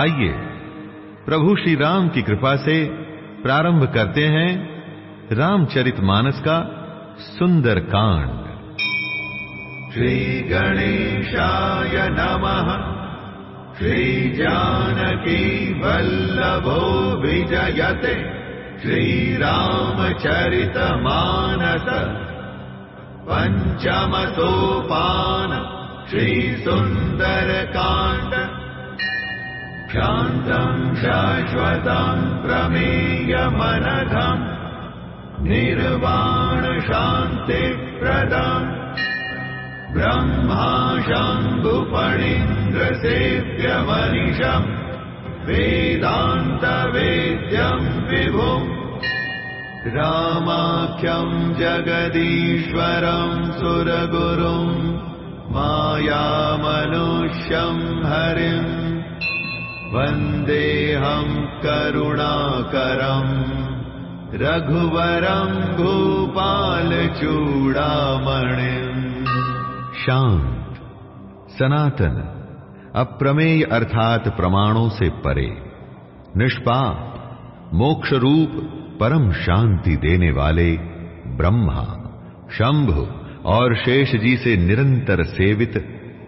आइए प्रभु श्री राम की कृपा से प्रारंभ करते हैं रामचरितमानस का सुंदर कांड। श्री गणेशाय नमः। श्री जानकी वल्लभो विजयते। श्री रामचरित मानस। पंचम सोपान श्री सुंदर कांड। शान्तम् शाश्वतम् प्रमेयमनघम्। निर्वाणशान्तिप्रदम्। ब्रह्मा शम्भुफणीन्द्रसेव्यमनिशम् वेदान्तवेद्यम् विभुम् रामाख्यम् जगदीश्वरम् सुरगुरुम् मायामनुष्यम् हरिम् वन्देऽहम् करुणाकरम् रघुवरम् भूपालचूडामणिम् शांत, सनातन, अप्रमेय अर्थात प्रमाणों से परे, निष्पाप मोक्ष रूप परम शांति देने वाले ब्रह्मा, शंभु और शेष जी से निरंतर सेवित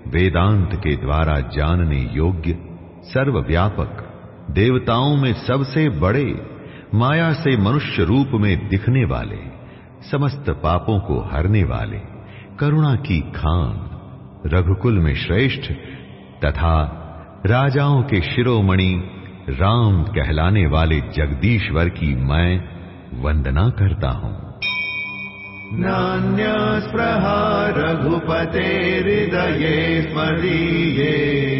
वेदांत के द्वारा जानने योग्य सर्वव्यापक। देवताओं में सबसे बड़े, माया से मनुष्य रूप में दिखने वाले, समस्त पापों को हरने वाले, करुणा की खान, रघुकुल में श्रेष्ठ, तथा राजाओं के शिरोमणि, राम कहलाने वाले जगदीश्वर की मैं वंदना करता हूँ। नान्यस्पृहा रघुपते हृदये स्मदीये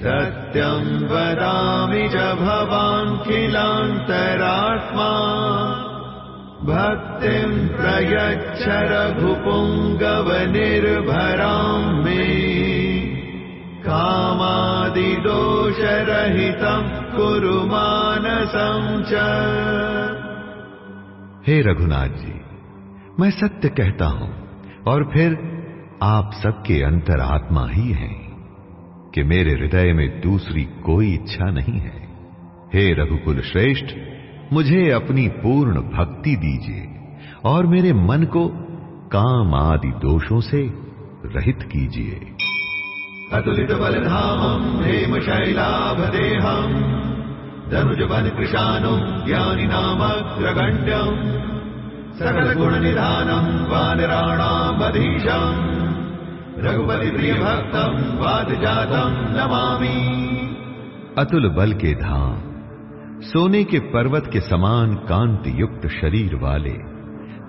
सत्यम् वदामि च भवान् किलान्तरात्मा भक्तिम् प्रयच्छ रघुपुङ्गवनिर्भराम् मे। कामादिदोषरहितम् कुरु मानसम् च। हे रघुनाथ जी मैं सत्य कहता हूँ, और फिर आप सबके अंतर आत्मा ही हैं। कि मेरे हृदय में दूसरी कोई इच्छा नहीं है। हे रघुकुल श्रेष्ठ, मुझे अपनी पूर्ण भक्ति दीजिए और मेरे मन को काम आदि दोषों से रहित कीजिए। अतुलित बलधामम् हेम शैलाभदेहम् धनुजबन कृशानुम् ज्ञानि नामग्रगण्यम् सकलगुणनिधानम् वानराणाम् अधीशम् रघुपति प्रिय भक्तम् वादजातम् नमामि। अतुल बल के धाम, सोने के पर्वत के समान कांति युक्त शरीर वाले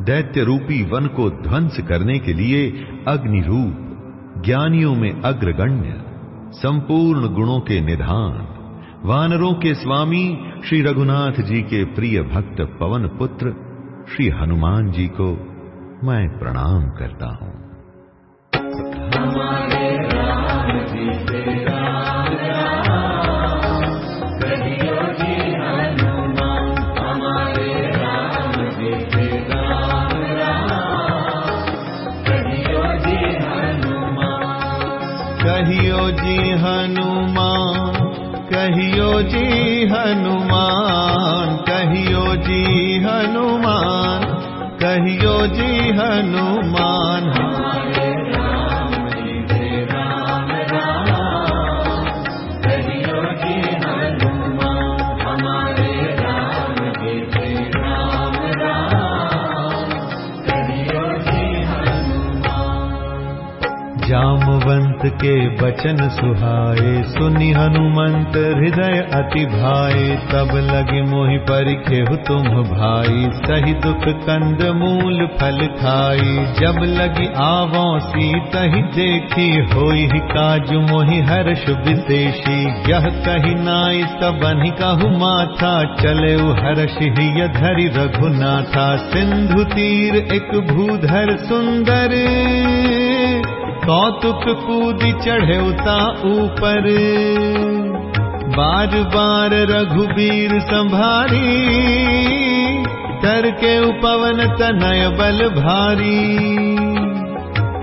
दैत्य रूपी वन को ध्वंस करने के लिए अग्नि रूप ज्ञानियों में अग्रगण्य, संपूर्ण गुणों के निधान, वानरों के स्वामी, श्री रघुनाथ जी के प्रिय भक्त पवन पुत्र, श्री हनुमान जी को मैं प्रणाम करता हूँ। कहियो जी हनुमान कहियो जी हनुमान कहियो जी हनुमान कहियो जी हनुमान। के बचन सुहाए। सुनि हनुमंत हृदय अति भाए। तब लगे मोहि परिखेहु तुम भाई। सही दुख कंद मूल फल खाई। जब लगी आवो सीत ही देखी। होई ही काजु मोहि हर्ष विशेषी। यह कही नाई तबन कहु माथा। चले हर्ष ही धरि रघुनाथा। सिंधु तीर एक भूधर सुंदर। कौतुक कूदी चढ़े ऊपर। बार बार रघुबीर संभारी कर के उपवन तनय बल भारी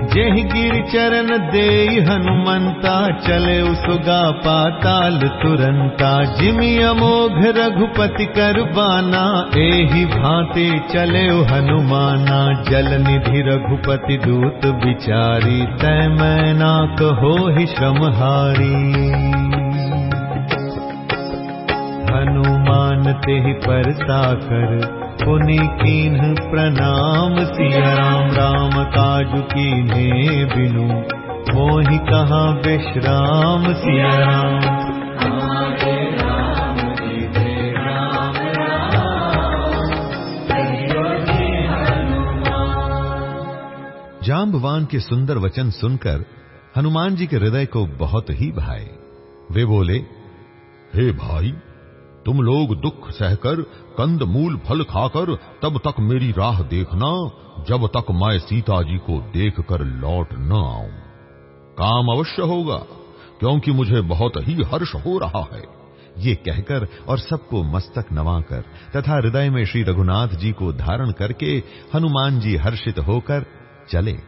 जेहि गिर चरण दे हनुमंता चले उसगा पाताल तुरंता। जिमि अमोघ रघुपति कर बाना एहि भांति चले हनुमाना। जल निधि रघुपति दूत विचारी कहो ही श्रमहारी हनुमान ते परसा कर कीन्ह प्रणाम, सिया राम राम काजु कीन्हे बिनु। मोहि कहाँ विश्राम, सिया राम। जाम्बवान के सुंदर वचन सुनकर हनुमान जी के हृदय को बहुत ही भाए वे बोले, हे भाई तुम लोग दुख सहकर, कंद मूल फल खाकर, तब तक मेरी राह देखना, जब तक मैं सीता जी को देखकर लौट न आऊँ। काम अवश्य होगा, क्योंकि मुझे बहुत ही हर्ष हो रहा है। ये कहकर और सबको मस्तक नवाकर, तथा हृदय में श्री रघुनाथ जी को धारण करके हनुमान जी हर्षित होकर चले।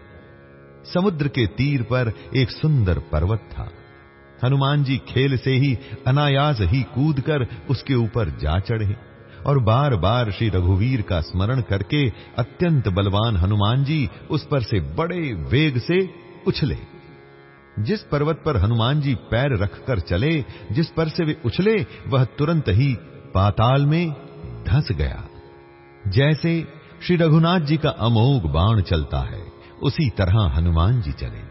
समुद्र के तीर पर एक सुंदर पर्वत था। हनुमान जी खेल से ही, अनायास ही कूदकर उसके ऊपर जा चढ़े और बार बार श्री रघुवीर का स्मरण करके अत्यंत बलवान हनुमान जी उस पर से बड़े वेग से उछले। जिस पर्वत पर हनुमान जी पैर रखकर चले, जिस पर से वे उछले, वह तुरंत ही पाताल में धंस गया। जैसे श्री रघुनाथ जी का अमोघ बाण चलता है, उसी तरह हनुमान जी चले।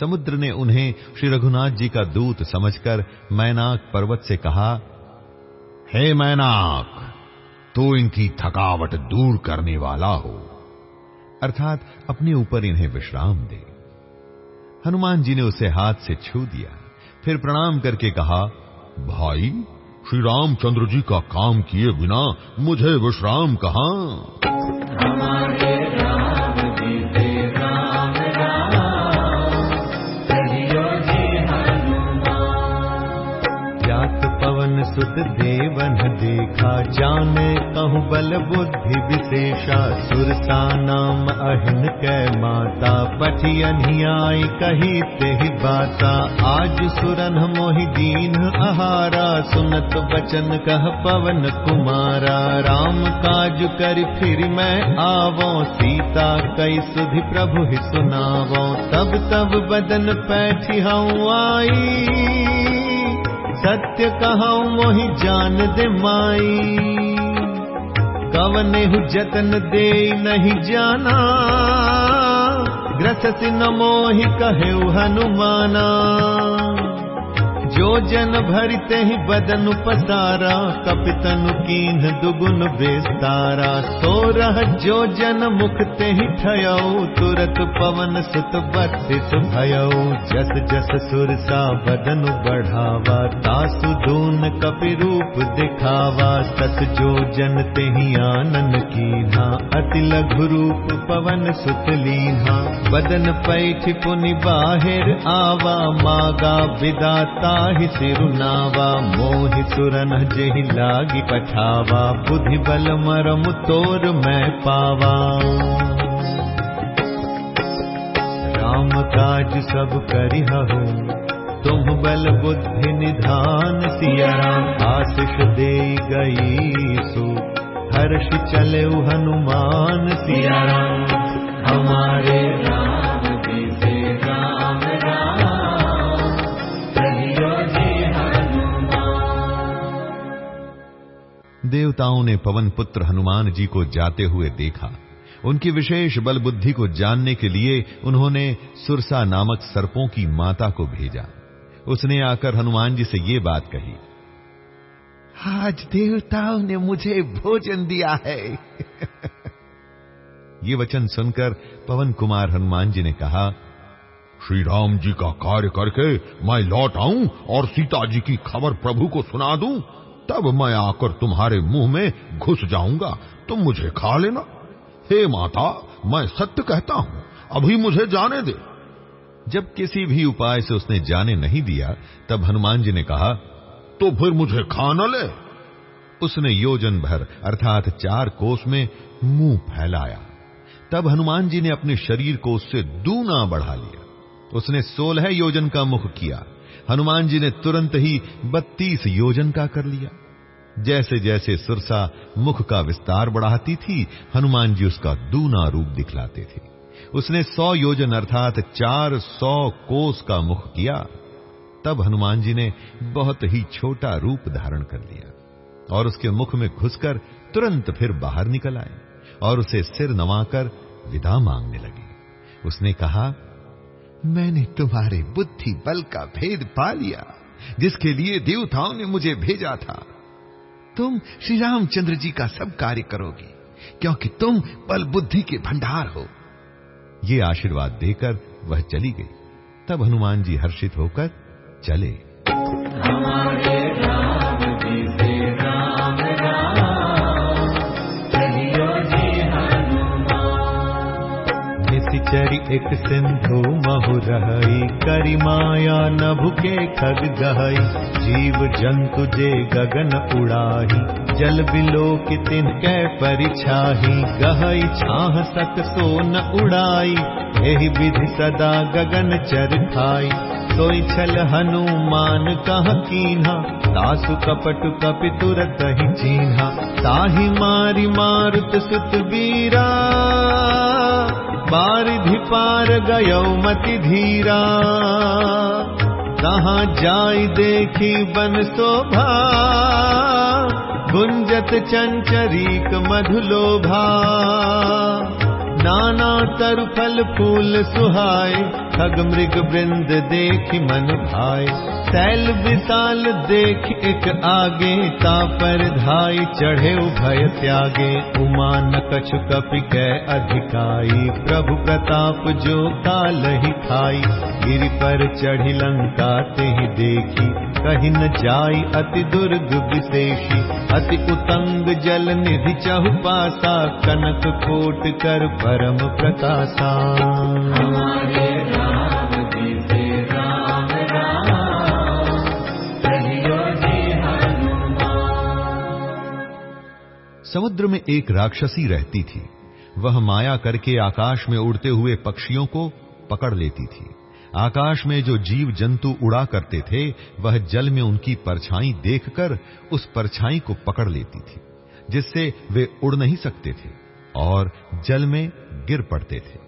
समुद्र ने उन्हें श्री रघुनाथ जी का दूत समझकर मैनाक पर्वत से कहा, हे मैनाक तो इनकी थकावट दूर करने वाला हो। अर्थात अपने ऊपर इन्हें विश्राम दे। हनुमान जी ने उसे हाथ से छू दिया, फिर प्रणाम करके कहा, भाई, श्री रामचंद्र जी का काम किए बिना मुझे विश्राम कहा? सुत देवन देखा, जाने कहूँ बल बुद्धि विशेषा। सुरसा नाम अहिन कै माता, पठि अनियाई कही ते बाता आज सुरन मोहि दीन आहारा सुनत बचन कह पवन कुमारा। राम काज कर फिर मैं आवो, सीता कई सुधि प्रभु ही सुनावो। तब तब बदन पैठी हूँ आई। सत्य कहाऊ मोहि जान दे माई। कवने हु जतन दे नहीं जाना। ग्रसस न मोहि कहे हनुमाना जो जन भरते ही बदन पसारा दुगुन बेस्तारा। सो रह जो जन मुखते ही ठयऊ तुरत पवन सुत बत्तिस भयऊ जस जस सुरसा बदन बढ़ावा तासु दून कपि रूप दिखावा। सत जो जन ते ही आनन कीन्हा अति लघु रूप पवन सुत लीन्हा। बदन पैठ पुनि बाहिर आवा मागा विदाता ही सिरुनावा मोहि सुरन जेहि लागी पठावा बुद्धि बल मरम तोर मैं पावा राम काज सब करिहु तुम बल बुद्धि निधान सिया आशीष दे गई सो हर्ष चले हनुमान सिया राम हमारे राम देवताओं ने पवन पुत्र हनुमान जी को जाते हुए देखा। उनकी विशेष बल बुद्धि को जानने के लिए उन्होंने सुरसा नामक सर्पों की माता को भेजा। उसने आकर हनुमान जी से ये बात कही, आज देवताओं ने मुझे भोजन दिया है। ये वचन सुनकर पवन कुमार हनुमान जी ने कहा, श्री राम जी का कार्य करके मैं लौट आऊँ और सीता जी की खबर प्रभु को सुना दूँ तब मैं आकर तुम्हारे मुँह में घुस जाऊँगा। तुम मुझे खा लेना। हे माता, मैं सत्य कहता हूँ, अभी मुझे जाने दे। जब किसी भी उपाय से उसने जाने नहीं दिया, तब हनुमान जी ने कहा तो फिर मुझे खा न ले। उसने योजन भर, अर्थात चार कोस में मुँह फैलाया। तब हनुमान जी ने अपने शरीर को उससे दूना बढ़ा लिया। उसने सोलह योजन का मुख किया। हनुमान जी ने तुरंत ही बत्तीस योजन का कर लिया। जैसे जैसे सुरसा मुख का विस्तार बढ़ाती थी, हनुमान जी उसका दूना रूप दिखलाते थे। उसने सौ योजन अर्थात चार सौ कोस का मुख किया। तब हनुमान जी ने बहुत ही छोटा रूप धारण कर लिया और उसके मुख में घुसकर तुरंत फिर बाहर निकल आए और उसे सिर नवाकर विदा मांगने लगे। उसने कहा मैंने तुम्हारे बुद्धि बल का भेद पा लिया, जिसके लिए देवताओं ने मुझे भेजा था। तुम श्री रामचंद्र जी का सब कार्य करोगे, क्योंकि तुम बल बुद्धि के भंडार हो। ये आशीर्वाद देकर वह चली गई। तब हनुमान जी हर्षित होकर चले। हमारे सिंधु महु रही करी माया नभु के खग गहई जीव जंतु जे गगन उड़ाही जल बिलो कि तिन कै परिछाही गहई छाह सक सो न उड़ाई यही विधि सदा गगन चर खाई सोई छल हनुमान कह कीन्हा? तासु कपट कपि तुरत ही चीन्हा ताही मारी मारुत सुत बीरा। बारिधि पार गयो मति धीरा। कहाँ जाय देखी बन शोभा? गुंजत चंचरीक मधुलोभा नाना तरु फल फूल सुहाय खग मृग वृंद देख मन भाई सैल विशाल देख एक आगे तापर धाई चढ़े भय त्यागे। उमा न कछु कपि कै अधिकाई, प्रभु प्रताप जो काल ही खाई। गिर पर चढ़ी लंका ते ही देखी, कही न जाई अति दुर्ग विशेषी। अति उतंग जल निधि चहु पासा, कनक कोट कर परम प्रकाशा हमारे राम जी से राम समुद्र में एक राक्षसी रहती थी। वह माया करके आकाश में उड़ते हुए पक्षियों को पकड़ लेती थी। आकाश में जो जीव जंतु उड़ा करते थे वह जल में उनकी परछाई देखकर उस परछाई को पकड़ लेती थी जिससे वे उड़ नहीं सकते थे। और जल में गिर पड़ते थे।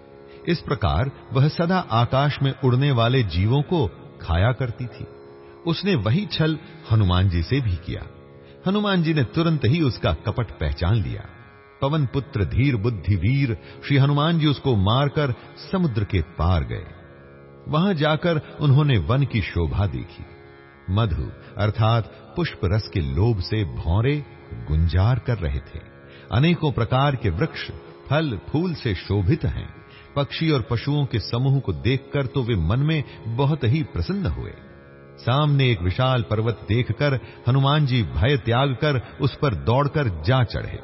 इस प्रकार वह सदा आकाश में उड़ने वाले जीवों को खाया करती थी। उसने वही छल हनुमान जी से भी किया। हनुमान जी ने तुरंत ही उसका कपट पहचान लिया। पवन पुत्र धीर बुद्धि वीर श्री हनुमान जी उसको मारकर समुद्र के पार गए। वहाँ जाकर उन्होंने वन की शोभा देखी। मधु अर्थात पुष्प रस के लोभ से भौरे गुंजार कर रहे थे। अनेकों प्रकार के वृक्ष फल, फूल से शोभित हैं। पक्षी और पशुओं के समूह को देखकर तो वे मन में बहुत ही प्रसन्न हुए। सामने एक विशाल पर्वत देखकर हनुमान जी भय त्याग कर उस पर दौड़कर जा चढ़े।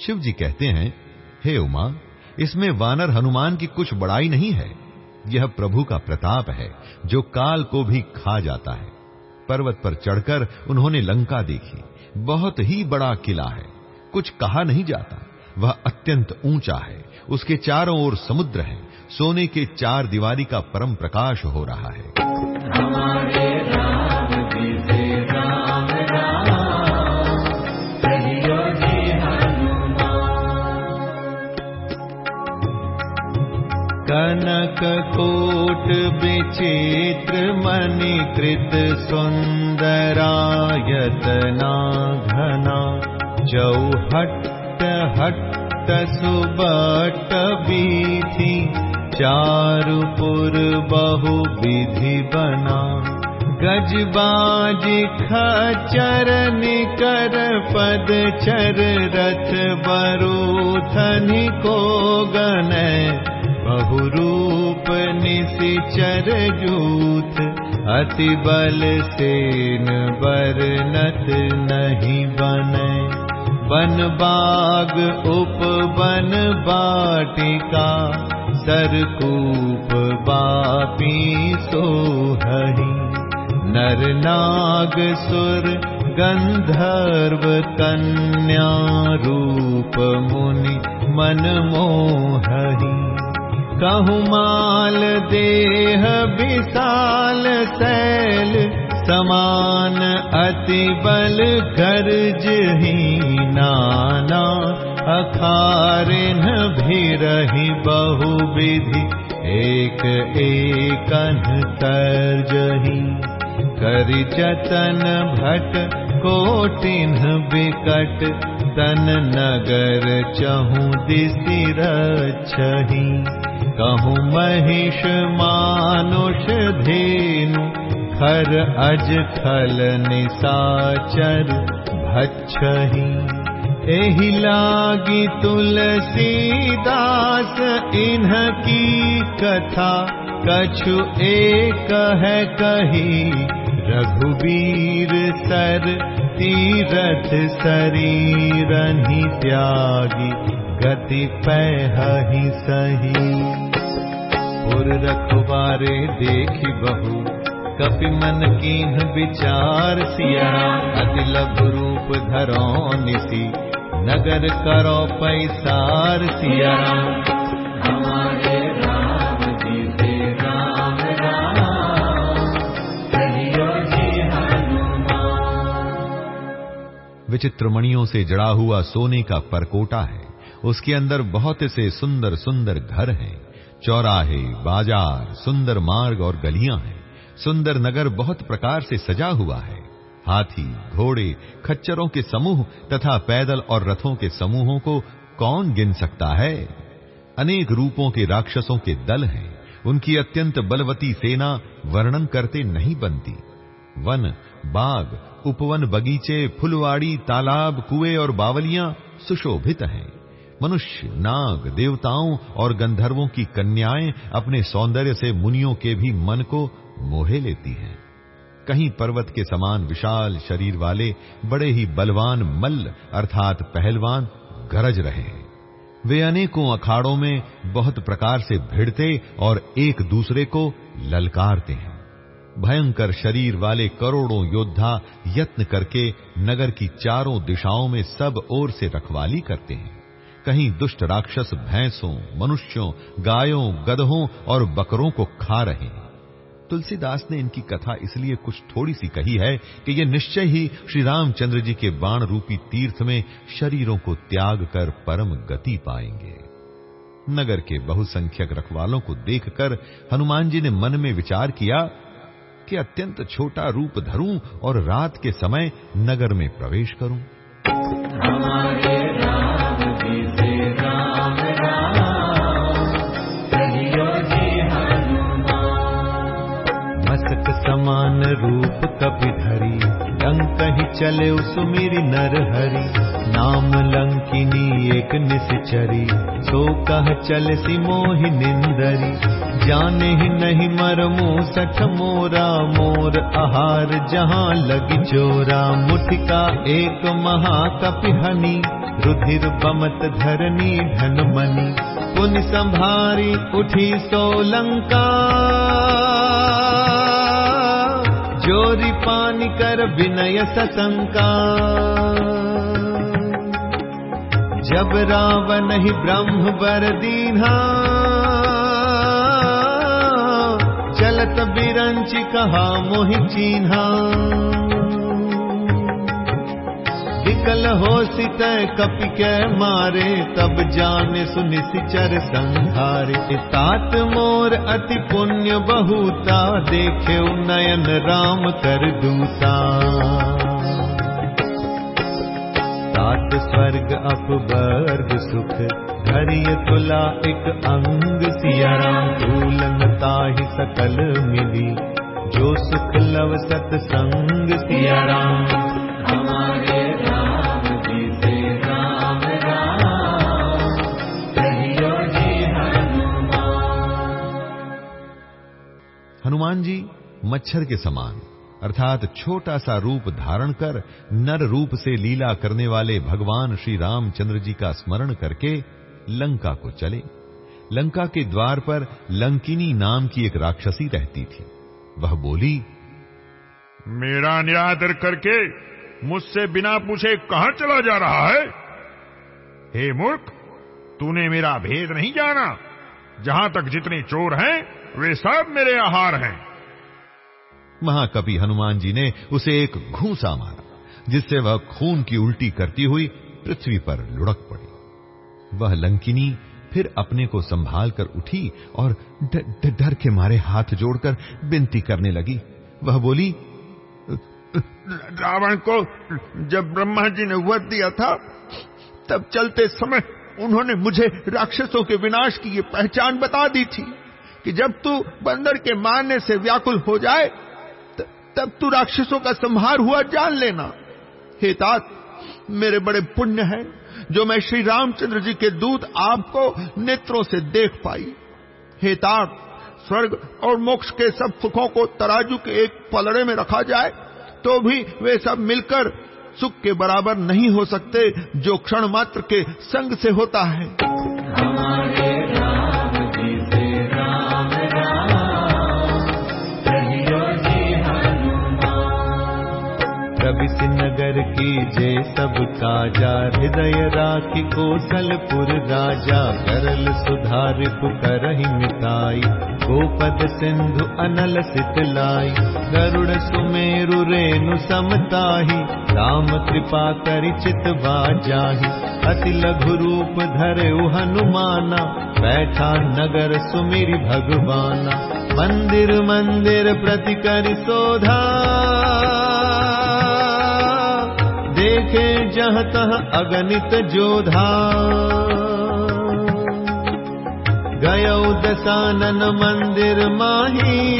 शिव जी कहते हैं, हे उमा, इसमें वानर हनुमान की कुछ बड़ाई नहीं है। यह प्रभु का प्रताप है, जो काल को भी खा जाता है। पर्वत पर चढ़कर उन्होंने लंका देखी। बहुत ही बड़ा किला है। कुछ कहा नहीं जाता। वह अत्यंत ऊँचा है, उसके चारों ओर समुद्र है, सोने के चार दीवारी का परम प्रकाश हो रहा है। कनक कोट विचित्र मणिकृत सुन्दरायतना घना चौहट्ट हट्ट सुबट बीथी चारुपुर बहु विधि बना गजबाज खचर निकर पद चर रथ बरूथनि को गन बहुरूप निशिचर जूथ अति बल सेन बरनत नहीं बने बन बाग उप बन बाटिका सरकूप बापी सोहरी। नर नाग सुर गंधर्व कन्या रूप मुनि मन मोहही कहु देह विशाल सैल समान अति बल गर्ज ही नाना अखारिन भी रही बहु विधि एक करि जतन भट कोटिन विकट तन नगर चहु कहु महिष मानुष धेनु खर अज खल निसाचर भच्छही। एहि लागी तुलसीदास इन्ह की कथा कछु एक है कही। रघुबीर सर तीरथ शरीरनि त्यागी गति पैहि सही। पुर रखवारे देखी बहु कपि मन कीन विचार सिया। अति लघु रूप धरो निसी नगर करो पैसार सिया। हमारे राम जी से राम राम विचित्र मणियों से जड़ा हुआ सोने का परकोटा है। उसके अंदर बहुत से सुंदर सुंदर घर हैं। चौराहे बाज़ार सुंदर मार्ग और गलियाँ हैं। सुंदर नगर बहुत प्रकार से सजा हुआ है। हाथी, घोड़े, खच्चरों के समूह तथा पैदल और रथों के समूहों को कौन गिन सकता है? अनेक रूपों के राक्षसों के दल हैं। उनकी अत्यंत बलवती सेना वर्णन करते नहीं बनती। वन बाग उपवन बगीचे, फुलवाड़ी, तालाब, कुएँ और बावलियाँ सुशोभित हैं। मनुष्य, नाग, देवताओं और गंधर्वों की कन्याएँ अपने सौंदर्य से मुनियों के भी मन को मोहे लेती हैं। कहीं पर्वत के समान विशाल शरीर वाले, बड़े ही बलवान मल्ल अर्थात पहलवान, गरज रहे हैं। वे अनेकों अखाड़ों में बहुत प्रकार से भिड़ते और एक दूसरे को ललकारते हैं। भयंकर शरीर वाले करोड़ों योद्धा यत्न करके नगर की चारों दिशाओं में सब ओर से रखवाली करते हैं। कहीं दुष्ट राक्षस, भैंसों, मनुष्यों, गायों, गधों और बकरों को खा रहे हैं। तुलसीदास ने इनकी कथा इसलिए कुछ थोड़ी सी कही है कि ये निश्चय ही श्री रामचंद्र जी के बाण रूपी तीर्थ में शरीरों को त्याग कर परम गति पाएँगे। नगर के बहुसंख्यक रखवालों को देखकर हनुमान जी ने मन में विचार किया कि अत्यंत छोटा रूप धरूं और रात के समय नगर में प्रवेश करूँ। हमारे राम रूप कपि धरी लंक ही चले सुमिरि नर हरि नाम लंकिनी एक निश्चरी सो कह चल सी मोहि निंदरी। जाने ही नहीं मरमो सठ मोरा मोर आहार जहाँ लगी चोरा। मुठिका एक महाकपिहनी रुधिर बमत धरनी धन मनी पुन संभारी उठी सोलंका जोरी पानी कर विनय सशंका। जब रावण ही ब्रह्म बर दीन्हा चलत बिरंच कहा मोहि चिन्हा विकल हो सित मारे तब जाने सुनिश्चर संहारे। तात मोर अति पुण्य बहुता देखे नयन राम कर दूता तात स्वर्ग अपवर्ग सुख धरिय तुला एक अंग सियारा। तूलन ताहि सकल मिली जो सुख लव सत्संग सियारा। हमारे हनुमान जी मच्छर के समान, अर्थात छोटा सा रूप धारण कर, नर रूप से लीला करने वाले भगवान श्री रामचंद्र जी का स्मरण करके लंका को चले। लंका के द्वार पर लंकिनी नाम की एक राक्षसी रहती थी। वह बोली, मेरा निरादर करके मुझसे बिना पूछे कहाँ चला जा रहा है? हे मूर्ख, तूने मेरा भेद नहीं जाना। जहाँ तक जितने चोर हैं वे सब मेरे आहार हैं। महाकवि हनुमान जी ने उसे एक घूसा मारा जिससे वह खून की उल्टी करती हुई पृथ्वी पर लुढ़क पड़ी। वह लंकिनी फिर अपने को संभाल कर उठी और डर के मारे हाथ जोड़कर विनती करने लगी। वह बोली रावण को जब ब्रह्मा जी ने वध दिया था तब चलते समय उन्होंने मुझे राक्षसों के विनाश की ये पहचान बता दी थी। कि जब तू बंदर के मारने से व्याकुल हो जाए तब तू राक्षसों का संहार हुआ जान लेना। हे तात, मेरे बड़े पुण्य है, जो मैं श्री रामचंद्र जी के दूत आपको नेत्रों से देख पाई। हे तात, स्वर्ग और मोक्ष के सब सुखों को तराजू के एक पलड़े में रखा जाए तो भी वे सब मिलकर सुख के बराबर नहीं हो सकते, जो क्षण मात्र के संग से होता है। नगर की काजा हृदय राखी कोसलपुर राजा करल सुधार करही मिताई। गोपद सिंधु अनल सितलाई गरुड़ सुमेरु रेणु समताही राम कृपा करि चित बाजाही। अति लघु रूप धरे हनुमाना बैठा नगर सुमिरि भगवाना। मंदिर मंदिर प्रति करि सोधा देखे तह अगणित जोधा। गयो दसानन मंदिर माही।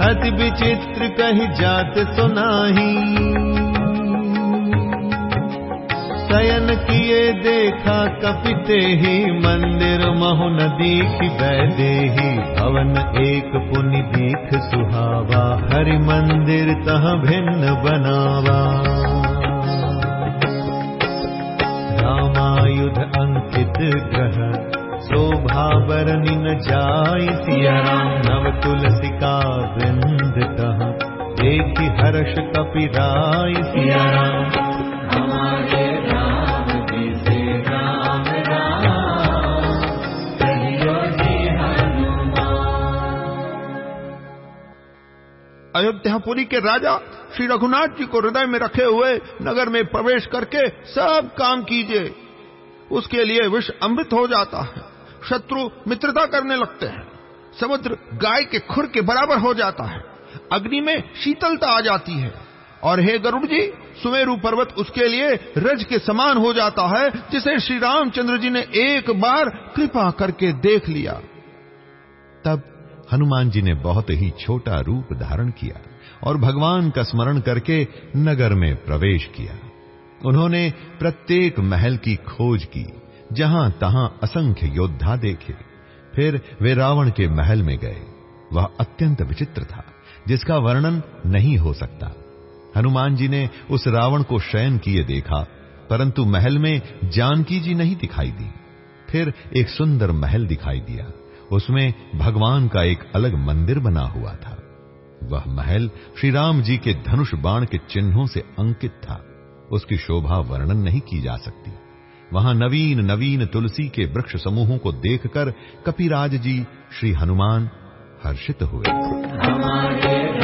अति विचित्र कही जात सुनाही शयन किए देखा कपिते ही मंदिर महु नदी की बैदे ही। भवन एक पुनि देख सुहावा हरि मंदिर तह भिन्न बनावा। रामायुध अंकित ग्रह शोभा बरनि न जाय राम नव तुलसी का वृंद कह एक हर्ष राम। हमारे अयोध्यापुरी के राजा श्री रघुनाथ जी को हृदय में रखे हुए नगर में प्रवेश करके सब काम कीजिए। उसके लिए विष अमृत हो जाता है। शत्रु मित्रता करने लगते हैं। समुद्र गाय के खुर के बराबर हो जाता है। अग्नि में शीतलता आ जाती है। और हे गरुड़ जी, सुमेरु पर्वत उसके लिए रज के समान हो जाता है, जिसे श्री रामचंद्र जी ने एक बार कृपा करके देख लिया। तब हनुमान जी ने बहुत ही छोटा रूप धारण किया और भगवान का स्मरण करके नगर में प्रवेश किया। उन्होंने प्रत्येक महल की खोज की, जहाँ तहां असंख्य योद्धा देखे। फिर वे रावण के महल में गए। वह अत्यंत विचित्र था, जिसका वर्णन नहीं हो सकता। हनुमान जी ने उस रावण को शयन किए देखा, परंतु महल में जानकी जी नहीं दिखाई दी। फिर एक सुंदर महल दिखाई दिया। उसमें भगवान का एक अलग मंदिर बना हुआ था। वह महल श्री राम जी के धनुष बाण के चिन्हों से अंकित था। उसकी शोभा वर्णन नहीं की जा सकती। वहाँ नवीन नवीन तुलसी के वृक्ष समूहों को देखकर कपिराज जी श्री हनुमान हर्षित हुए। हमारे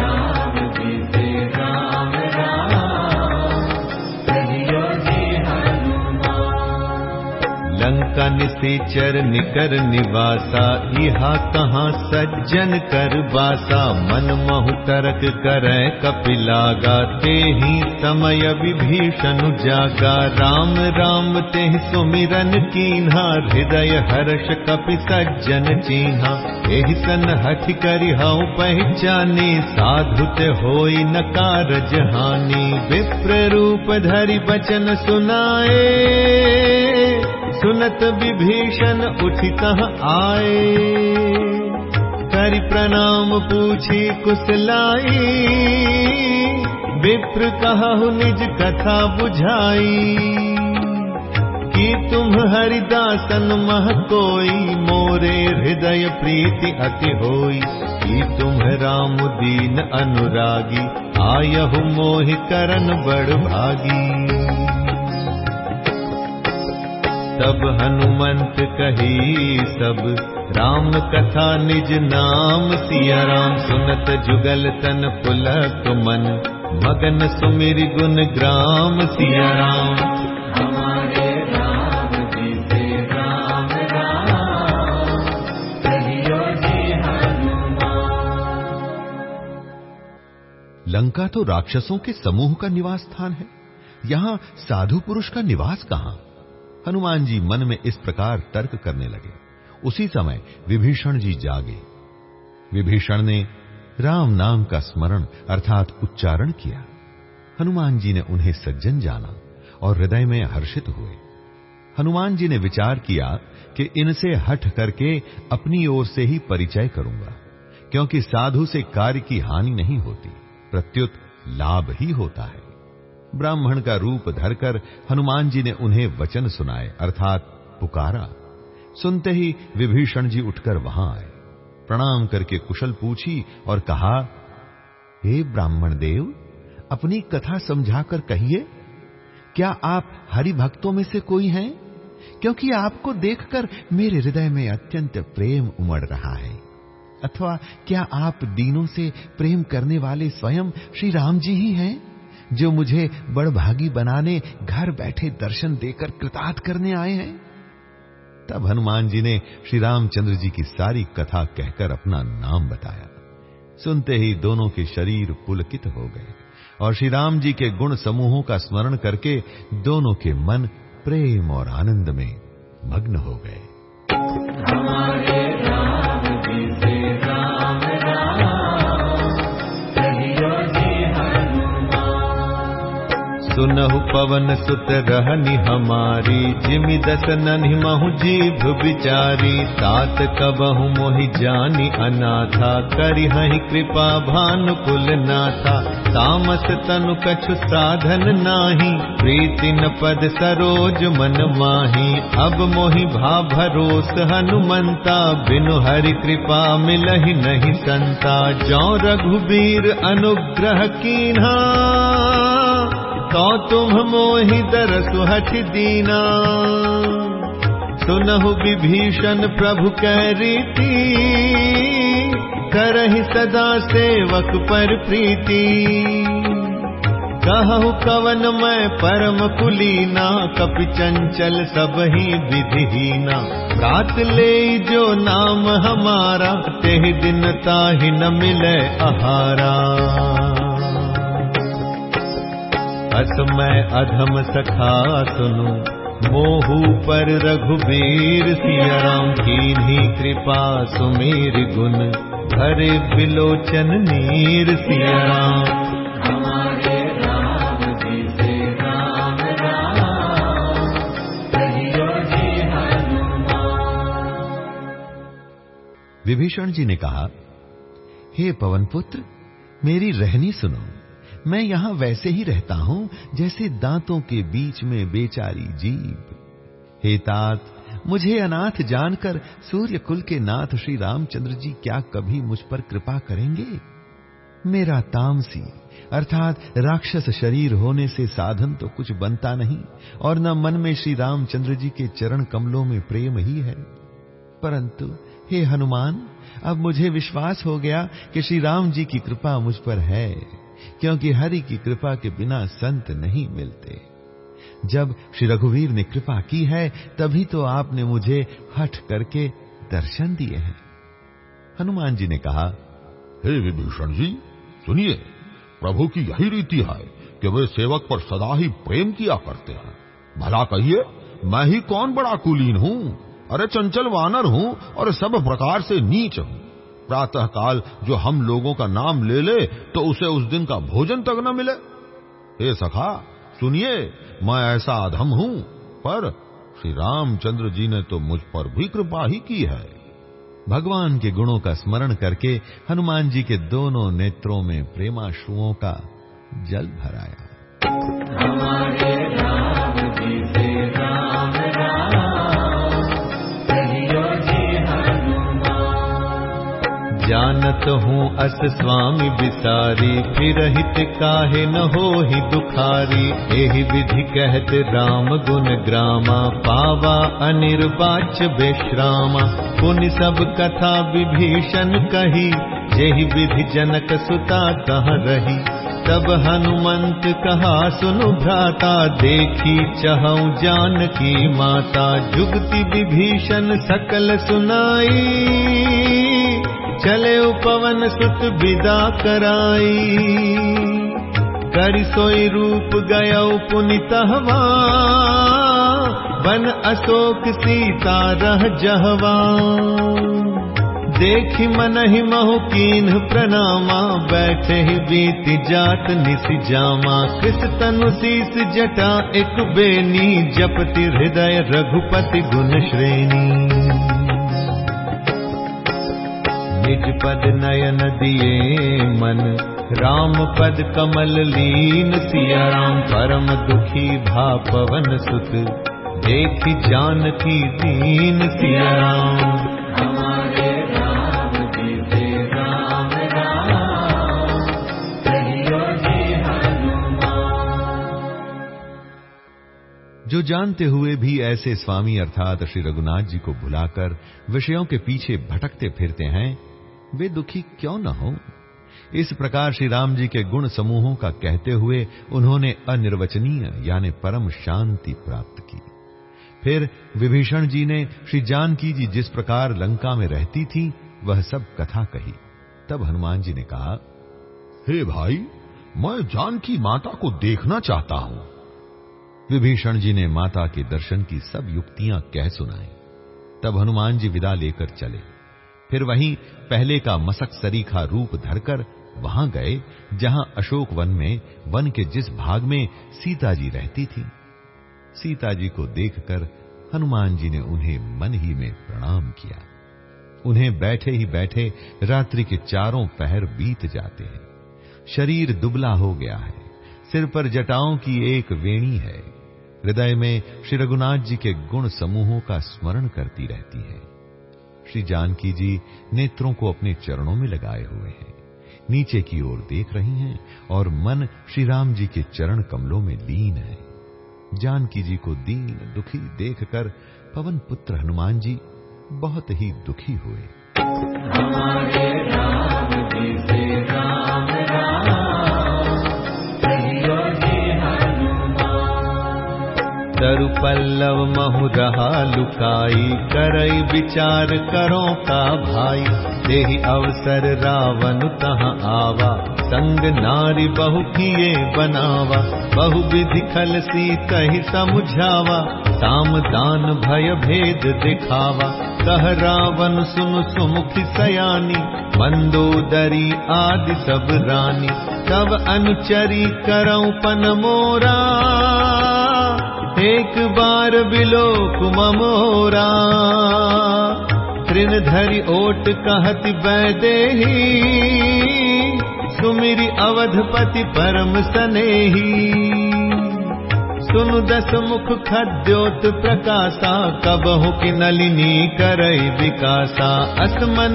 निकर निवासा इहा कहाँ सज्जन कर बासा। मन महु तरक कर कपिलागा ते ही समय विभीषण जागा। राम राम ते सुमिरन कीन्हा हृदय हर्ष कपि सज्जन चीन्हा। हऊ पहचानी साधु ते होई न कारज हानि विप्र रूप धरि बचन सुनाए सुनत विभीषण उठित आए। करि प्रणाम पूछी कुशलाई विप्र कहु निज कथा बुझाई। कि तुम हरिदासन मह कोई मोरे हृदय प्रीति अति होई। कि तुम राम दीन अनुरागी आयहु मोहि करन बड़ भागी तब हनुमंत कही सब। राम कथा निज नाम सिया राम सुनत जुगल तन पुलक मन। मगन सुमिर गुण ग्राम सिया राम। हमारे राम जी से राम राम। कहियो जी हनुमान। लंका तो राक्षसों के समूह का निवास स्थान है। यहाँ साधु पुरुष का निवास कहाँ? हनुमान जी मन में इस प्रकार तर्क करने लगे। उसी समय विभीषण जी जागे। विभीषण ने राम नाम का स्मरण अर्थात उच्चारण किया। हनुमान जी ने उन्हें सज्जन जाना और हृदय में हर्षित हुए। हनुमान जी ने विचार किया कि इनसे हट करके अपनी ओर से ही परिचय करूँगा, क्योंकि साधु से कार्य की हानि नहीं होती, प्रत्युत लाभ ही होता है। ब्राह्मण का रूप धरकर हनुमान जी ने उन्हें वचन सुनाए, अर्थात पुकारा। सुनते ही विभीषण जी उठकर वहाँ आए। प्रणाम करके कुशल पूछी और कहा, हे ब्राह्मण देव, अपनी कथा समझाकर कहिए, क्या आप हरि भक्तों में से कोई हैं? क्योंकि आपको देखकर मेरे हृदय में अत्यंत प्रेम उमड़ रहा है। अथवा क्या आप दीनों से प्रेम करने वाले स्वयं श्री राम जी ही हैं? जो मुझे बड़भागी बनाने, घर बैठे दर्शन देकर कृतार्थ करने आए हैं। तब हनुमान जी ने श्री रामचंद्र जी की सारी कथा कहकर अपना नाम बताया। सुनते ही दोनों के शरीर पुलकित हो गए और श्री राम जी के गुण समूहों का स्मरण करके दोनों के मन प्रेम और आनंद में मग्न हो गए। हमारे राम। सुनहु पवन सुत रहनि हमारी। जिमि दस नन्हि महु जीभ विचारी। तात कबहु मोहि जानी अनाथा। करि कृपा भानुकुल नाथा। तामस तनु कछु साधन नाही। प्रीति न पद सरोज मन माही। अब मोहि भा भरोस हनुमंता बिनु हरि कृपा मिलहि नहीं संता। जौ रघुबीर अनुग्रह कीन्हा तो तुम मोहि दरसु हठ दीना। सुनहु विभीषण प्रभु कै रीति, करहि सदा सेवक पर प्रीति। कहु कवन मैं परम कुलीना, कपि चंचल सब ही विधिहीना। रात ले जो नाम हमारा, तेहि दिन ताहि न मिले आहारा अस मैं अधम सखा सुनु। मोहू पर रघुबीर सिया राम कीन्ही कृपा सुमेर गुण। भरे बिलोचन नीर सिया राम हमारे राम जी से राम राम। कहियो जी हनुमान। विभीषण जी ने कहा हे पवन पुत्र मेरी रहनी सुनो। मैं यहाँ वैसे ही रहता हूँ जैसे दांतों के बीच में बेचारी जीव हे तात, मुझे अनाथ जानकर सूर्य कुल के नाथ श्री रामचंद्र जी क्या कभी मुझ पर कृपा करेंगे? मेरा तामसी, अर्थात राक्षस शरीर होने से साधन तो कुछ बनता नहीं, और न मन में श्री रामचंद्र जी के चरण कमलों में प्रेम ही है। परंतु, हे हनुमान, अब मुझे विश्वास हो गया कि श्री राम जी की कृपा मुझ पर है। क्योंकि हरि की कृपा के बिना संत नहीं मिलते। जब श्री रघुवीर ने कृपा की है, तभी तो आपने मुझे हठ करके दर्शन दिए हैं। हनुमान जी ने कहा, हे विभीषण जी, सुनिए, प्रभु की यही रीति है कि वे सेवक पर सदा ही प्रेम किया करते हैं। भला कहिए, मैं ही कौन बड़ा कुलीन हूँ? अरे चंचल वानर हूँ और सब प्रकार से नीच हूँ। प्रातः काल जो हम लोगों का नाम ले ले तो उसे उस दिन का भोजन तक न मिले। हे सखा, सुनिए, मैं ऐसा अधम हूँ, पर श्री रामचंद्र जी ने तो मुझ पर भी कृपा ही की है। भगवान के गुणों का स्मरण करके हनुमान जी के दोनों नेत्रों में प्रेमाशुओं का जल भराया। हमारे जानत हूँ अस स्वामी बिसारी फिर हित काहे न हो ही दुखारी। एहि विधि कहत राम गुण ग्रामा पावा अनिर्वाच विश्रामा पुनि सब कथा विभीषण कही जेहि विधि जनक सुता कह रही तब हनुमंत कहा सुनु भ्राता देखी चहु जानकी माता जुगति विभीषण सकल सुनाई। चले पवन सुत विदा कराई। कर सोई रूप गय पुनितहवा। बन अशोक सीता रह जहवा देखि मन ही महु कीन प्रणामा, बैठे ही बीत जात निस जामा। कृष तनु शीस जटा एक बेनी, जपति हृदय रघुपति गुण श्रेणी। निज पद नयन दिए मन, राम पद कमल लीन सिया राम परम दुखी भा पवन सुत। देखि जानकी दीन सिया राम जो जानते हुए भी ऐसे स्वामी अर्थात श्री रघुनाथ जी को भुलाकर विषयों के पीछे भटकते फिरते हैं, वे दुखी क्यों न हो? इस प्रकार श्री राम जी के गुण समूहों का कहते हुए उन्होंने अनिर्वचनीय यानी परम शांति प्राप्त की। फिर विभीषण जी ने श्री जानकी जी जिस प्रकार लंका में रहती थी, वह सब कथा कही। तब हनुमान जी ने कहा, हे भाई, मैं जानकी माता को देखना चाहता हूँ। विभीषण जी ने माता के दर्शन की सब युक्तियाँ कह सुनाई। तब हनुमान जी विदा लेकर चले। फिर वहीं पहले का मसक सरीखा रूप धरकर वहाँ गए, जहाँ अशोक वन में, वन के जिस भाग में सीता जी रहती थी। सीता जी को देखकर हनुमान जी ने उन्हें मन ही में प्रणाम किया। उन्हें बैठे ही बैठे रात्रि के चारों पहर बीत जाते हैं। शरीर दुबला हो गया है। सिर पर जटाओं की एक वेणी है। हृदय में श्री रघुनाथ जी के गुण समूहों का स्मरण करती रहती है। श्री जानकी जी नेत्रों को अपने चरणों में लगाए हुए हैं। नीचे की ओर देख रही हैं और मन श्री राम जी के चरण कमलों में लीन है। जानकी जी को दीन दुखी देखकर पवन पुत्र हनुमान जी बहुत ही दुखी हुए। हमारे राम जी से तरु पल्लव महु रहा लुकाई करई विचार करो का भाई। देहि अवसर रावण तहाँ आवा संग नारी बहु किए बनावा। बहु विधि खल सी कही समझावा ताम दान भय भेद दिखावा। कह रावण सुन सुमुखी सयानी मंदोदरी आदि सब रानी। तब अनुचरी करऊं पन मोरा एक बार बिलोक ममोरा तृण धरि ओट कहति बैदेही सुमिरि अवधपति परम सनेही सुनु दस मुख खद्योत प्रकाशा कबहु कि नलिनी करई विकासा। असमन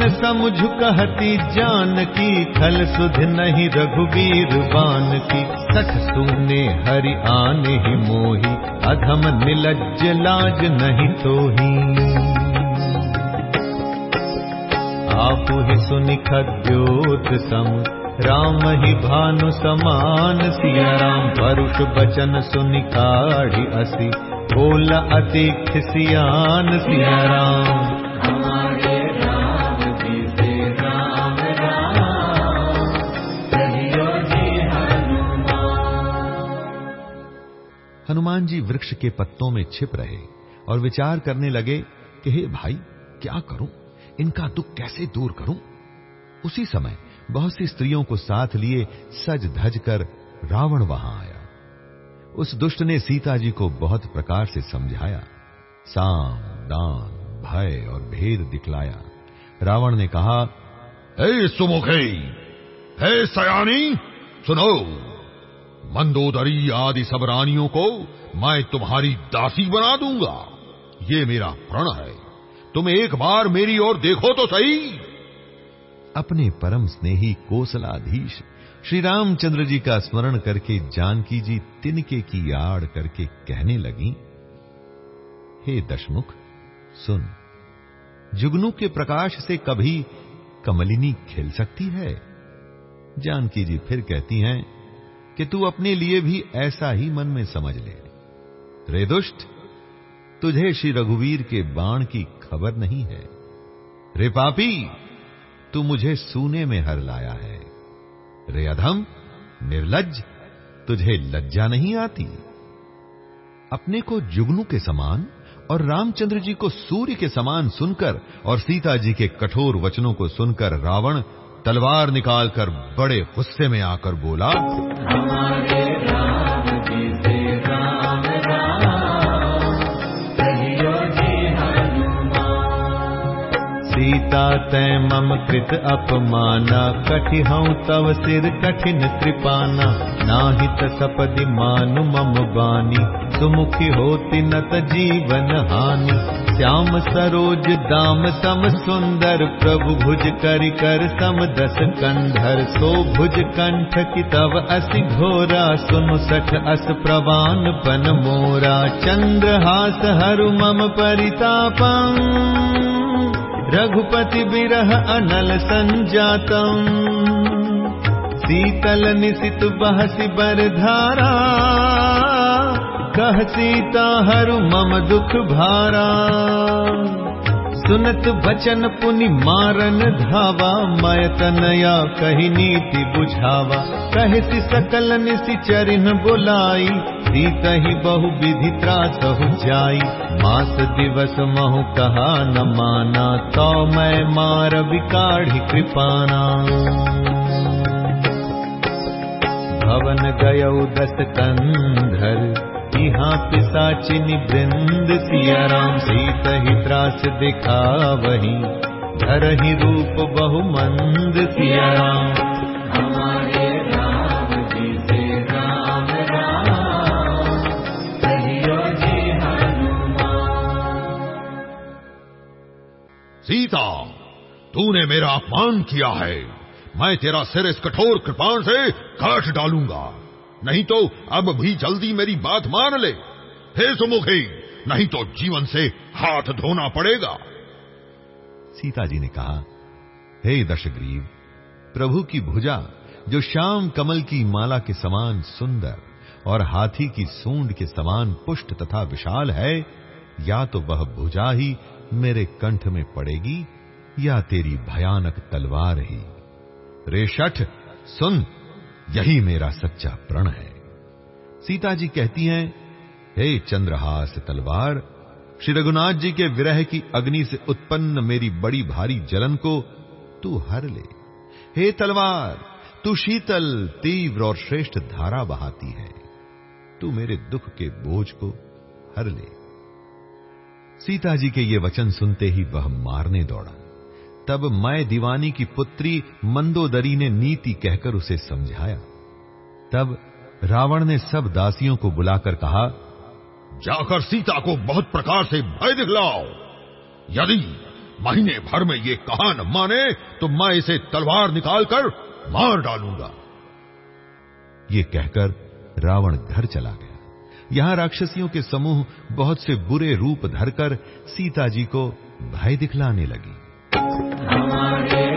जान की खल सुध नहीं रघुवीर बान की। सठ सुने हरि आने ही मोही अधम निलज्ज लाज नहीं ही सुनि खद्योत सम राम ही भानु समान सिया राम परुष बचन सुनि काढ़ी असी। बोला अति खिसियान सिया राम। हनुमान जी वृक्ष के पत्तों में छिप रहे और विचार करने लगे कि हे भाई क्या करूँ? इनका दुख कैसे दूर करूँ? उसी समय बहुत सी स्त्रियों को साथ लिए सज धज कर रावण वहाँ आया। उस दुष्ट ने सीता जी को बहुत प्रकार से समझाया। साम, दान, भय और भेद दिखलाया। रावण ने कहा, हे सुमुखे, हे सयानी, सुनो। मंदोदरी आदि सब रानियों को मैं तुम्हारी दासी बना दूँगा। ये मेरा प्रण है। तुम एक बार मेरी ओर देखो तो सही। अपने परम स्नेही कोसलाधीश श्री रामचंद्र जी का स्मरण करके जानकी जी तिनके की आड़ करके कहने लगी, हे दशमुख, सुन, जुगनू के प्रकाश से कभी कमलिनी खिल सकती है? जानकी जी फिर कहती हैं, कि तू अपने लिए भी ऐसा ही मन में समझ ले। रे दुष्ट, तुझे श्री रघुवीर के बाण की खबर नहीं है। रे पापी तू मुझे सूने में हर लाया है। रे अधम निर्लज तुझे लज्जा नहीं आती? अपने को जुगनू के समान और रामचंद्र जी को सूर्य के समान सुनकर और सीता जी के कठोर वचनों को सुनकर रावण तलवार निकालकर बड़े गुस्से में आकर बोला, हमारे राम जी सीता तय मम कृत अपमाना। कठि हूँ तव सिर कठिन कृपाना। नाहित सपदि मानु मम बानी। सुमुखी होति नत जीवन हानि। श्याम सरोज दाम सम भुज करि कर सम दस कंधर सो भुज कंठ की तव असि घोरा। सुनु सठ अस प्रवान पन मोरा। चंद्रहास हरु मम परितापम रघुपति बिरह अनल संजातम। शीतल निशित बहसि बरधारा। कह सीता हरु मम दुख भारा सुनत बचन पुनि मारन धावा मय तनया कही नीति बुझावा। कहसी सकल बोलाई सीतहि बहु विधि त्रासहु जाई। मास दिवस महु कहा न माना तो मैं मार विकाढ़ी कृपाना। भवन गयौ दस कंधर यहाँ पिसाचिनी वृंद सिया राम सीत ही त्रास दिखा वही धर ही रूप बहु मंद सिया राम हमारे राम जी से राम राम। जी सीता तूने मेरा अपमान किया है। मैं तेरा सिर इस कठोर कृपाण से काट डालूँगा। नहीं तो अब भी जल्दी मेरी बात मान ले। हे सुमुखी, नहीं तो जीवन से हाथ धोना पड़ेगा। सीता जी ने कहा, हे दशग्रीव, प्रभु की भुजा, जो श्याम कमल की माला के समान सुंदर और हाथी की सूंड के समान पुष्ट तथा विशाल है, या तो वह भुजा ही मेरे कंठ में पड़ेगी, या तेरी भयानक तलवार ही। रेशठ सुन यही मेरा सच्चा प्रण है। सीता जी कहती हैं, हे चंद्रहास तलवार, श्री रघुनाथ जी के विरह की अग्नि से उत्पन्न मेरी बड़ी भारी जलन को तू हर ले। हे तलवार, तू शीतल, तीव्र और श्रेष्ठ धारा बहाती है। तू मेरे दुख के बोझ को हर ले। सीता जी के ये वचन सुनते ही वह मारने दौड़ा। तब मैं दीवानी की पुत्री मंदोदरी ने नीति कहकर उसे समझाया। तब रावण ने सब दासियों को बुलाकर कहा जाकर सीता को बहुत प्रकार से भय दिखलाओ। यदि महीने भर में ये कहा न माने तो मैं इसे तलवार निकालकर मार डालूँगा। ये कहकर रावण घर चला गया। यहाँ राक्षसियों के समूह बहुत से बुरे रूप धरकर सीता जी को भय दिखलाने लगी। हमारे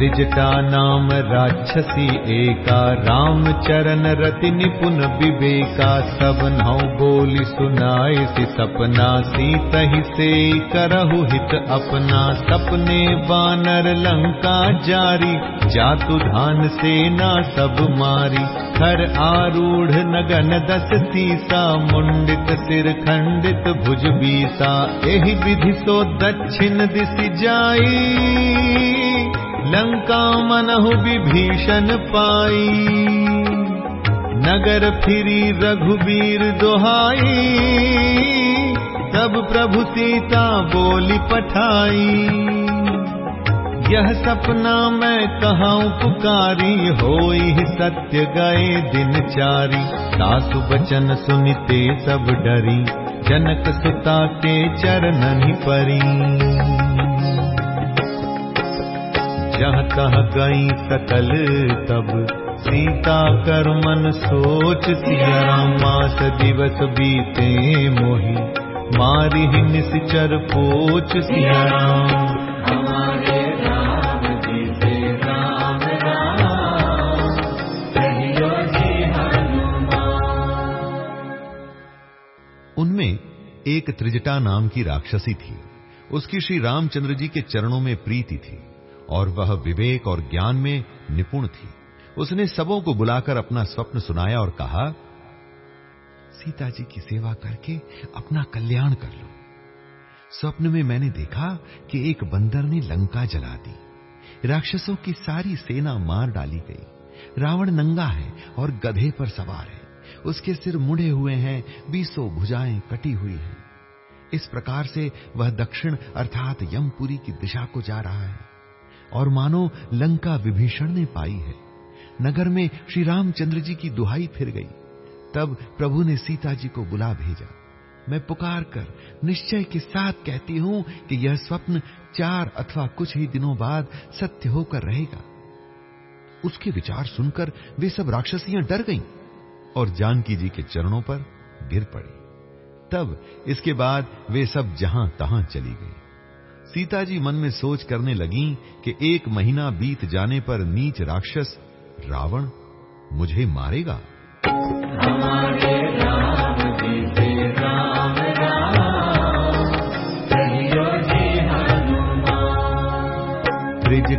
त्रिजटा नाम राक्षसी एका राम चरण रति निपुण विवेका सब नौ बोली सुनाए सी सपना सीत ही से करहु हित अपना सपने बानर लंका जारी जातु धान सेना सब मारी खर आरूढ़ नगन दस सीसा मुंडित सिर खंडित भुज बीसा एहि विधि सो दक्षिण दिश जाई लंका मनहु विभीषण पाई नगर फिरी रघुबीर दोहाई। तब प्रभु सीता बोली पठाई। यह सपना मैं कहाँ पुकारी होई सत्य गए दिन चारी। सासु बचन सुनते सब डरी जनक सुता के चरणन परी जहाँ तह गई सकल तब। सीता कर मन सोच सिया राम मास दिवस बीते मोही। मारी ही निश्चर पोच सिया राम। हमारे राम जी राम राम। कहियो जी हनुमान। उनमें एक त्रिजटा नाम की राक्षसी थी। उसकी श्री रामचंद्र जी के चरणों में प्रीति थी। और वह विवेक और ज्ञान में निपुण थी। उसने सबों को बुलाकर अपना स्वप्न सुनाया और कहा, सीता जी की सेवा करके अपना कल्याण कर लो। स्वप्न में मैंने देखा कि एक बंदर ने लंका जला दी। राक्षसों की सारी सेना मार डाली गई। रावण नंगा है और गधे पर सवार है। उसके सिर मुड़े हुए हैं, बीसों भुजाएँ कटी हुई हैं। इस प्रकार से वह दक्षिण अर्थात यमपुरी की दिशा को जा रहा है। और मानो लंका विभीषण ने पाई है। नगर में श्री रामचंद्र जी की दुहाई फिर गई। तब प्रभु ने सीता जी को बुला भेजा। मैं पुकार कर निश्चय के साथ कहती हूँ कि यह स्वप्न चार अथवा कुछ ही दिनों बाद सत्य होकर रहेगा। उसके विचार सुनकर वे सब राक्षसियाँ डर गईं और जानकी जी के चरणों पर गिर पड़ी। तब इसके बाद वे सब जहाँ तहां चली गई। सीता जी मन में सोच करने लगी कि एक महीना बीत जाने पर नीच राक्षस रावण मुझे मारेगा। हमारे राम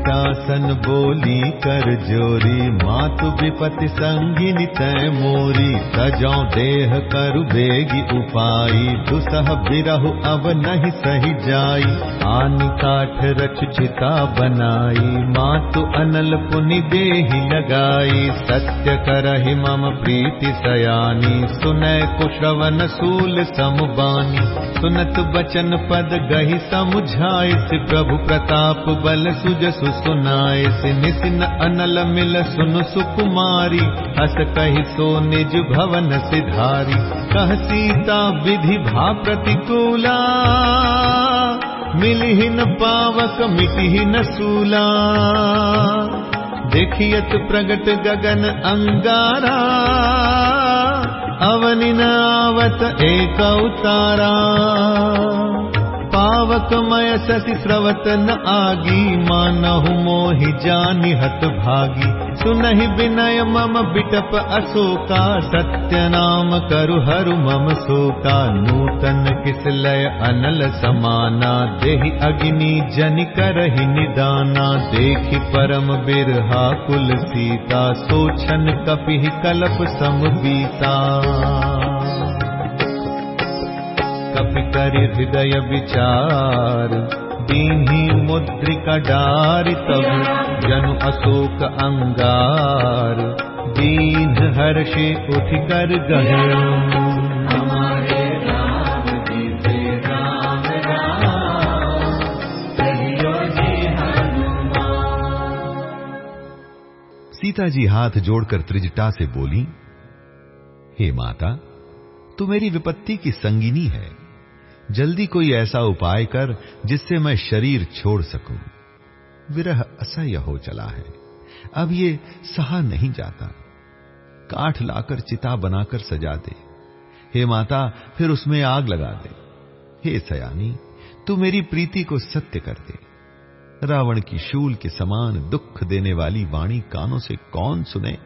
त्रिजटासन बोली कर जोरी। मातु विपति संगिनी तय मोरी। सजौ देह कर बेगी उपाई। दुसह बिरहु अब नहीं सही जाई। आनी काठ रच चिता बनाई। मातु अनल पुनि देहि लगाई। सत्य करहि मम प्रीति सयानी। सूल समबानी। सुनत बचन पद गही समुझाई प्रभु प्रताप बल सुजसु सुनाय निसिन अनल मिल सुन सुकुमारी हस सो निज भवन सिधारी। कह सीता विधि भा प्रतिकूला मिलहिन पावक मिटिहिन सूला। देखियत प्रगट गगन अंगारा अवनि न आवत एक उतारा पावकमय शशि स्रवत न आगी मानहु मोहि जानि हत भागी। सुनहि विनय मम बिटप अशोका सत्य नाम करु हरु मम शोका। नूतन किस लय अनल समाना देहि अग्नि जनि करहि निदाना। देखि परम बिरहा कुल सीता सोछन कपिहि कलप सम कपि कर हृदय विचार। दीन्ही मुद्रिका डारि तब जनु अशोक अंगार। दीन हर्षे उठ कर गहे। सीता जी हाथ जोड़कर त्रिजटा से बोली हे माता तू मेरी विपत्ति की संगिनी है। जल्दी कोई ऐसा उपाय कर जिससे मैं शरीर छोड़ सकूँ। विरह असह्य हो चला है। अब ये सहा नहीं जाता। काठ लाकर चिता बनाकर सजा दे। हे माता, फिर उसमें आग लगा दे। हे सयानी, तू मेरी प्रीति को सत्य कर दे। रावण की शूल के समान दुख देने वाली वाणी कानों से कौन सुने?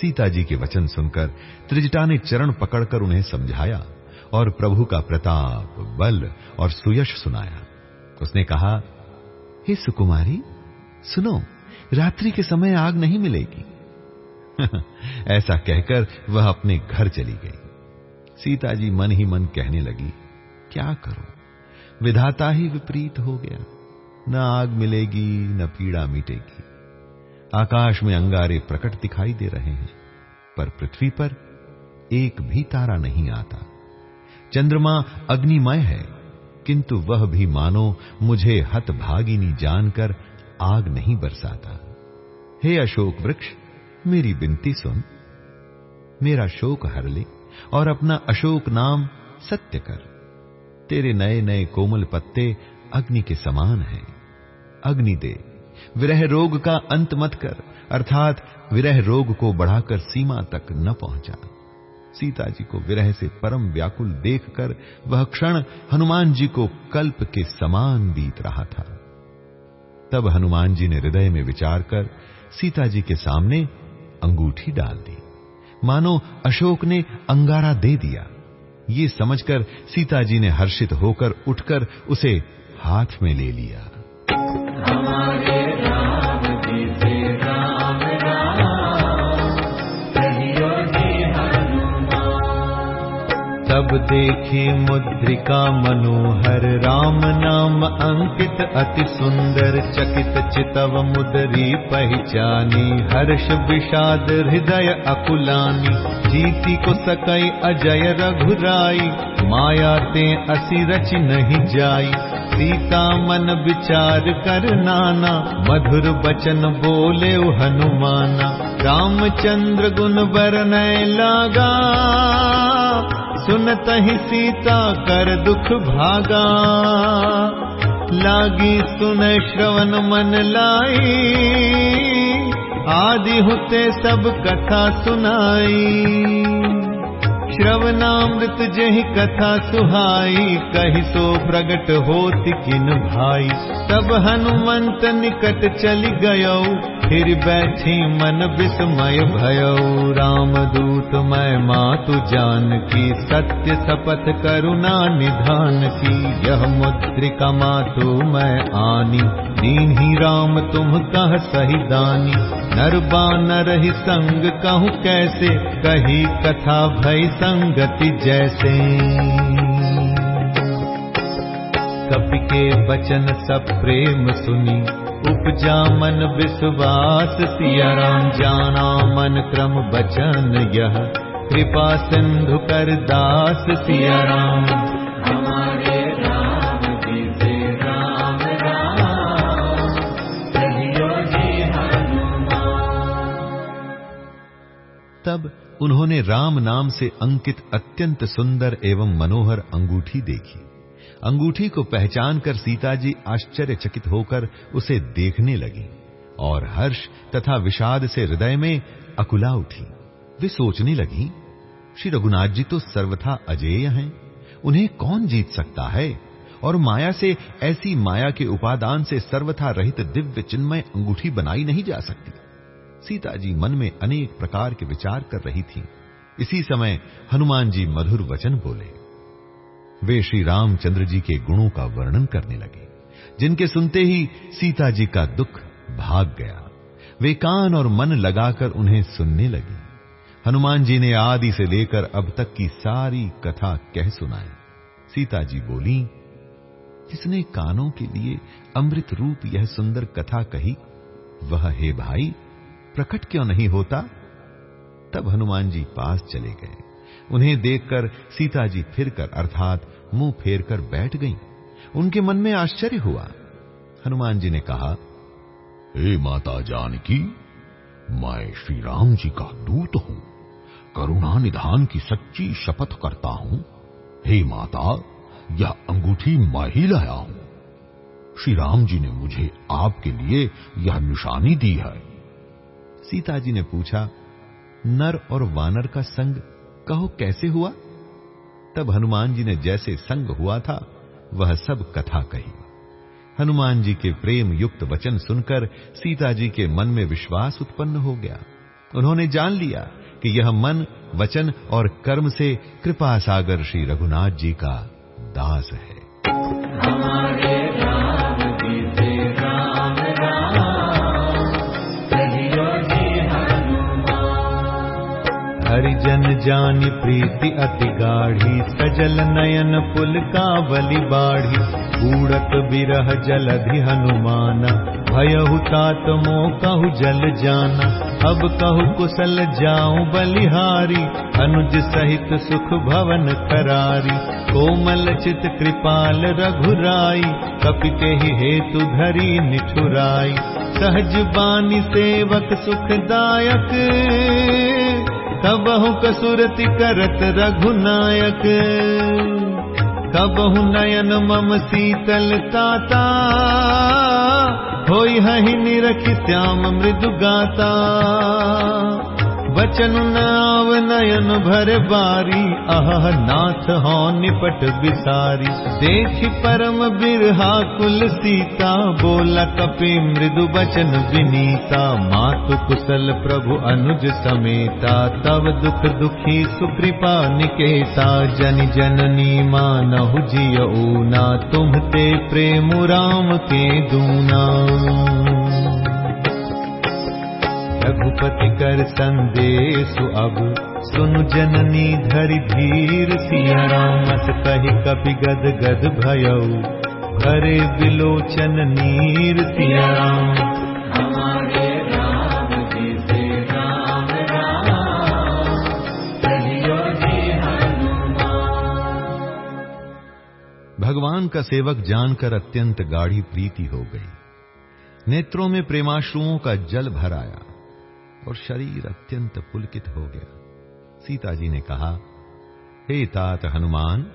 सीता जी के वचन सुनकर त्रिजटा ने चरण पकड़कर उन्हें समझाया। और प्रभु का प्रताप, बल और सुयश सुनाया। उसने कहा, हे सुकुमारी, सुनो, रात्रि के समय आग नहीं मिलेगी। ऐसा कहकर वह अपने घर चली गई। सीता जी मन ही मन कहने लगी, क्या करो? विधाता ही विपरीत हो गया। न आग मिलेगी, न पीड़ा मिटेगी। आकाश में अंगारे प्रकट दिखाई दे रहे हैं, पर पृथ्वी पर एक भी तारा नहीं आता। चंद्रमा अग्निमय है, किंतु वह भी मानो मुझे हतभागिनी जानकर आग नहीं बरसाता। हे अशोक वृक्ष, मेरी बिनती सुन। मेरा शोक हर ले और अपना अशोक नाम सत्य कर। तेरे नए नए कोमल पत्ते अग्नि के समान हैं। अग्नि दे, विरह रोग का अंत मत कर, अर्थात विरह रोग को बढ़ाकर सीमा तक न पहुँचा। सीता जी को विरह से परम व्याकुल देखकर वह क्षण हनुमान जी को कल्प के समान बीत रहा था। तब हनुमान जी ने हृदय में विचार कर सीता जी के सामने अंगूठी डाल दी। मानो अशोक ने अंगारा दे दिया। ये समझकर सीता जी ने हर्षित होकर उठकर उसे हाथ में ले लिया। हमारे देखे मुद्रिका मनोहर राम नाम अंकित अति सुंदर चकित चितव मुदरी पहचानी हर्ष विषाद हृदय अकुलानी जीती को सकई अजय रघुराई माया ते असी रच नहीं जाई। सीता मन विचार कर नाना मधुर बचन बोले हनुमाना रामचंद्र गुण बरनय लागा सुनत ही सीता कर दुख भागा। लागी सुन श्रवण मन लाई। आदि होते सब कथा सुनाई श्रवणामृत जहि कथा सुहाई, कही सो प्रगट होति किन भाई। तब हनुमंत निकट चली गयो, फिर बैठी मन विस्मय भयो। राम दूत, मैं मातु जान की सत्य सपथ करुणा निधान की। यह मुद्रिका मातु, मैं आनी। दीन ही राम, तुम कह सही दानी। नर बानर ही संग कहूँ कैसे? कही कथा भई संगति जैसे। कपि के बचन सब प्रेम सुनी। उपजा मन विश्वास सिया। राम जाना मन क्रम बचन यह। कृपा सिंधु कर दास सिया। राम। हमारे राम जी से राम राम। जी हनुमान। तब उन्होंने राम नाम से अंकित अत्यंत सुंदर एवं मनोहर अंगूठी देखी। अंगूठी को पहचान कर सीता जी आश्चर्यचकित होकर उसे देखने लगी और हर्ष तथा विषाद से हृदय में अकुला उठी। वे सोचने लगी, श्री रघुनाथ जी तो सर्वथा अजेय हैं। उन्हें कौन जीत सकता है? और माया से, ऐसी माया के उपादान से सर्वथा रहित दिव्य चिन्मय अंगूठी बनाई नहीं जा सकती। सीता जी मन में अनेक प्रकार के विचार कर रही थीं। इसी समय हनुमान जी मधुर वचन बोले। वे श्री रामचंद्र जी के गुणों का वर्णन करने लगे, जिनके सुनते ही सीता जी का दुख भाग गया। वे कान और मन लगाकर उन्हें सुनने लगी। हनुमान जी ने आदि से लेकर अब तक की सारी कथा कह सुनाई। सीता जी बोली जिसने कानों के लिए अमृत रूप यह सुंदर कथा कही? वह हे भाई प्रकट क्यों नहीं होता? तब हनुमान जी पास चले गए। उन्हें देखकर सीता जी फिरकर, अर्थात मुँह फेरकर बैठ गईं। उनके मन में आश्चर्य हुआ। हनुमान जी ने कहा, हे माता जानकी, मैं श्री राम जी का दूत हूँ। करुणा निधान की सच्ची शपथ करता हूँ। हे माता, यह अंगूठी मैं ही लाया हूँ। श्री राम जी ने मुझे आपके लिए यह निशानी दी है। सीता जी ने पूछा, नर और वानर का संग कहो कैसे हुआ? तब हनुमान जी ने जैसे संग हुआ था, वह सब कथा कही। हनुमान जी के प्रेम युक्त वचन सुनकर सीता जी के मन में विश्वास उत्पन्न हो गया। उन्होंने जान लिया कि यह मन, वचन और कर्म से कृपा सागर श्री रघुनाथ जी का दास है। हमारे हरिजन जानि प्रीति अति गाढ़ी सजल नयन पुल का बलि बाढ़ी कूड़त बिरह जलधि हनुमान भयहु तात मो कहु जल जाना अब कहु कुशल जाऊं बलिहारी अनुज सहित सुख भवन करारी कोमल चित कृपाल रघुराई कपिते हेतु धरी निठुराई सहज बानी सेवक सुखदायक कबहु कसुरति करत रघुनायक। कबहु नयन मम शीतल ताता होई हहि निरख श्याम मृदु गाता बचन नाव नयन भर बारी अह नाथ हो निपट बिसारी। देखि परम बिरहा कुल सीता बोला कपि मृदु बचन विनीता। मातु कुशल प्रभु अनुज समेता तव दुख दुखी सुकृपा निकेता। जन जननी मानहु जिय ऊना ते प्रेम राम के दूना रघुपति कर संदेश अब। सुन जननी धरि धीर सिया रामस कही कपि गद गद भयऊ। भरे बिलोचन नीर सिया राम हमारे राम जी से राम राम। कहियो जी हनुमान। भगवान का सेवक जानकर अत्यंत गाढ़ी प्रीति हो गई। नेत्रों में प्रेमाश्रुओं का जल भर आया। और शरीर अत्यंत पुलकित हो गया। सीता जी ने कहा, हे तात हनुमान,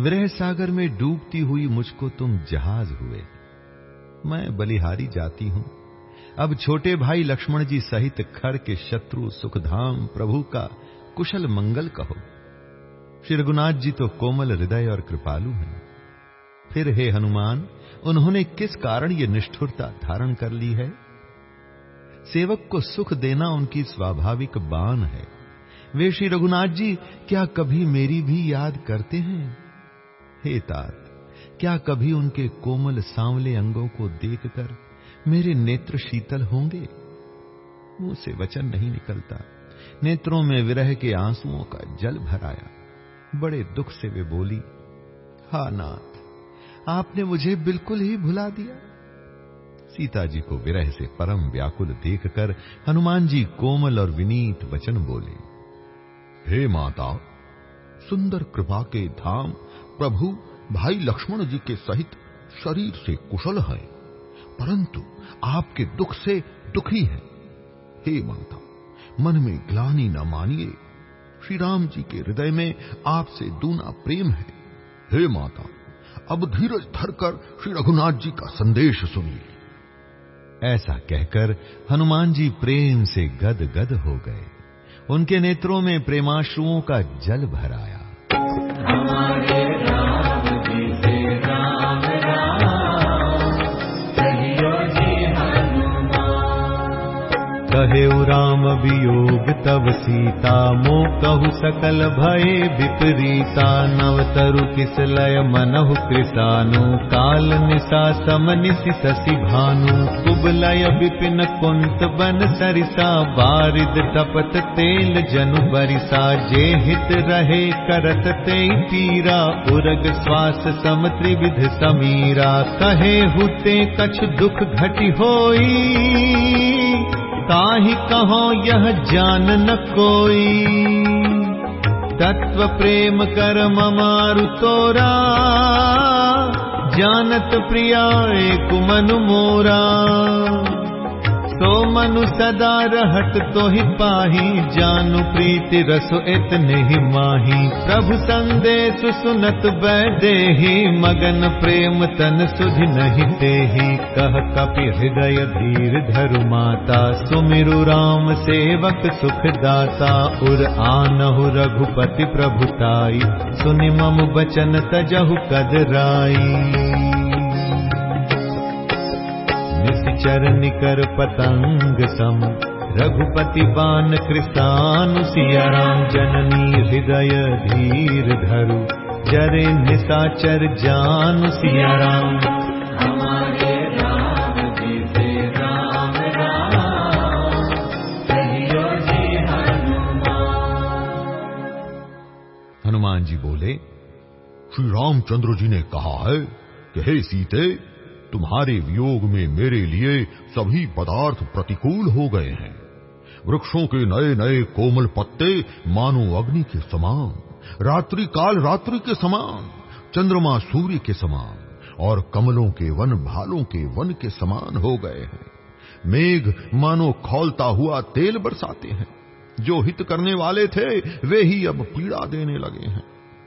विरह सागर में डूबती हुई मुझको तुम जहाज़ हुए। मैं बलिहारी जाती हूँ। अब छोटे भाई लक्ष्मण जी सहित खर के शत्रु सुखधाम प्रभु का कुशल मंगल कहो। श्री रघुनाथ जी तो कोमल हृदय और कृपालु हैं। फिर हे हनुमान, उन्होंने किस कारण ये निष्ठुरता धारण कर ली है? सेवक को सुख देना उनकी स्वाभाविक बान है। वे श्री रघुनाथ जी, क्या कभी मेरी भी याद करते हैं? हे तात, क्या कभी उनके कोमल सांवले अंगों को देखकर मेरे नेत्र शीतल होंगे? मुँह से वचन नहीं निकलता। नेत्रों में विरह के आंसुओं का जल भराया। बड़े दुख से वे बोली, हा नाथ, आपने मुझे बिल्कुल ही भुला दिया। सीता जी को विरह से परम व्याकुल देखकर हनुमान जी कोमल और विनीत वचन बोले, हे माता, सुंदर कृपा के धाम प्रभु भाई लक्ष्मण जी के सहित शरीर से कुशल है, परंतु आपके दुख से दुखी है। हे माता, मन में ग्लानी न मानिए श्री राम जी के हृदय में आपसे दूना प्रेम है। हे माता, अब धीरज धरकर श्री रघुनाथ जी का संदेश सुनिए। ऐसा कहकर हनुमान जी प्रेम से गद गद हो गए। उनके नेत्रों में प्रेमाश्रुओं का जल भराया। हमारे राम कहे राम वियोग तब सीता मो कहु सकल तरु विपिन कुंत बन सरिसा बारिद टपत तेल जनु बरिसा जे हित रहे करत ते पीरा उरग श्वास सम त्रिविध समीरा कहे हुते कछ दुख घटि होई काहि कहो यह जान न कोई। तत्व प्रेम कर ममारु तोरा। जानत प्रिया एक मनु मोरा सो मनु सदा रहत तो ही पाही जानु प्रीति रसो इतने ही माही। प्रभु संदेश सुनत बैदेही मगन प्रेम तन सुधि नहीं देही। कह कपि हृदय धीर धरु माता सुमिरु राम सेवक सुख दाता उर आनहु रघुपति प्रभुताई सुनि मम बचन तजहु कदराई निश्चर निकर पतंग सम। रघुपति बान सिया राम जननी हृदय धीर धरु। जरे निशाचर जानु सिया राम। हमारे हनुमान जी बोले श्री रामचंद्र जी ने कहा है कि हे सीते तुम्हारे वियोग में मेरे लिए सभी पदार्थ प्रतिकूल हो गए हैं। वृक्षों के नए नए कोमल पत्ते मानो अग्नि के समान, रात्रि काल रात्रि के समान, चंद्रमा सूर्य के समान, और कमलों के वन भालों के वन के समान हो गए हैं। मेघ मानो खौलता हुआ तेल बरसाते हैं। जो हित करने वाले थे, वे ही अब पीड़ा देने लगे हैं।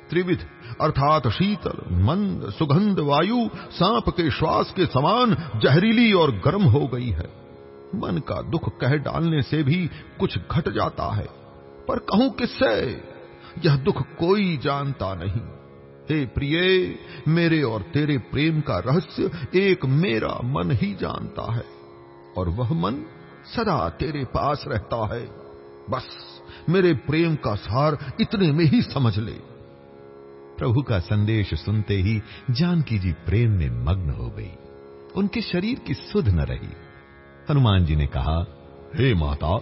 त्रिविध अर्थात शीतल, मंद, सुगंध, वायु, सांप के श्वास के समान जहरीली और गर्म हो गई है। मन का दुख कह डालने से भी कुछ घट जाता है। पर कहूँ किससे? यह दुख कोई जानता नहीं। हे प्रिय, मेरे और तेरे प्रेम का रहस्य एक मेरा मन ही जानता है, और वह मन सदा तेरे पास रहता है। बस, मेरे प्रेम का सार इतने में ही समझ ले। प्रभु का संदेश सुनते ही जानकी जी प्रेम में मग्न हो गई। उनके शरीर की सुध न रही। हनुमान जी ने कहा, हे माता,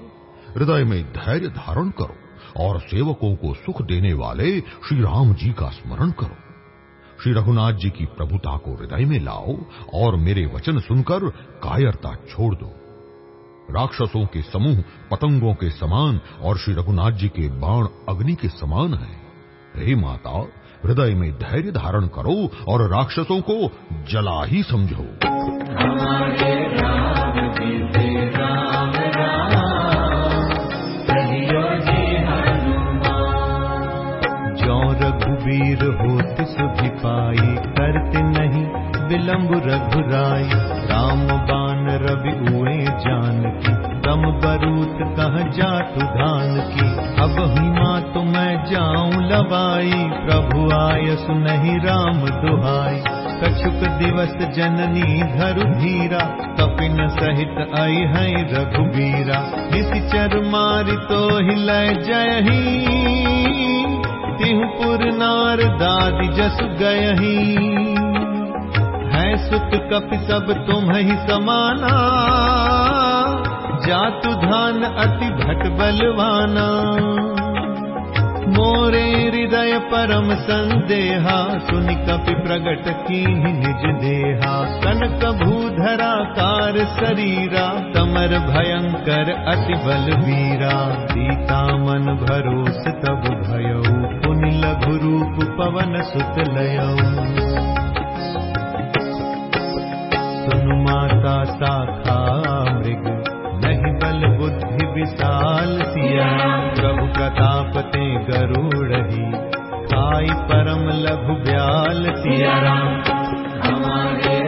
हृदय में धैर्य धारण करो और सेवकों को सुख देने वाले श्री राम जी का स्मरण करो। श्री रघुनाथ जी की प्रभुता को हृदय में लाओ और मेरे वचन सुनकर कायरता छोड़ दो। राक्षसों के समूह पतंगों के समान और श्री रघुनाथ जी के बाण अग्नि के समान है। हे माता हृदय में धैर्य धारण करो और राक्षसों को जला ही समझो। जी रघुबीर होत सुधि पाई करते नहीं, विलंब रघुराई, राम बान उए जान की। दम बरूत कह जातु धान की। अब हिमा तो मैं जाऊं लबाई। प्रभु आय सुनहि राम दुहाई। कछुक दिवस जननी धरु धीरा। कपिन सहित आई है रघुबीरा। निशिचर मारि तो हिलय जयही तिहुपुर नार दादि गयही सुत कपि सब तुम ही समाना जातु धान अति भट बलवाना। मोरे हृदय परम संदेहा, सुनि कपि प्रगट की निज देहा। कनक भूधरा कार शरीरा समर भयंकर अति बलवीरा सीता मन भरोस तब भयऊ पुनि लघु रूप पवन सुत लयऊ सुनु माता शाखा मृग। नहीं बल बुद्धि विशाल सिया। प्रभु प्रताप ते गरुड़ही खाई परम लघु ब्याल सिया राम हमारे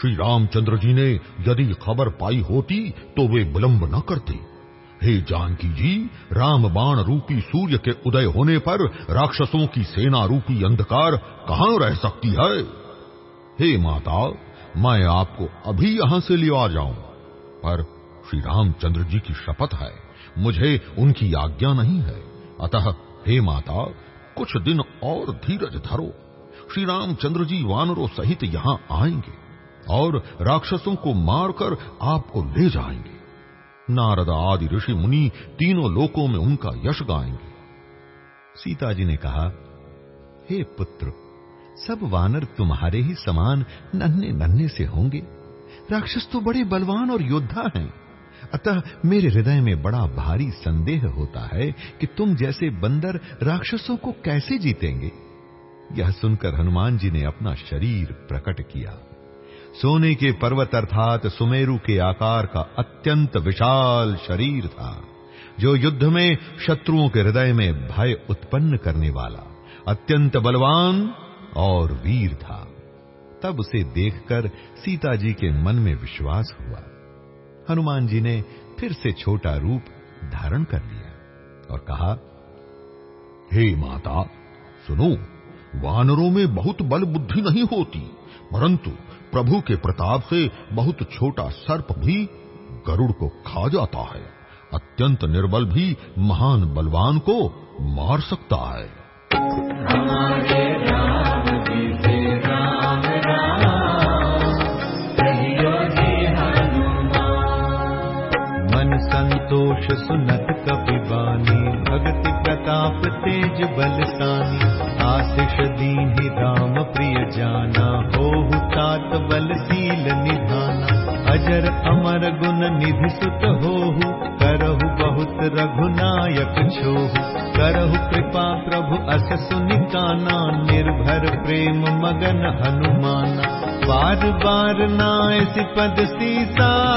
श्री रामचंद्र जी ने यदि खबर पाई होती तो वे विलंब न करते। हे जानकी जी, राम बाण रूपी सूर्य के उदय होने पर राक्षसों की सेना रूपी अंधकार कहाँ रह सकती है? हे माता, मैं आपको अभी यहाँ से ले आ जाऊँ। पर श्री रामचंद्र जी की शपथ है, मुझे उनकी आज्ञा नहीं है। अतः हे माता, कुछ दिन और धीरज धरो। श्री रामचंद्र जी वानरों सहित यहाँ आएँगे और राक्षसों को मारकर आपको ले जाएँगे। नारद आदि ऋषि मुनि तीनों लोकों में उनका यश गाएँगे। सीता जी ने कहा, हे पुत्र, सब वानर तुम्हारे ही समान नन्हे नन्हे से होंगे। राक्षस तो बड़े बलवान और योद्धा हैं। अतः मेरे हृदय में बड़ा भारी संदेह होता है कि तुम जैसे बंदर राक्षसों को कैसे जीतेंगे? यह सुनकर हनुमान जी ने अपना शरीर प्रकट किया। सोने के पर्वत अर्थात सुमेरु के आकार का अत्यंत विशाल शरीर था, जो युद्ध में शत्रुओं के हृदय में भय उत्पन्न करने वाला, अत्यंत बलवान और वीर था। तब उसे देखकर सीता जी के मन में विश्वास हुआ। हनुमान जी ने फिर से छोटा रूप धारण कर लिया और कहा, हे माता, सुनो, वानरों में बहुत बल बुद्धि नहीं होती, परंतु प्रभु के प्रताप से बहुत छोटा सर्प भी गरुड़ को खा जाता है। अत्यंत निर्बल भी महान बलवान को मार सकता है। मन संतोष सुनत कपि बानी प्रताप तेज बलसानी आशिष दीनि राम तात बलशील निधाना। अजर अमर गुण निधि सुत होहु। करहु बहुत रघुनायक छोहु। करहु कृपा प्रभु अस सुनिकाना निर्भर प्रेम मगन हनुमाना। बार बार नाय पद सीसा।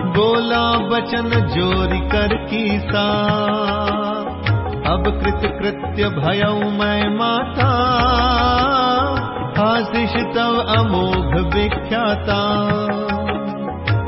बोला बचन जोरि कर कीसा। अब कृत कृत्य भयऊ मैं माता। आशिष तव अमोघ विख्याता।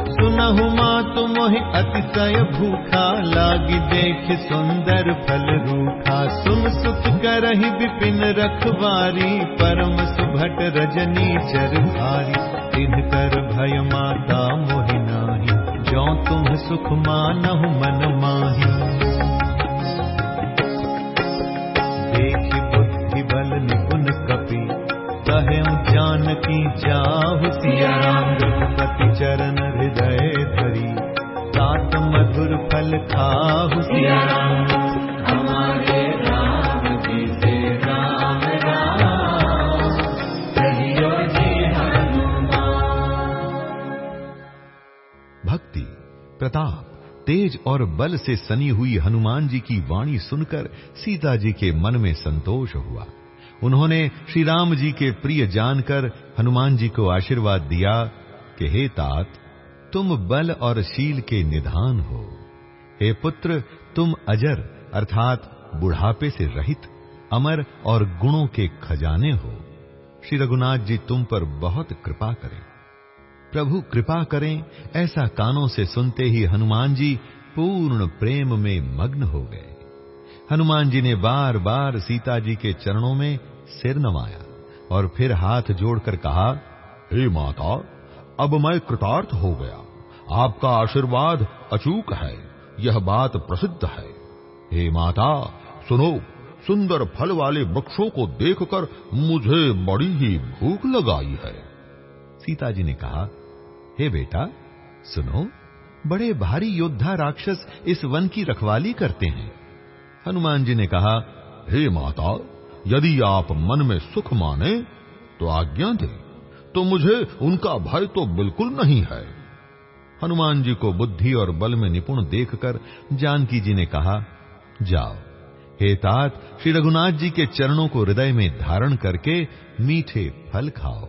सुनहु मातु मोहि अतिशय भूखा लागी देख सुंदर फल रूखा। सुन सुख करहि विपिन रखवारी परम सुभट रजनी चर भारी। कर भय माता मोहि नाही जो तुम सुख मानहु मन माही जानकी जाहु सिया राम रघुपति चरण हृदय धरी। तात मधुर फल खाहु सिया राम हमारे राम जी से राम राम। कहियो जी भक्ति प्रताप तेज और बल से सनी हुई हनुमान जी की वाणी सुनकर सीता जी के मन में संतोष हुआ। उन्होंने श्री राम जी के प्रिय जानकर हनुमान जी को आशीर्वाद दिया कि हे तात, तुम बल और शील के निधान हो। हे पुत्र, तुम अजर, अर्थात बुढ़ापे से रहित, अमर और गुणों के खजाने हो। श्री रघुनाथ जी तुम पर बहुत कृपा करें। प्रभु कृपा करें, ऐसा कानों से सुनते ही हनुमान जी पूर्ण प्रेम में मग्न हो गए। हनुमान जी ने बार बार सीता जी के चरणों में सिर नवाया और फिर हाथ जोड़कर कहा, हे माता, अब मैं कृतार्थ हो गया। आपका आशीर्वाद अचूक है, यह बात प्रसिद्ध है। हे माता, सुनो, सुंदर फल वाले वृक्षों को देखकर मुझे बड़ी ही भूख लगाई है। सीता जी ने कहा, हे बेटा, सुनो, बड़े भारी योद्धा राक्षस इस वन की रखवाली करते हैं। हनुमान जी ने कहा, हे माता यदि आप मन में सुख माने तो आज्ञा दें। तो मुझे उनका भय तो बिल्कुल नहीं है। हनुमान जी को बुद्धि और बल में निपुण देखकर जानकी जी ने कहा, जाओ। हे तात, श्री रघुनाथ जी के चरणों को हृदय में धारण करके मीठे फल खाओ।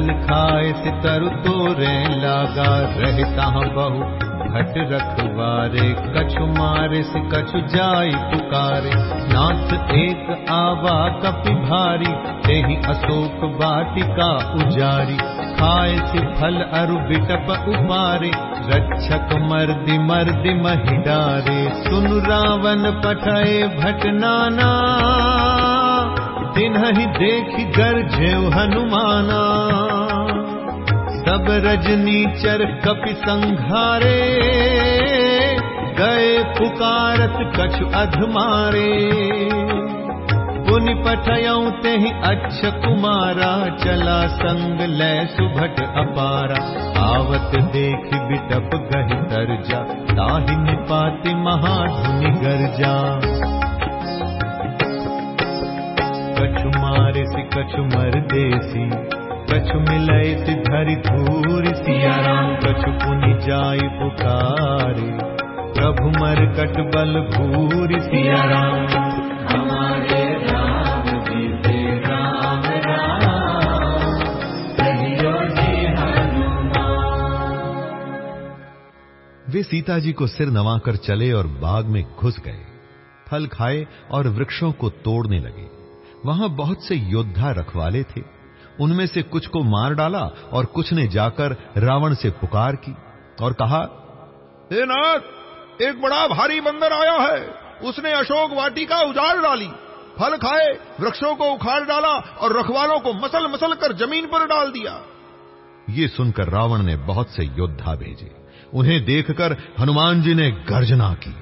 फल खाए से तरु तोरे लागा रहता बहु। भट रखवारे, कछु मारे से कछु जाई पुकारे। नाथ एक आवा कपि भारी, तेहि अशोक बाटिका उजारी। खाए से फल अरु बिटप उपारे, रक्षक मर्दि मर्दि महि डारे। सुन रावण भट नाना देखि गर्जेव हनुमाना। सब रजनी चर कपि संघारे। गए पुकारत कछु अधमारे पुनि पठयऊ ते अच्छ कुमारा चला संग लै सुभट अपारा। आवत देख बिटप गहि तरजा ताहि निपाति महाधुनि गर्जा कछु मारे से कछु मर देसी। कछु मिलय से धरि धूर सिया राम कछु पुनि जाय पुकारे। प्रभु मर कट बल भूर सिया राम हमारे राम जी राम राम। कहियो जी हनुमान। वे सीता जी को सिर नवाकर चले और बाग में घुस गए। फल खाए और वृक्षों को तोड़ने लगे। वहाँ बहुत से योद्धा रखवाले थे। उनमें से कुछ को मार डाला और कुछ ने जाकर रावण से पुकार की और कहा हे नाथ एक बड़ा भारी बंदर आया है। उसने अशोक वाटिका उजाड़ डाली। फल खाए वृक्षों को उखाड़ डाला और रखवालों को मसल मसल कर ज़मीन पर डाल दिया। ये सुनकर रावण ने बहुत से योद्धा भेजे। उन्हें देखकर हनुमान जी ने गर्जना की।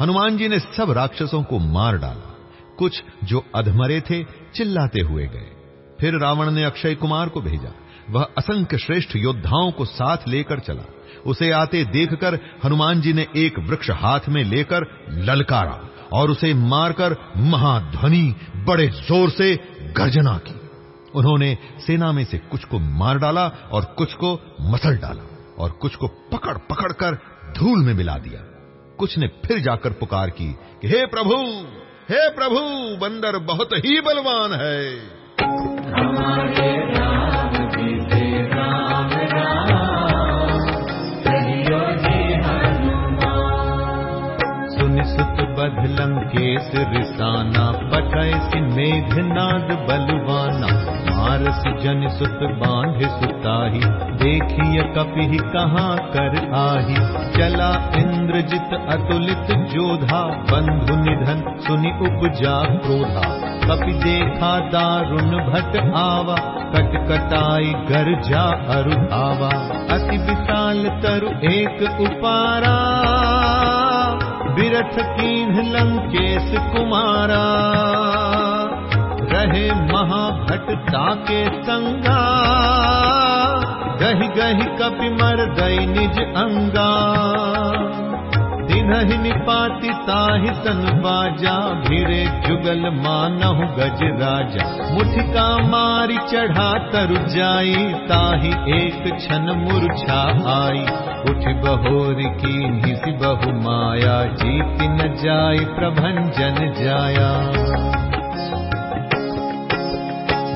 हनुमान जी ने सब राक्षसों को मार डाला। कुछ जो अधमरे थे चिल्लाते हुए गए। फिर रावण ने अक्षय कुमार को भेजा। वह असंख्य श्रेष्ठ योद्धाओं को साथ लेकर चला। उसे आते देखकर हनुमान जी ने एक वृक्ष हाथ में लेकर ललकारा और उसे मारकर महाध्वनि बड़े ज़ोर से गर्जना की। उन्होंने सेना में से कुछ को मार डाला और कुछ को मसल डाला और कुछ को पकड़ पकड़ कर धूल में मिला दिया। कुछ ने फिर जाकर पुकार की कि, हे प्रभु! हे प्रभु बंदर बहुत ही बलवान है। हमारे राम राम राम। लंकेश रिसाना पठय मेघनाद बलवाना मारस जन सुत बांध सुताही देखिय कपि कहाँ कर आही। चला इंद्रजित अतुलित जोधा बंधु निधन सुनि उपजा क्रोधा। कपि देखा दारुण भट आवा कट कटाई गर्जा अरु धावा अति विशाल तरु एक उपारा बिरथ कीन्ह लंकेश कुमारा। रहे महाभट ताके संगा गहि गहि कपि मर गई निज अंगा निपाति ताहि सन बाजा भिरे जुगल मानहु गज राजा। मुठिका मारी चढ़ा तरु जाई ताहि एक क्षण मूर्छा आई। उठ बहोर की निसि बहु माया जीति न जाय प्रभंजन जाया।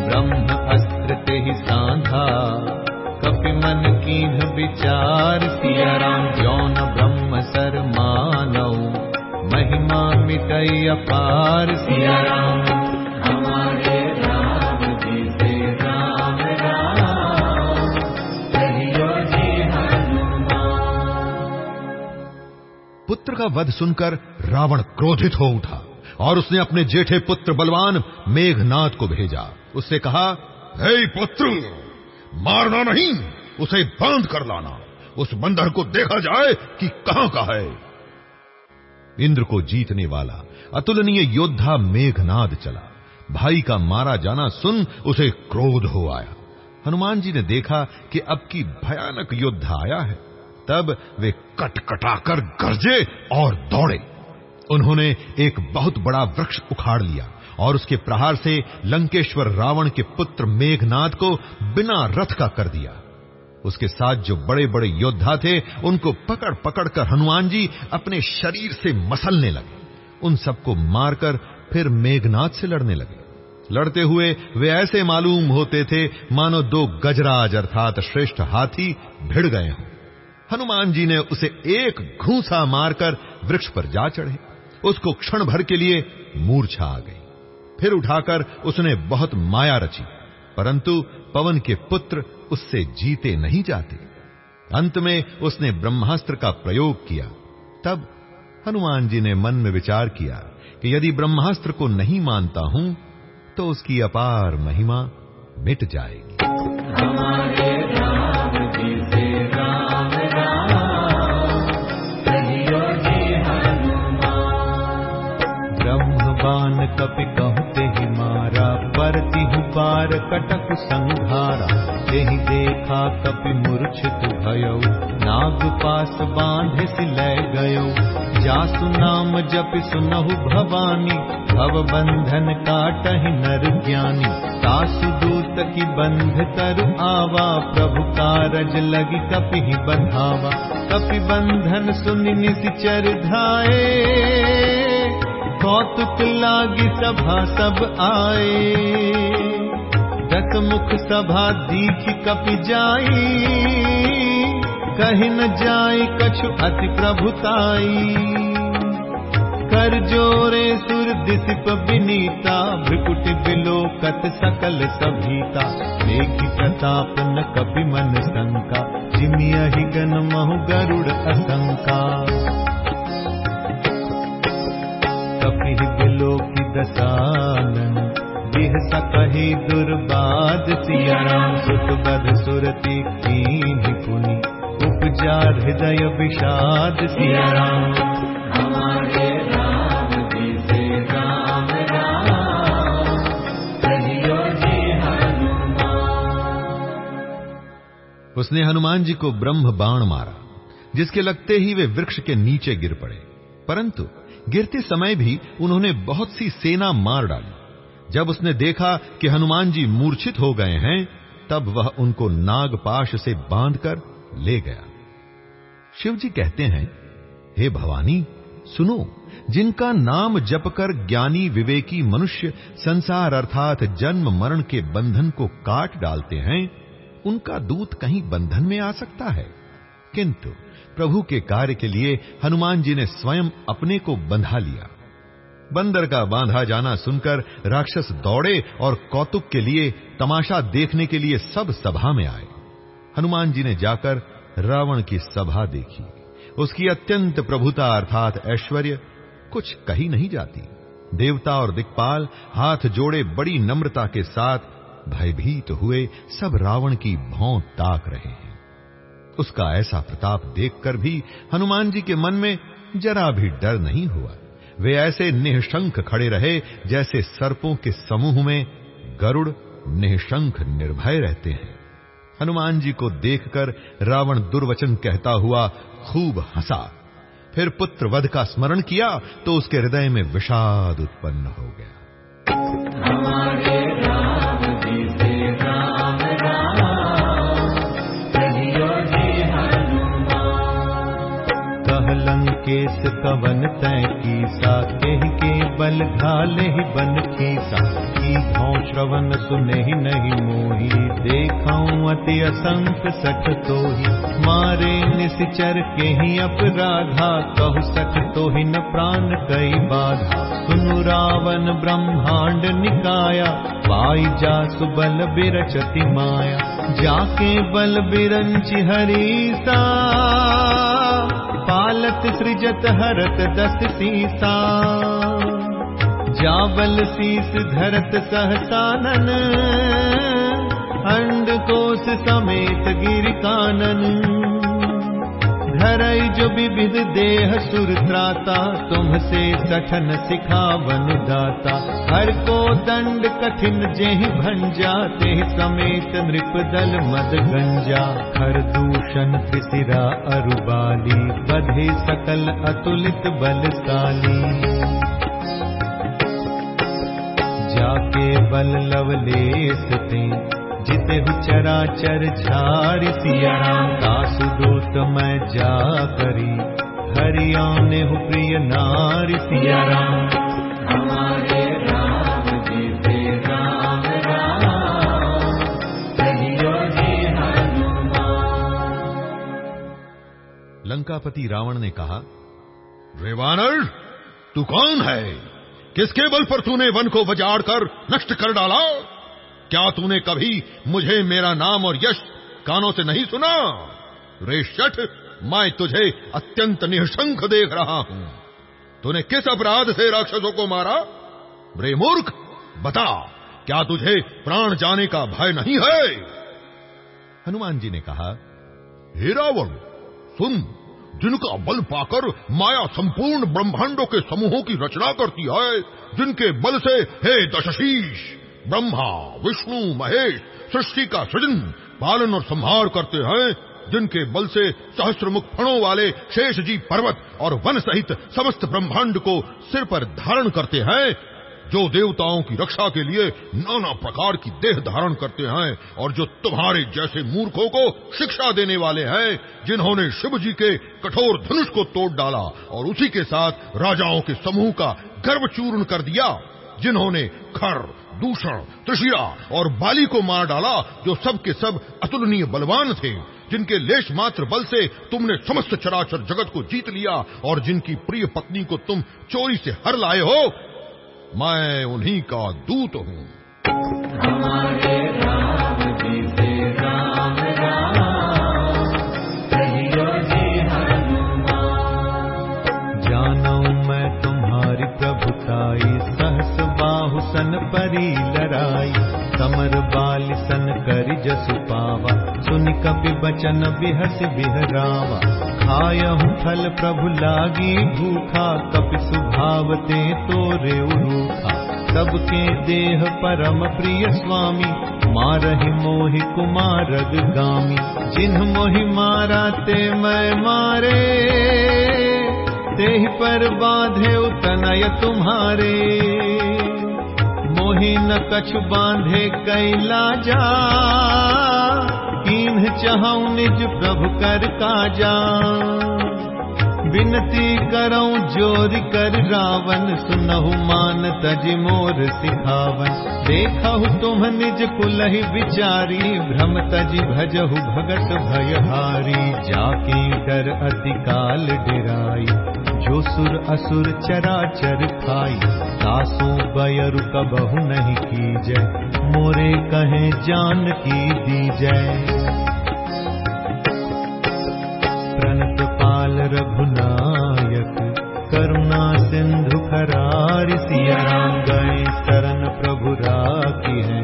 ब्रह्म अस्त्र तेहि साधा कपि मन कीन्ह विचार सिया राम जौन ब्रह्म सर मानौ महिमा मिटई अपार सिया राम हमारे राम जी से राम राम। कहियो जी हनुमान। पुत्र का वध सुनकर रावण क्रोधित हो उठा और उसने अपने जेठे पुत्र बलवान मेघनाथ को भेजा। उससे कहा हे पुत्र मारना नहीं उसे बाँध कर लाना। उस बंदर को देखा जाए कि कहाँ का है। इंद्र को जीतने वाला, अतुलनीय योद्धा मेघनाद चला। भाई का मारा जाना सुन उसे क्रोध हो आया। हनुमान जी ने देखा कि अब की भयानक योद्धा आया है। तब वे कटकटाकर गरजे और दौड़े। उन्होंने एक बहुत बड़ा वृक्ष उखाड़ लिया और उसके प्रहार से लंकेश्वर रावण के पुत्र मेघनाद को बिना रथ का कर दिया। उसके साथ जो बड़े बड़े योद्धा थे, उनको पकड़ पकड़ कर हनुमान जी अपने शरीर से मसलने लगे। उन सबको मारकर फिर मेघनाथ से लड़ने लगे। लड़ते हुए वे ऐसे मालूम होते थे, मानो दो गजराज अर्थात श्रेष्ठ हाथी भिड़ गए हों। हनुमान जी ने उसे एक घूसा मारकर वृक्ष पर जा चढ़े। उसको क्षण भर के लिए मूर्छा आ गई। फिर उठाकर उसने बहुत माया रची। परंतु पवन के पुत्र उससे जीते नहीं जाते। अंत में उसने ब्रह्मास्त्र का प्रयोग किया। तब हनुमान जी ने मन में विचार किया कि यदि ब्रह्मास्त्र को नहीं मानता हूँ तो उसकी अपार महिमा मिट जाएगी। ब्रह्मवान कपि कहते ही मारा, परति पार कटक संघारा यही देखा कपि मूर्छित भयो। नाग पास बांधे सिलय गयो। जासु नाम जप सुनहु भवानी भव बंधन काटहि नर ज्ञानी। तासु दूत की बंध कर आवा प्रभु कारज लगी कपि बंधावा। कपि बंधन सुनि निसिचर धाये कौतुक लागी सभा सब आए दस मुख सभा दीख कपि जाई, कहीं न जाई कछु अति प्रभुताई। कर जोरे सुर दिसिप विनीता, भ्रिकुटि बिलोकत सकल सभीता। देखी प्रताप न कपि मन शंका जिमियहि गन महु गरुड़ असंका। कपि बिलोकी दसानन जिह सकही दुर्बाद सियाराम सुख बद सुरती कीन पुनि उपजा हृदय विषाद सियाराम। राम जी उसने हनुमान जी को ब्रह्म बाण मारा जिसके लगते ही वे वृक्ष के नीचे गिर पड़े। परंतु गिरते समय भी उन्होंने बहुत सी सेना मार डाली। जब उसने देखा कि हनुमान जी मूर्छित हो गए हैं, तब वह उनको नागपाश से बांधकर ले गया। शिव जी कहते हैं, हे भवानी, सुनो, जिनका नाम जपकर ज्ञानी विवेकी मनुष्य संसार अर्थात जन्म मरण के बंधन को काट डालते हैं, उनका दूत कहीं बंधन में आ सकता है? किंतु प्रभु के कार्य के लिए हनुमान जी ने स्वयं अपने को बंधा लिया। बंदर का बांधा जाना सुनकर राक्षस दौड़े और कौतुक के लिए, तमाशा देखने के लिए सब सभा में आए। हनुमान जी ने जाकर रावण की सभा देखी। उसकी अत्यंत प्रभुता अर्थात ऐश्वर्य कुछ कही नहीं जाती। देवता और दिक्पाल हाथ जोड़े बड़ी नम्रता के साथ भयभीत हुए सब रावण की भौं ताक रहे हैं। उसका ऐसा प्रताप देखकर भी हनुमान जी के मन में जरा भी डर नहीं हुआ। वे ऐसे निःशंक खड़े रहे जैसे सर्पों के समूह में गरुड़ निःशंक निर्भय रहते हैं। हनुमान जी को देखकर रावण दुर्वचन कहता हुआ खूब हंसा। फिर पुत्र वध का स्मरण किया तो उसके हृदय में विषाद उत्पन्न हो गया। लंकेश कवन तय कीसा केह के बल घाले ही बन खीसा की भौ श्रवण सुने ही नहीं मोही देखाऊं अति असंख सठ तो ही। मारे निश्चर के ही अपराधा कहु सठ तो ही न प्राण कई बाधा। सुनु रावण ब्रह्मांड निकाया पाई जा सुबल बिरचति माया। जाके बल बिरंच हरीसा पालत सृजत हरत दस सीसा। जाबल शीस धरत सहसानन कोश समेत गिर कानन धरई जो विविध देह सुर त्राता तुमसे सठन सिखावन दाता। हर को दंड कठिन जेहि भंजा ते समेत नृप दल मद गंजा। खर दूषण त्रिशिरा अरुबाली बधे सकल अतुलित बलशाली। जाके बल लवलेस ते जिते चराचर झाड़ सिया राम दास दूत मैं जा करी। हरियाणे हु प्रिय नारी सिया राम हमारे राम जी से राम राम। कहियो जी हनुमान। लंकापति रावण ने कहा रे वानर तू कौन है? किसके बल पर तूने वन को बजाड़ कर नष्ट कर डाला? क्या तूने कभी मुझे मेरा नाम और यश कानों से नहीं सुना? रे शठ, मैं तुझे अत्यंत निशंक देख रहा हूँ। तूने किस अपराध से राक्षसों को मारा? रे मूर्ख, बता, क्या तुझे प्राण जाने का भय नहीं है? हनुमान जी ने कहा, हे रावण, सुन, जिनका बल पाकर माया संपूर्ण ब्रह्मांडों के समूहों की रचना करती है, जिनके बल से हे दशशीष ब्रह्मा, विष्णु, महेश, सृष्टि का सृजन पालन और संहार करते हैं, जिनके बल से सहस्त्र मुख फणों वाले शेष जी पर्वत और वन सहित समस्त ब्रह्मांड को सिर पर धारण करते हैं, जो देवताओं की रक्षा के लिए नाना प्रकार की देह धारण करते हैं और जो तुम्हारे जैसे मूर्खों को शिक्षा देने वाले हैं, जिन्होंने शिव जी के कठोर धनुष को तोड़ डाला और उसी के साथ राजाओं के समूह का गर्व चूर्ण कर दिया, जिन्होंने खर दूषण त्रिशिया और बाली को मार डाला जो सब के सब अतुलनीय बलवान थे, जिनके लेश मात्र बल से तुमने समस्त चराचर जगत को जीत लिया और जिनकी प्रिय पत्नी को तुम चोरी से हर लाए हो, मैं उन्हीं का दूत हूँ। हमारे राम जी से जसु पावा। सुन कपि बचन बिहस बिहरावा। खायहु फल प्रभु लागी भूखा। कपि सुभावते तोरे उरूखा। सबके देह परम प्रिय स्वामी। मारहि मोहि कुमारग गामी। जिन्ह मोहि मारा ते मैं मारे। तेहि पर बाधे तनय तुम्हारे। मोहि न कछु बांधे कैला जा। कीन्ह चहु निज प्रभु कर काजा विनती करऊं जोरि कर रावण, सुनहु मान तज मोर सिखावन। देखहु तुम निज कुलहि विचारी, भ्रम तज भजहु भगत भयहारी। जाके डर अति काल डेराई। जो सुर असुर चराचर खाई, सासों बयरु कबहु नहीं कीजय मोरे कहे जान की दीजय प्रणत पाल रघुनायक, करुणा सिंधु खरार सिया राम गए, शरण प्रभु राखी है।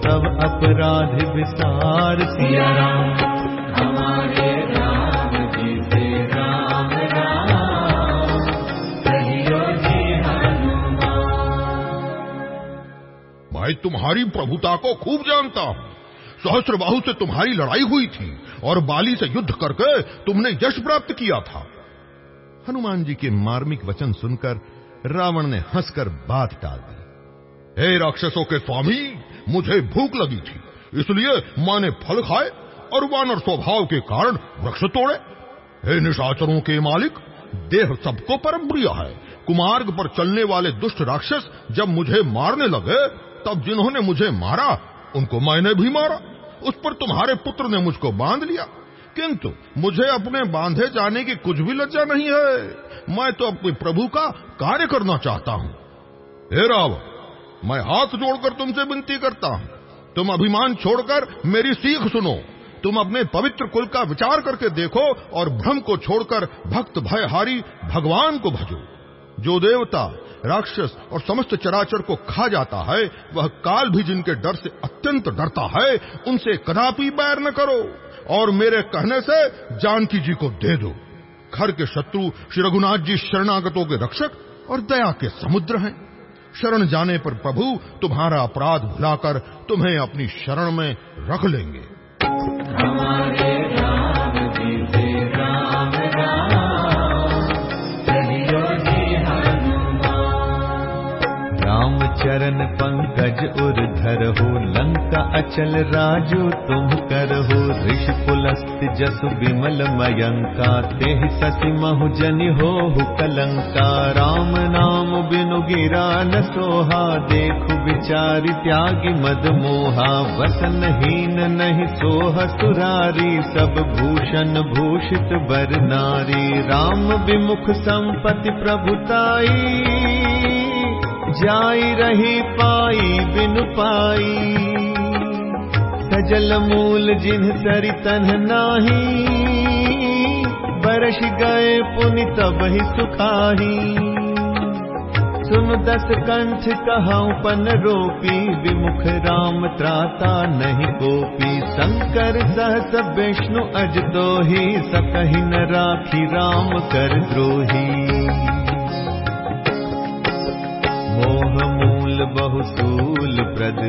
तब अपराध विसार सिया राम हमारे मैं तुम्हारी प्रभुता को खूब जानता हूँ। सहस्त्र बाहु से तुम्हारी लड़ाई हुई थी और बाली से युद्ध करके तुमने यश प्राप्त किया था। हनुमान जी के मार्मिक वचन सुनकर रावण ने हंसकर बात टाल दी। हे राक्षसों के स्वामी, मुझे भूख लगी थी, इसलिए मैंने फल खाए और वानर स्वभाव के कारण वृक्ष तोड़े। हे निशाचरों के मालिक, देह सबको परम प्रिय है। कुमार्ग पर चलने वाले दुष्ट राक्षस जब मुझे मारने लगे तब जिन्होंने मुझे मारा, उनको मैंने भी मारा। उस पर तुम्हारे पुत्र ने मुझको बाँध लिया। किंतु मुझे अपने बांधे जाने की कुछ भी लज्जा नहीं है। मैं तो अपने प्रभु का कार्य करना चाहता हूँ। हे रावण, मैं हाथ जोड़कर तुमसे विनती करता हूँ। तुम अभिमान छोड़कर मेरी सीख सुनो। तुम अपने पवित्र कुल का विचार करके देखो और भ्रम को छोड़कर भक्त भयहारी भगवान को भजो। जो देवता राक्षस और समस्त चराचर को खा जाता है। वह काल भी जिनके डर से अत्यंत डरता है, उनसे कदापि बैर न करो। और मेरे कहने से जानकी जी को दे दो। घर के शत्रु श्री रघुनाथ जी शरणागतों के रक्षक और दया के समुद्र हैं। शरण जाने पर प्रभु, तुम्हारा अपराध भुलाकर तुम्हें अपनी शरण में रख लेंगे। हमारे चरण पंकज उर धरहु लंका अचल राजू तुम करहु ऋषि पुलस्त जसु विमल मयंका तेहि ससि महु जनि हो कलंका। राम नाम बिनु गिरा न सोहा देखु विचारि त्यागी मद मोहा। वसन हीन नहीं सोह सुरारी सब भूषण भूषित बर नारी। राम विमुख संपति प्रभुताई जाई रही पाई बिनु पाई। सजल मूल जिन्ह सरि तन्ह नाही गए पुनि तब ही सुखाही। सुन दस कंठ कहूँ पन रोपी विमुख राम त्राता नहीं गोपी। शंकर सहस विष्णु अज तो ही सकहि न राखी राम कर द्रोही मोह मूल बहुसूल प्रद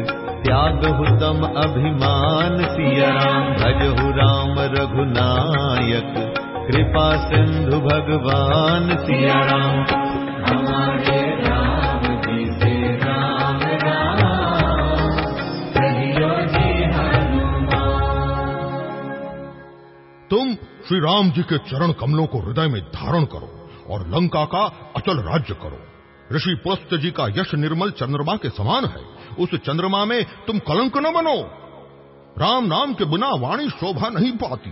त्याग तम अभिमान सिया राम भजहु राम रघुनायक। कृपा सिंधु भगवान सिया राम हमारे राम जी से राम राम। कहियो जी तुम श्री राम जी के चरण कमलों को हृदय में धारण करो और लंका का अचल राज्य करो। ऋषि पुलस्त जी का यश निर्मल चंद्रमा के समान है। उस चंद्रमा में तुम कलंक न बनो। राम नाम के बिना वाणी शोभा नहीं पाती।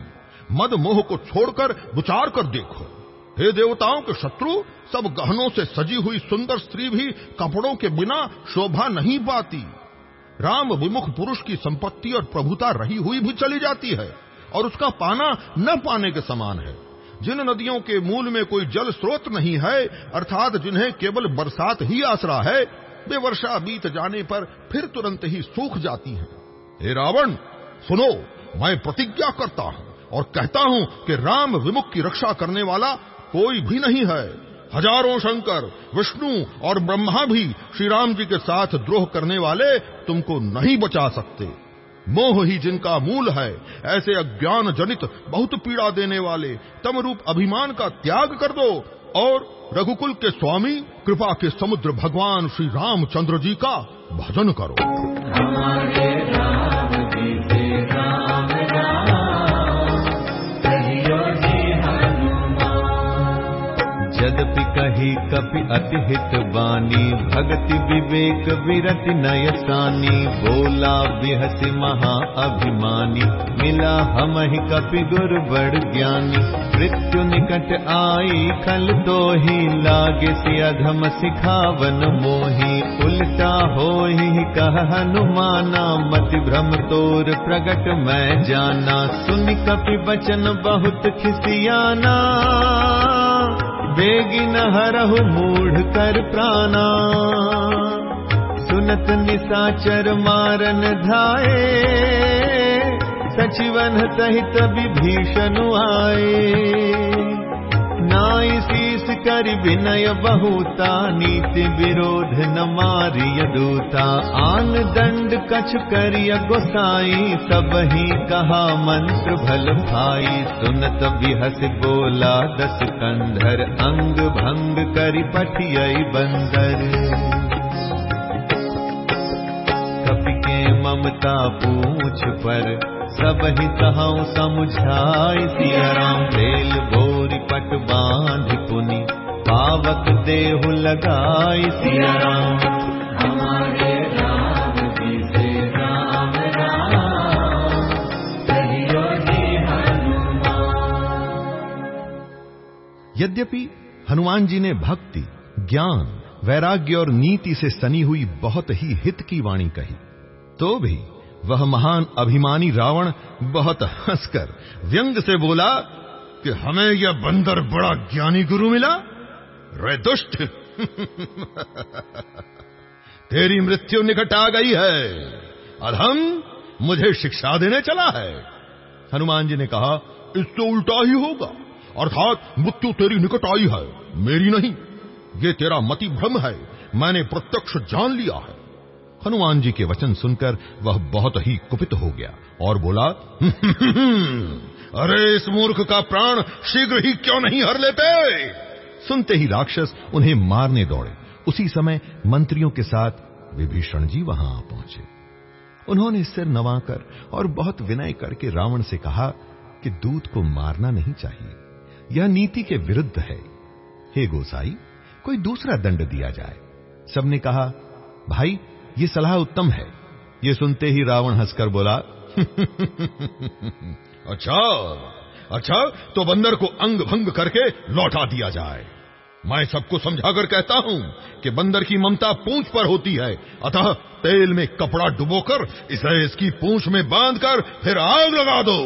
मद मोह को छोड़कर विचार कर देखो। हे देवताओं के शत्रु, सब गहनों से सजी हुई सुंदर स्त्री भी कपड़ों के बिना शोभा नहीं पाती। राम विमुख पुरुष की संपत्ति और प्रभुता रही हुई भी चली जाती है और उसका पाना न पाने के समान है। जिन नदियों के मूल में कोई जल स्रोत नहीं है, अर्थात जिन्हें केवल बरसात ही आसरा है, वे वर्षा बीत जाने पर फिर तुरंत ही सूख जाती हैं। हे रावण, सुनो, मैं प्रतिज्ञा करता हूँ और कहता हूँ कि राम विमुख की रक्षा करने वाला कोई भी नहीं है हज़ारों शंकर, विष्णु और ब्रह्मा भी श्री राम जी के साथ द्रोह करने वाले तुमको नहीं बचा सकते मोह ही जिनका मूल है, ऐसे अज्ञान जनित बहुत पीड़ा देने वाले तम रूप अभिमान का त्याग कर दो। और रघुकुल के स्वामी, कृपा के समुद्र भगवान श्री रामचंद्र जी का भजन करो। हमारे कही कपि अति हित बानी भगति विवेक विरति नय सानी बोला बिहसि महा अभिमानी। मिला हम ही कपि गुर बड़ ज्ञानी। मृत्यु निकट आई खल तो ही लागे अधम सिखावन मोही। उल्टा हो ही कह हनुमाना मति भ्रम तोर प्रगट मैं जाना। सुन कपि बचन बहुत खिसियाना बेगिन हरहु मूढ़ कर प्राणा सुनत निसाचर मारन धाये सचिवन सहित विभीषण आए नाई शीस कर विनय बहुता नीति विरोध न मारिय दूता आन दंड कछ करिय गोसाई सब ही कहा मंत्र भल भाई सुनत बिहस बोला दस कंधर अंग भंग करि पठिय बंदर कपि के ममता पूछ पर सब ही तहाऊ समुझाई सिया राम बेल बोरी पट बाँध पुनि पावक देहु लगाई सिया राम हमारे राम जी से राम राम कहियो जी हनुमान। यद्यपि हनुमान जी ने भक्ति ज्ञान वैराग्य और नीति से सनी हुई बहुत ही हित की वाणी कही तो भी वह महान अभिमानी रावण बहुत हंसकर व्यंग से बोला कि हमें यह बंदर बड़ा ज्ञानी गुरु मिला। रे दुष्ट। तेरी मृत्यु निकट आ गई है। अधम, मुझे शिक्षा देने चला है। हनुमान जी ने कहा, इससे उल्टा ही होगा। अर्थात मृत्यु तेरी निकट आई है, मेरी नहीं। ये तेरा मति भ्रम है। मैंने प्रत्यक्ष जान लिया है। हनुमान जी के वचन सुनकर वह बहुत ही कुपित हो गया और बोला अरे इस मूर्ख का प्राण शीघ्र ही क्यों नहीं हर लेते? सुनते ही राक्षस उन्हें मारने दौड़े। उसी समय मंत्रियों के साथ विभीषण जी वहाँ पहुँचे। उन्होंने सिर नवाकर और बहुत विनय करके रावण से कहा कि दूत को मारना नहीं चाहिए। यह नीति के विरुद्ध है। हे गोसाई, कोई दूसरा दंड दिया जाए। सबने कहा, भाई ये सलाह उत्तम है। ये सुनते ही रावण हंसकर बोला अच्छा अच्छा तो बंदर को अंग भंग करके लौटा दिया जाए। मैं सबको समझाकर कहता हूँ कि बंदर की ममता पूंछ पर होती है। अतः तेल में कपड़ा डुबोकर इसे इसकी पूंछ में बांधकर फिर आग लगा दो।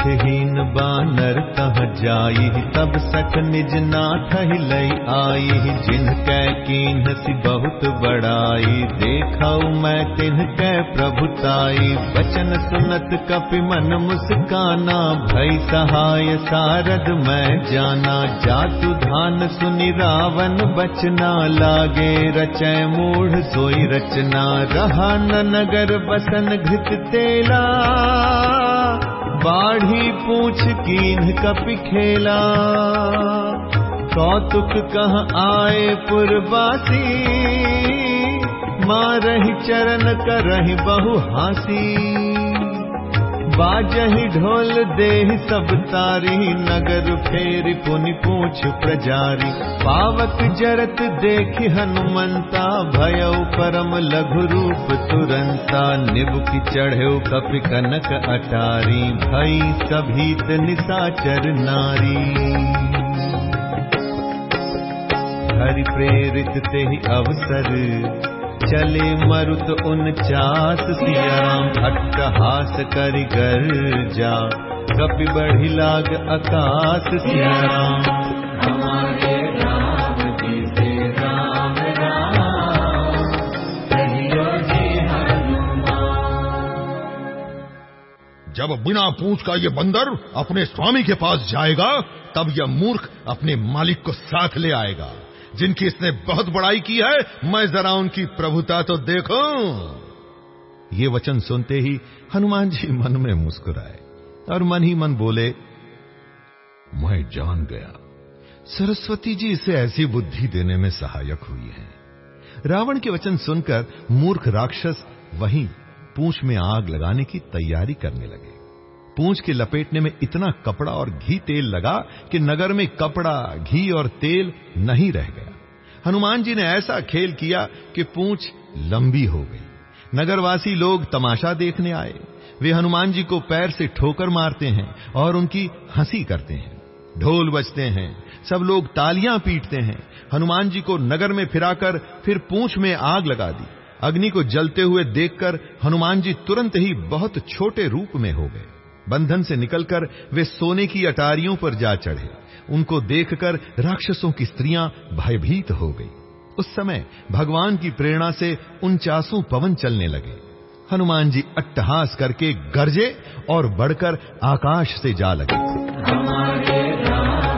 पूछहीन बानर कह जाई? तब सख निज नाथ लई आई। जिन कै कीन सी बहुत बड़ाई। देखऊ मैं तिन्ह कै प्रभुताई बचन सुनत कपि मन मुस्काना। भई सहाय सारद मैं जाना। जातु धान सुनि रावण बचना लागे। रचय मूढ़ सोई रचना। रहा न नगर बसन घृत तेला। बाढ़ी पूछ कीन कपि खेला। कौतुक कह आए पुरवासी। मारही चरण करही बहु हासी। बाजही ढोल देह सब तारी नगर फेरि पुनि पूछ प्रजारी। पावक जरत देखि हनुमंता भयउ परम लघु रूप तुरंता। निबुकि चढ़ेउ कपि कनक अटारी भई सभीत निसाचर नारी। हरि प्रेरित ते अवसर चले मरुत उनचास सियाराम अट्टहास कर गर जा। कपि बढ़ी लाग आकाश सियाराम। जब बिना पूछ का ये बंदर अपने स्वामी के पास जाएगा तब यह मूर्ख अपने मालिक को साथ ले आएगा। जिनकी इसने बहुत बड़ाई की है, मैं जरा उनकी प्रभुता तो देखूँ। ये वचन सुनते ही हनुमान जी मन में मुस्कुराए और मन ही मन बोले, मैं जान गया, सरस्वती जी इसे ऐसी बुद्धि देने में सहायक हुई है। रावण के वचन सुनकर मूर्ख राक्षस वहीं पूंछ में आग लगाने की तैयारी करने लगे। पूंछ के लपेटने में इतना कपड़ा और घी तेल लगा कि नगर में कपड़ा, घी और तेल नहीं रह गया। हनुमान जी ने ऐसा खेल किया कि पूंछ लंबी हो गई। नगरवासी लोग तमाशा देखने आए। वे हनुमान जी को पैर से ठोकर मारते हैं और उनकी हँसी करते हैं। ढोल बजते हैं, सब लोग तालियाँ पीटते हैं। हनुमान जी को नगर में फिराकर फिर पूंछ में आग लगा दी। अग्नि को जलते हुए देखकर हनुमान जी तुरंत ही बहुत छोटे रूप में हो गए। बंधन से निकलकर वे सोने की अटारियों पर जा चढ़े। उनको देखकर राक्षसों की स्त्रियाँ भयभीत हो गई। उस समय भगवान की प्रेरणा से उनचासों पवन चलने लगे। हनुमान जी अट्टहास करके गरजे और बढ़कर आकाश से जा लगे। हमारे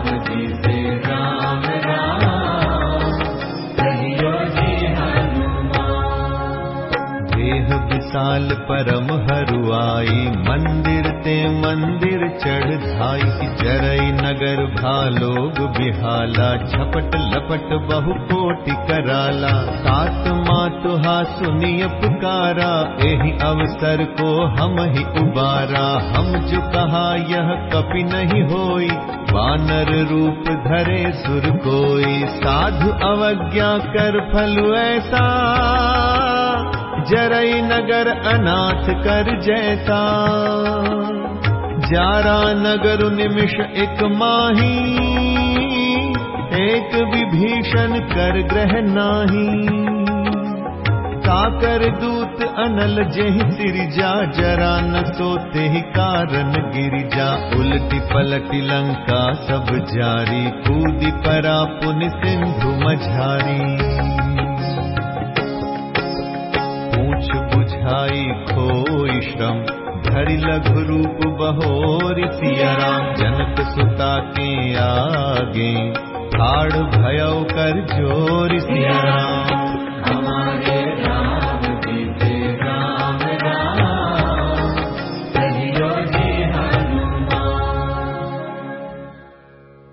देह परम हरुआई, मंदिर ते मंदिर चढ़ धाई जरई नगर भालोग बिहाला, झपट लपट बहु कोटि कराला। सात मातुहा सुनिय पुकारा, एहि अवसर को हम ही उबारा। हम जो कहा यह कपि नहीं होई, वानर रूप धरे सुर कोई। साधु अवज्ञा कर फल ऐसा। जरई नगर अनाथ कर जैसा। जारा नगर निमिष एक माही एक विभीषण कर ग्रह नाही। काकर दूत अनल जेहि सिरिजा जरा न सोते ही कारण गिरिजा। उलटी पलटी लंका सब जारी कूदी परा पुन सिंधु मझारी बुझाई खोई श्रम धरि लघु रूप बहोरि सिया राम जनक सुता के आगे। ठाड़ भयो कर ज़ोर सिया राम हमारे राम जी राम राम कहियो जी हनुमान।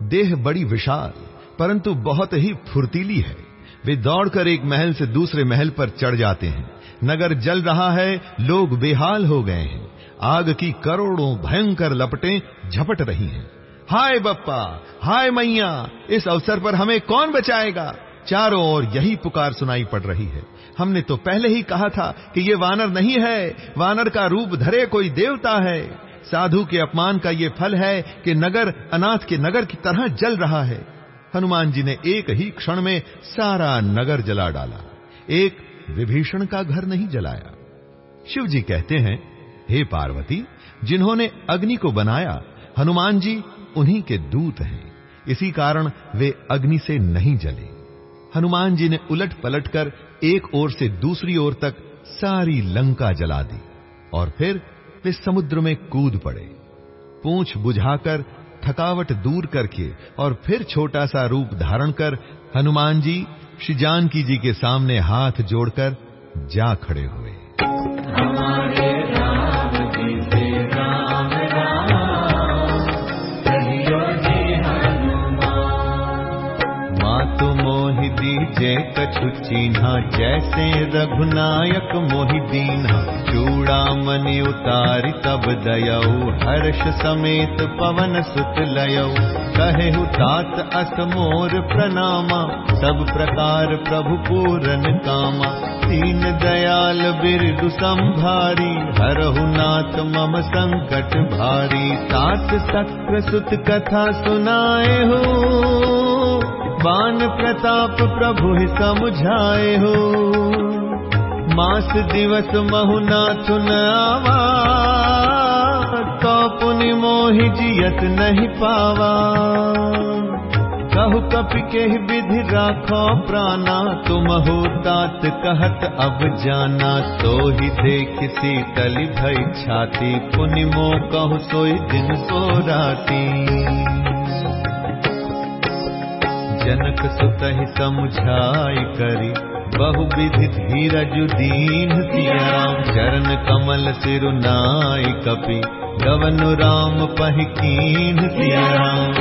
देह बड़ी विशाल परंतु बहुत ही फुर्तीली है। वे दौड़कर एक महल से दूसरे महल पर चढ़ जाते हैं। नगर जल रहा है, लोग बेहाल हो गए हैं। आग की करोड़ों भयंकर लपटें झपट रही हैं। हाय बप्पा, हाय मैया, इस अवसर पर हमें कौन बचाएगा? चारों ओर यही पुकार सुनाई पड़ रही है। हमने तो पहले ही कहा था कि ये वानर नहीं है, वानर का रूप धरे कोई देवता है। साधु के अपमान का ये फल है कि नगर अनाथ के नगर की तरह जल रहा है। हनुमान जी ने एक ही क्षण में सारा नगर जला डाला। एक विभीषण का घर नहीं जलाया। शिव जी कहते हैं, हे पार्वती, जिन्होंने अग्नि को बनाया, हनुमान जी उन्हीं के दूत हैं। इसी कारण वे अग्नि से नहीं जले। हनुमान जी ने उलट पलट कर एक ओर से दूसरी ओर तक सारी लंका जला दी और फिर वे समुद्र में कूद पड़े। पूछ बुझाकर थकावट दूर करके और फिर छोटा सा रूप धारण कर हनुमान जी श्री जानकी जी के सामने हाथ जोड़कर जा खड़े हुए। हमारे राम जी। दीजे कछु चीन्हा जैसे रघुनायक मोहि दीन्हा चूड़ामणि उतारि तब दयऊ हर्ष समेत पवन सुत कहेहु तात अस मोर प्रणामा सब प्रकार प्रभु पूरन कामा। दीन दयाल बिरदु संभारी हरहु नाथ मम संकट भारी। तात सक्र सुत कथा सुनाए हो बान प्रताप प्रभु ही समुझाए हो। मास दिवस महुना चुन आवा तो पुनि मोहि जियत नहीं पावा। कहु कपि के विधि राखो प्राणा, तुम हो तात कहत अब जाना। तो ही दे किसी शीतल भई छाती पुनि कहु सोई दिन सो राती। जनक सुतहि समुझाई करी। बहु विधि धीरज दीन सियाराम चरण कमल सिरुनाई कपि। गवन राम पहि कीन सियाराम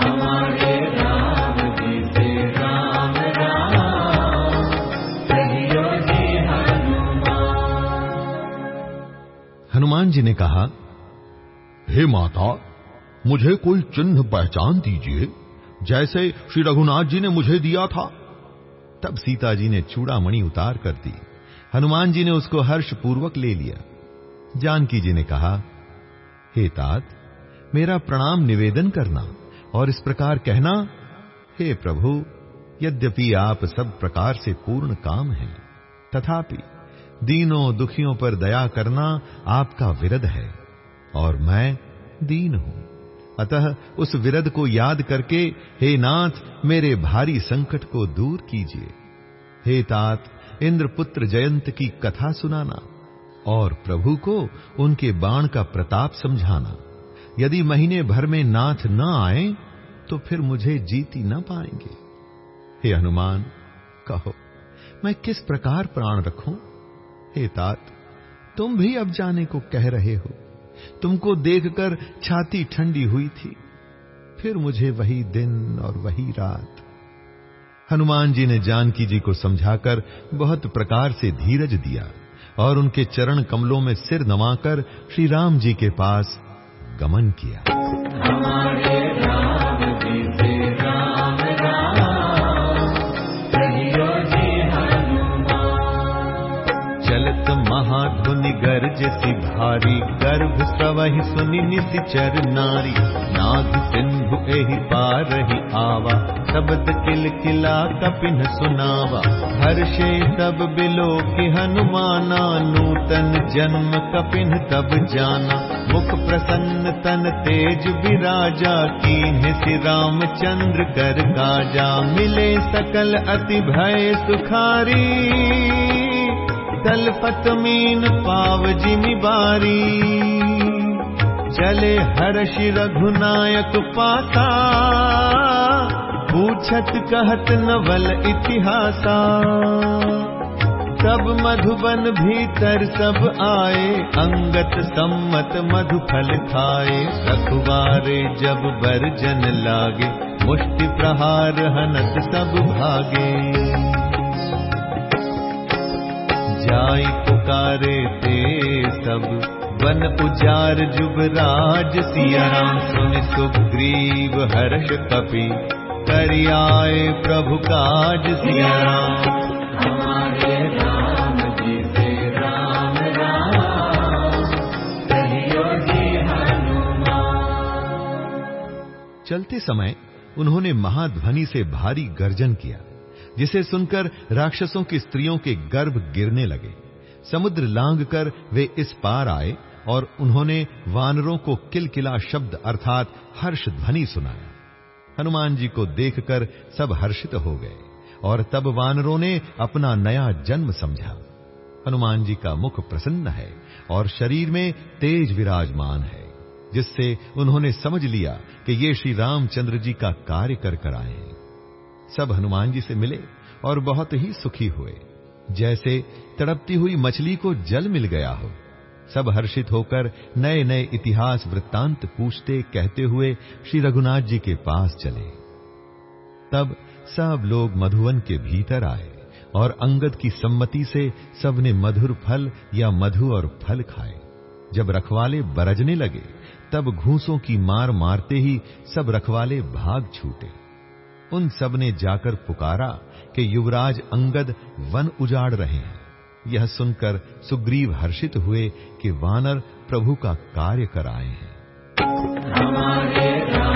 हमारे राम जी से राम राम। कहियो हनुमान। हनुमान जी ने कहा हे माता मुझे कोई चिन्ह पहचान दीजिए। जैसे श्री रघुनाथ जी ने मुझे दिया था। तब सीता जी ने चूड़ामणि उतार कर दी। हनुमान जी ने उसको हर्ष पूर्वक ले लिया। जानकी जी ने कहा, हे तात, मेरा प्रणाम निवेदन करना और इस प्रकार कहना, हे प्रभु, यद्यपि आप सब प्रकार से पूर्ण काम हैं, तथापि दीनों दुखियों पर दया करना आपका विरद है और मैं दीन हूँ। अतः उस विरद को याद करके, हे नाथ, मेरे भारी संकट को दूर कीजिए। हे तात, इंद्रपुत्र जयंत की कथा सुनाना और प्रभु को उनके बाण का प्रताप समझाना। यदि महीने भर में नाथ न आए तो फिर मुझे जीती न पाएँगे। हे हनुमान, कहो, मैं किस प्रकार प्राण रखूँ? हे तात, तुम भी अब जाने को कह रहे हो। तुमको देखकर छाती ठंडी हुई थी। फिर मुझे वही दिन और वही रात। हनुमान जी ने जानकी जी को समझाकर बहुत प्रकार से धीरज दिया और उनके चरण कमलों में सिर नवाकर श्री राम जी के पास गमन किया। हमारे राम भारी गर्भ सवहि सुनि निशिचर नारी। नाग सिंधु एहि पारहि आवा। शब्द किल किला कपिन सुनावा। हर्षे सब बिलो कि हनुमाना नूतन जन्म कपिन तब जाना। मुख प्रसन्न तन तेज विराजा कीन्ह श्री रामचंद्र कर काजा। मिले सकल अति भय सुखारी तलपत मीन पाव चले हर्षि रघुनायक पासा पूछत कहत नवल इतिहासा। सब मधुबन भीतर सब आए अंगत सम्मत मधुफल खाए। रखवारे जब बरजन लागे मुष्टि प्रहार हनत सब भागे जाई पुकारे ते सब। वन उजार जुबराज सियाराम सुन सुग्रीव हर्ष कपि। करियाए प्रभु काज सियाराम। हमारे राम जी से राम राम। कहियो हनुमान। चलते समय उन्होंने महाध्वनि से भारी गर्जन किया। जिसे सुनकर राक्षसों की स्त्रियों के गर्भ गिरने लगे। समुद्र लांग कर वे इस पार आए और उन्होंने वानरों को किलकिला शब्द अर्थात हर्ष ध्वनि सुनाया। हनुमान जी को देखकर सब हर्षित हो गए और तब वानरों ने अपना नया जन्म समझा। हनुमान जी का मुख प्रसन्न है और शरीर में तेज विराजमान है, जिससे उन्होंने समझ लिया कि ये श्री रामचंद्र जी का कार्य कर कर आए हैं। सब हनुमान जी से मिले और बहुत ही सुखी हुए। जैसे तड़पती हुई मछली को जल मिल गया हो। सब हर्षित होकर नए नए इतिहास वृत्तांत पूछते, कहते हुए श्री रघुनाथ जी के पास चले। तब सब लोग मधुवन के भीतर आए और अंगद की सम्मति से सबने मधुर फल या मधु और फल खाए। जब रखवाले बरजने लगे, तब घूसों की मार मारते ही सब रखवाले भाग छूटे। उन सबने जाकर पुकारा कि युवराज अंगद वन उजाड़ रहे हैं। यह सुनकर सुग्रीव हर्षित हुए कि वानर प्रभु का कार्य कर आए हैं। हमारे राम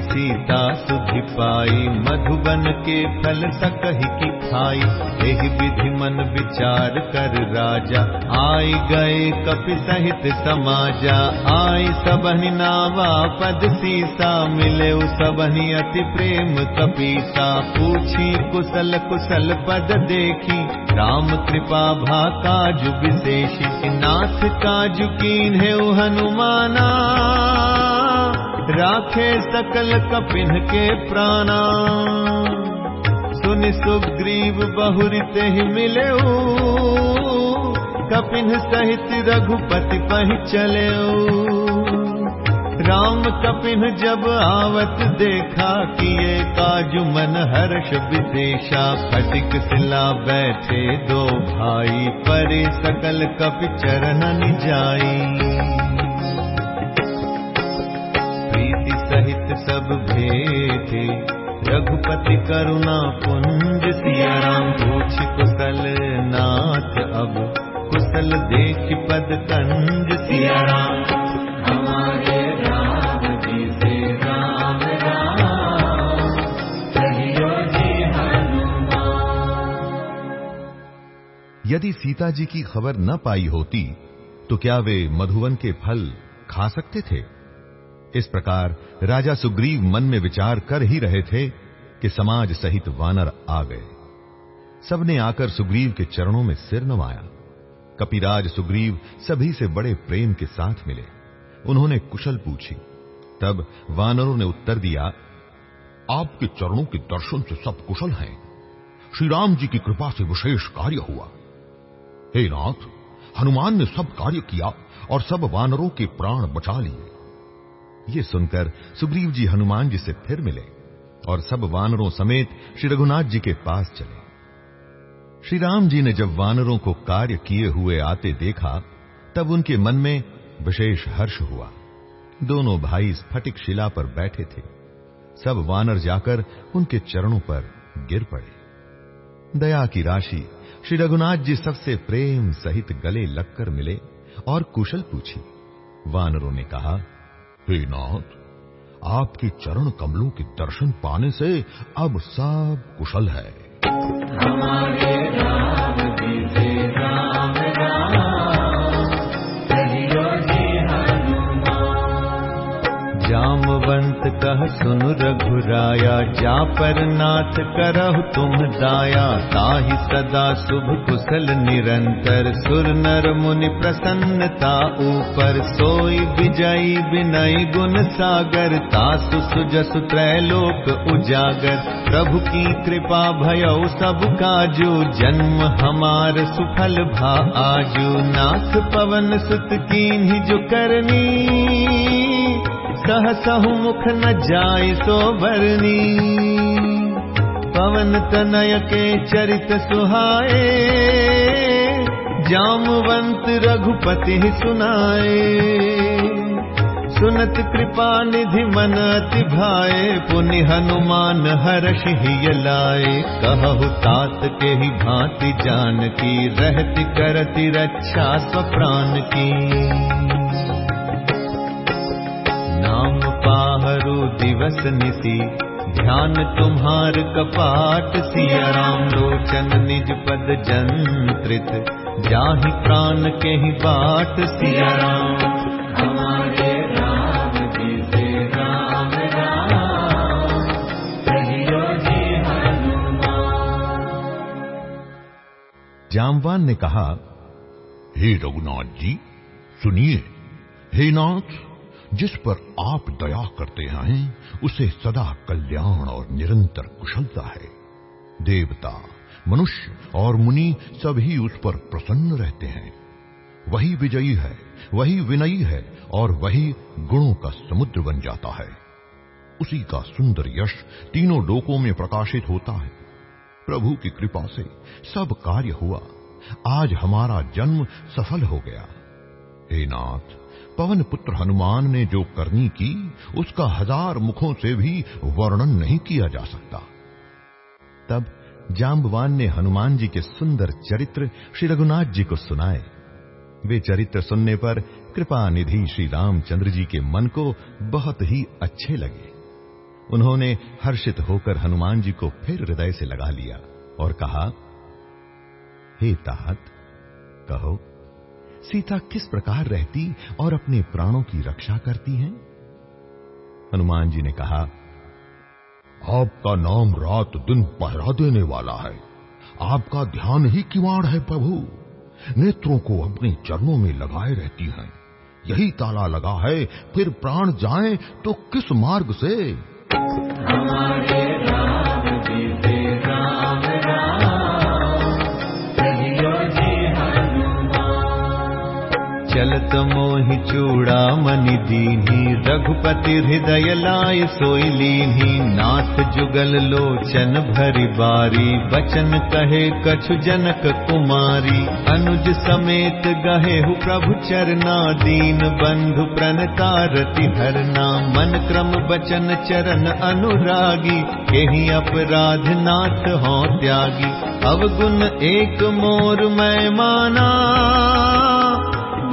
सीता सुधि पाई, मधुबन के फल सकहि की स्थायी एहि विधि मन विचार कर राजा, आई गए कपि सहित समाजा। आई सबहि नावा पद सीसा मिले सबहि अति प्रेम कपीसा। पूछी कुशल कुशल पद देखी, राम कृपा भा काजु विशेषी नाथ काजु कीन है हनुमाना। राखे सकल कपिन के प्राणा। सुनि सुग्रीव बहुरित ही मिले कपिन सहित रघुपति पहि चले राम कपिन जब आवत देखा किए काजु मन हर्ष विदेशा। फटिक सिला बैठे दो भाई, परे सकल कपि चरण जाई। सब भेटे। रघुपति करुणा पुंज सिया राम पूछ कुशल नाथ अब। कुशल देख पद कंज सिया राम। हमारे राम जी से राम राम। कहियो जी हनुमान। यदि सीता जी की खबर न पाई होती तो क्या वे मधुवन के फल खा सकते थे? इस प्रकार राजा सुग्रीव मन में विचार कर ही रहे थे कि समाज सहित वानर आ गए। सबने आकर सुग्रीव के चरणों में सिर नवाया। कपिराज सुग्रीव सभी से बड़े प्रेम के साथ मिले। उन्होंने कुशल पूछी। तब वानरों ने उत्तर दिया, आपके चरणों के दर्शन से सब कुशल हैं। श्री राम जी की कृपा से विशेष कार्य हुआ। हे नाथ, हनुमान ने सब कार्य किया और सब वानरों के प्राण बचा लिए। ये सुनकर सुग्रीव जी हनुमान जी से फिर मिले और सब वानरों समेत श्री रघुनाथ जी के पास चले। श्री राम जी ने जब वानरों को कार्य किए हुए आते देखा, तब उनके मन में विशेष हर्ष हुआ। दोनों भाई स्फटिक शिला पर बैठे थे। सब वानर जाकर उनके चरणों पर गिर पड़े। दया की राशि श्री रघुनाथ जी सबसे प्रेम सहित गले लगकर मिले और कुशल पूछी। वानरों ने कहा हे नाथ आपके चरण कमलों के दर्शन पाने से अब सब कुशल है। हमारे कह सुन रघुराया नाथ करहु तुम दाया। ताहि सदा शुभ कुशल निरंतर। सुर नर मुनि प्रसन्नता ऊपर। सोई विजयी विनय गुण सागर। तासु सुजसु त्रैलोक उजागर। प्रभु की कृपा भयौ सब काजू। जन्म हमार सुफल भा आजू। नाथ पवन सुत कीन्ही जो करनी सहसहु मुख न जाय सो बरनी। पवन तनय के चरित सुहाए जामवंत रघुपति सुनाए। सुनत कृपा निधि मन अति भाए पुनि हनुमान हर्ष ही लाए। कहु तात के ही भांति जान रहति करति रक्षा स्वप्राण की नाम पाहरु दिवस निसी ध्यान तुम्हार कपाट सिया। राम लोचन निज पद जंत्रित। जाहि प्राण के ही बाट सिया। राम। हमारे राम जी से राम राम। जामवान ने कहा, हे रघुनाथ जी, सुनिए। हे नाथ जिस पर आप दया करते हैं, उसे सदा कल्याण और निरंतर कुशलता है। देवता, मनुष्य और मुनि सभी उस पर प्रसन्न रहते हैं। वही विजयी है, वही विनयी है और वही गुणों का समुद्र बन जाता है। उसी का सुंदर यश तीनों लोकों में प्रकाशित होता है। प्रभु की कृपा से सब कार्य हुआ। आज हमारा जन्म सफल हो गया। हे नाथ पवन पुत्र हनुमान ने जो करनी की, उसका हज़ार मुखों से भी वर्णन नहीं किया जा सकता। तब जाम्बवान ने हनुमान जी के सुंदर चरित्र श्री रघुनाथ जी को सुनाए। वे चरित्र सुनने पर कृपा निधि श्री रामचंद्र जी के मन को बहुत ही अच्छे लगे। उन्होंने हर्षित होकर हनुमान जी को फिर हृदय से लगा लिया और कहा, हे तात कहो सीता किस प्रकार रहती और अपने प्राणों की रक्षा करती हैं? हनुमान जी ने कहा, आपका नाम रात दिन पहरा देने वाला है। आपका ध्यान ही किवाड़ है प्रभु। नेत्रों को अपने चरणों में लगाए रहती हैं। यही ताला लगा है, फिर प्राण जाएँ तो किस मार्ग से? हमारे राम। चलत मोहि चूड़ा मनि दीनी रघुपति हृदय लाय सोई लीनी नाथ जुगल लोचन भरि बारी बचन कहे कछु जनक कुमारी। अनुज समेत गहे प्रभु चरना दीन बंधु प्रणतारति हरना मन क्रम बचन चरण अनुरागी। अपराध नाथ हो त्यागी अवगुण एक मोर मैं माना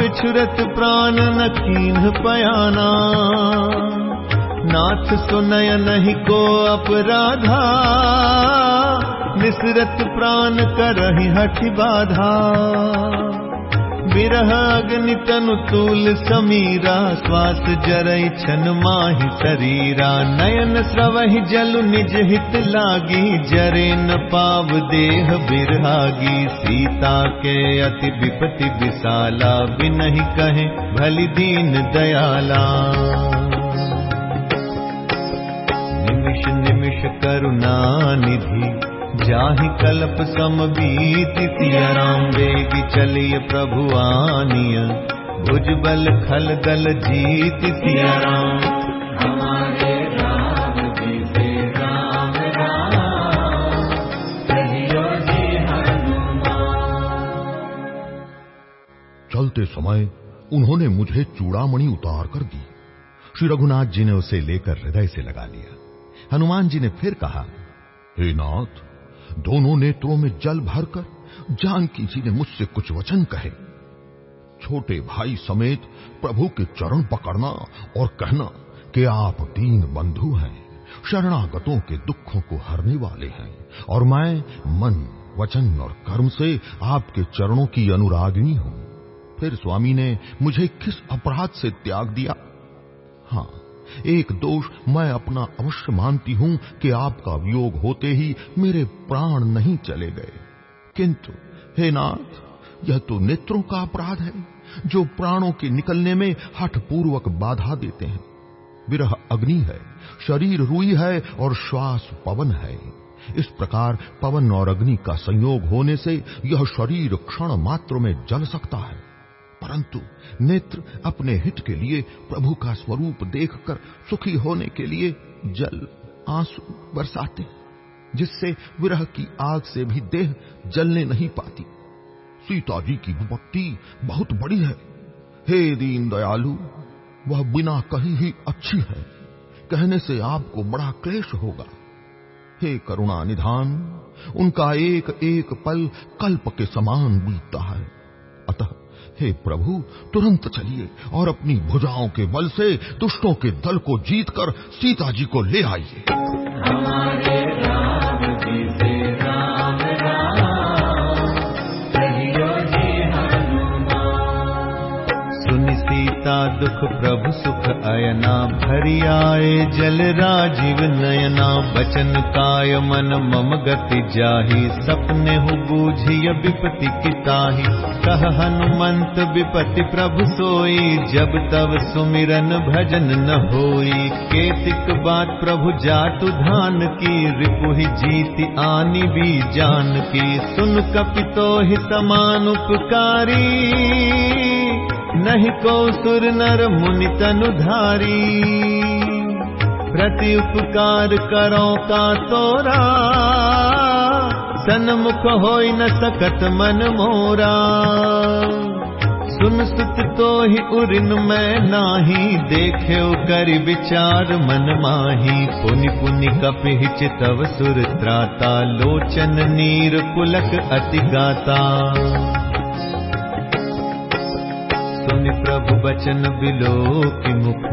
बिछुरत प्राण न कीन पयाना। नाथ सुनय नहीं को अपराधा। निसरत प्राण करही हठ बाधा। विरह अग्नि तनु तूल समीरा श्वास जरई छन माहि शरीरा। नयन स्रवहि जलु निज हित लागी जरे न पाव देह बिरहागी। सीता के अति विपति विशाला बिनहि कहे भली दीन दयाला। निमिष निमिष करुणा निधि जाहि कल्प सम बीति राम वेगी चलिय प्रभु आनिय। भुज बल खल दल जीत सिया राम। हमारे राम जी से राम राम। कहियो जी हनुमान। चलते समय उन्होंने मुझे चूड़ामणि उतार कर दी। श्री रघुनाथ जी ने उसे लेकर हृदय से लगा लिया। हनुमान जी ने फिर कहा हे नाथ दोनों नेत्रों में जल भरकर जानकी जी ने मुझसे कुछ वचन कहे। छोटे भाई समेत प्रभु के चरण पकड़ना और कहना कि आप दीन बंधु हैं, शरणागतों के दुखों को हरने वाले हैं, और मैं मन, वचन और कर्म से आपके चरणों की अनुरागिनी हूँ। फिर स्वामी ने मुझे किस अपराध से त्याग दिया? हाँ एक दोष मैं अपना अवश्य मानती हूँ कि आपका वियोग होते ही मेरे प्राण नहीं चले गए। किंतु, हे नाथ, यह तो नेत्रों का अपराध है, जो प्राणों के निकलने में हठ पूर्वक बाधा देते हैं। विरह अग्नि है, शरीर रुई है और श्वास पवन है। इस प्रकार पवन और अग्नि का संयोग होने से यह शरीर क्षण मात्र में जल सकता है। परंतु नेत्र अपने हित के लिए प्रभु का स्वरूप देखकर सुखी होने के लिए जल, आँसू बरसाते, जिससे विरह की आग से भी देह जलने नहीं पाती। सीता जी की विपत्ति बहुत बड़ी है। हे दीन दयालु, वह बिना कही ही अच्छी है। कहने से आपको बड़ा क्लेश होगा। हे करुणा निधान, उनका एक एक पल कल्प के समान बीतता है। अतः हे प्रभु, तुरंत चलिए और अपनी भुजाओं के बल से दुष्टों के दल को जीतकर सीता जी को ले आइए। सीता दुख प्रभु सुख अयना भरि जल राजीव नयना, बचन काय मन, मम गति जाहि, सपने हु बूझिय विपति किताहि कह हनुमंत विपति प्रभु सोई, जब तब सुमिरन भजन न होई। केतिक बात प्रभु जातु धान की रिपुहि जीति आनी भी जान की। सुन कपितो ही समान उपकारी नहीं को सुर नर मुनि तनुधारी। प्रति उपकार करो का तोरा। सन्मुख होई न सकत मन मोरा। सुन सुत तो ही उरिन मैं नाही देखे कर विचार मन माही। पुनि पुनि कपि चितव सुर त्राता लोचन नीर पुलक अति गाता प्रभु बचन बिलो की मुख।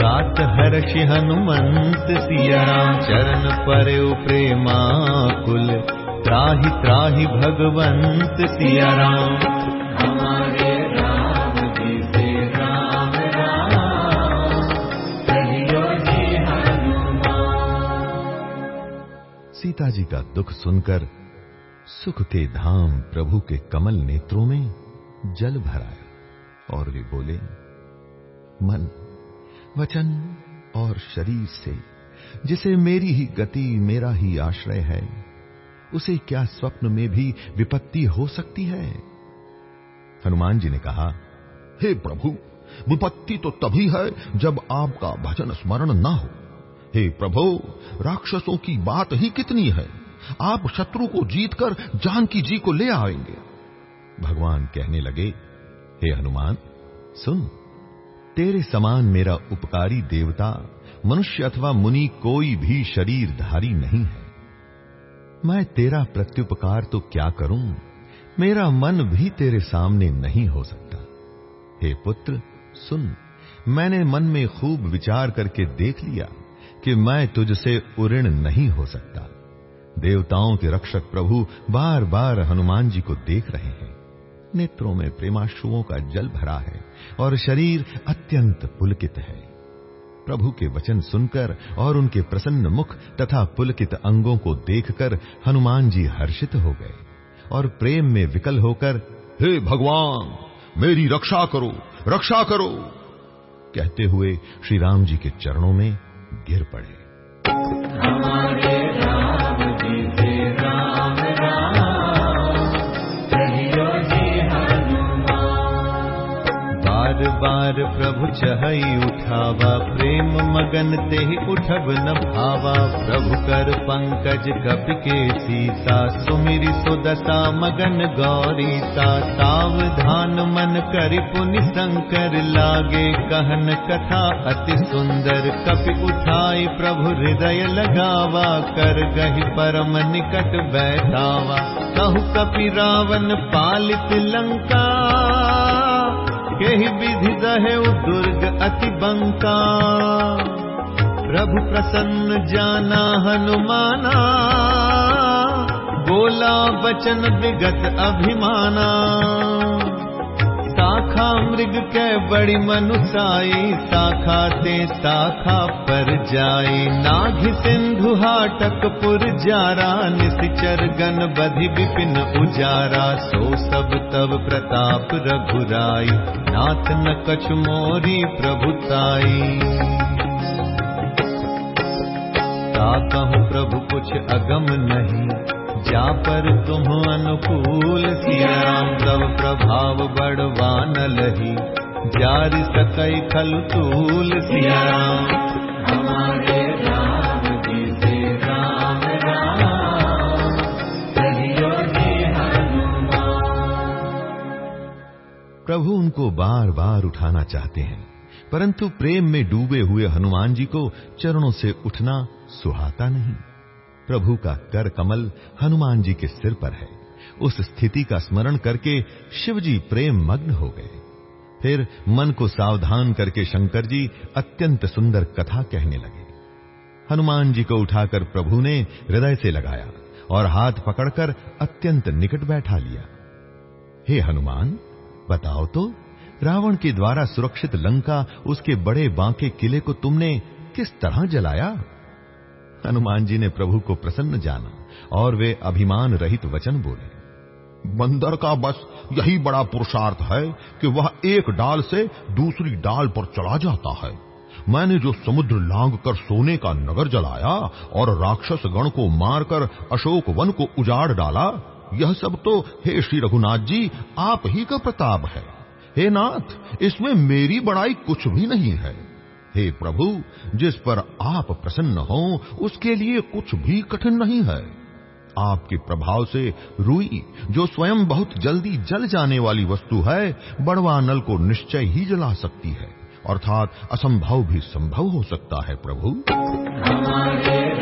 गात हर्षि हनुमंत सिया राम चरण पर प्रेमा कुल त्राहि त्राहि भगवंत सिया राम। सीता जी का दुख सुनकर सुख के धाम प्रभु के कमल नेत्रों में जल भराया और वे बोले, मन, वचन और शरीर से, जिसे मेरी ही गति, मेरा ही आश्रय है, उसे क्या स्वप्न में भी विपत्ति हो सकती है? हनुमान जी ने कहा, हे प्रभु, विपत्ति तो तभी है जब आपका भजन स्मरण ना हो। हे प्रभु, राक्षसों की बात ही कितनी है? आप शत्रु को जीतकर जानकी जी को ले आएँगे। भगवान कहने लगे हे हनुमान, सुन। तेरे समान मेरा उपकारी देवता, मनुष्य अथवा मुनि कोई भी शरीरधारी नहीं है। मैं तेरा प्रत्युपकार तो क्या करूँ? मेरा मन भी तेरे सामने नहीं हो सकता। हे पुत्र, सुन। मैंने मन में खूब विचार करके देख लिया कि मैं तुझसे उऋण नहीं हो सकता। देवताओं के रक्षक प्रभु बार बार हनुमान जी को देख रहे हैं। नेत्रों में प्रेमाश्रुओं का जल भरा है और शरीर अत्यंत पुलकित है। प्रभु के वचन सुनकर और उनके प्रसन्न मुख तथा पुलकित अंगों को देखकर हनुमान जी हर्षित हो गए और प्रेम में विकल होकर, हे भगवान, मेरी रक्षा करो रक्षा करो! कहते हुए श्री राम जी के चरणों में गिर पड़े। हमारे बार प्रभु चहई उठावा प्रेम मगन ते उठब न भावा। प्रभु कर पंकज कप के सीता सुदशा मगन गौरी ता सावधान मन करि पुनि शंकर लागे कहन कथा अति सुंदर। कपि उठाई प्रभु हृदय लगावा कर गहि परम निकट बैठावा। कहु कपि रावण पालित लंका केहि विधि दहे दुर्ग अति बंका। प्रभु प्रसन्न जाना हनुमाना। बोला बचन विगत अभिमाना शाखा मृग के बड़ी मनुसाई शाखा ते शाखा पर जाई। नाघ सिंधु हाटक पुर जारा निशिचर गन बधि विपिन उजारा। सो सब तब प्रताप रघुराई नाथ न कछ मोरी प्रभुताई ता कहूँ प्रभु कुछ अगम नहीं जा पर तुम अनुकूल सिया राम तब प्रभाव बढ़वान लही। जारि सकई खल तूल सिया राम। हमारे राम जी से राम राम। कहियो जी हनुमान। प्रभु उनको बार बार उठाना चाहते हैं परंतु प्रेम में डूबे हुए हनुमान जी को चरणों से उठना सुहाता नहीं। प्रभु का कर कमल हनुमान जी के सिर पर है। उस स्थिति का स्मरण करके शिव जी प्रेम मग्न हो गए। फिर मन को सावधान करके शंकर जी अत्यंत सुंदर कथा कहने लगे। हनुमान जी को उठाकर प्रभु ने हृदय से लगाया और हाथ पकड़कर अत्यंत निकट बैठा लिया। हे हनुमान, बताओ तो रावण के द्वारा सुरक्षित लंका उसके बड़े बांके किले को तुमने किस तरह जलाया? हनुमान जी ने प्रभु को प्रसन्न जाना और वे अभिमान रहित वचन बोले बंदर का बस यही बड़ा पुरुषार्थ है कि वह एक डाल से दूसरी डाल पर चला जाता है। मैंने जो समुद्र लांग कर सोने का नगर जलाया और राक्षस गण को मारकर अशोक वन को उजाड़ डाला, यह सब तो हे श्री रघुनाथ जी, आप ही का प्रताप है। हे नाथ, इसमें मेरी बड़ाई कुछ भी नहीं है। हे प्रभु, जिस पर आप प्रसन्न हो, उसके लिए कुछ भी कठिन नहीं है। आपके प्रभाव से रुई, जो स्वयं बहुत जल्दी जल जाने वाली वस्तु है, बड़वा नल को निश्चय ही जला सकती है। अर्थात असंभव भी संभव हो सकता है, प्रभु। हमारे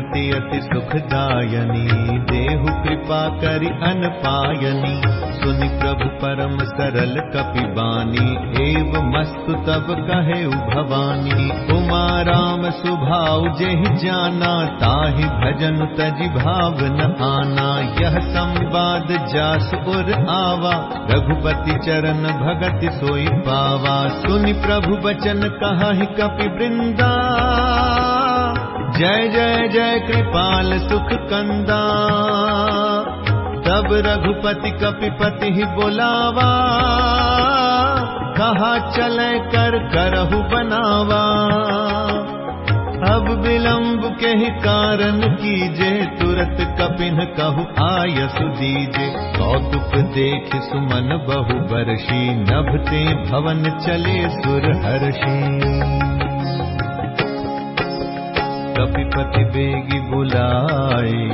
भगति अति सुखदायनी। देहु कृपा करि अन पायनी सुनि प्रभु परम सरल कपि बानी एव मस्तु तब कहे भवानी उमा राम सुभाव जेहि जाना ताहि भजन तजि भाव न आना यह संवाद जास उर आवा। रघुपति चरण भगति सोई पावा। सुनि प्रभु बचन कहा कपि वृंदा जय जय जय कृपाल सुख कंदा तब रघुपति कपिपति ही बोलावा, कहा चले कर करहु बनावा। अब विलंब के ही कारण कीजे, तुरत कपिन कहु, आयसु दीजे। कौतुक देख सुमन बहु बरसी, नभते भवन चले सुर हर्षी कपिपति बेगी बुलाए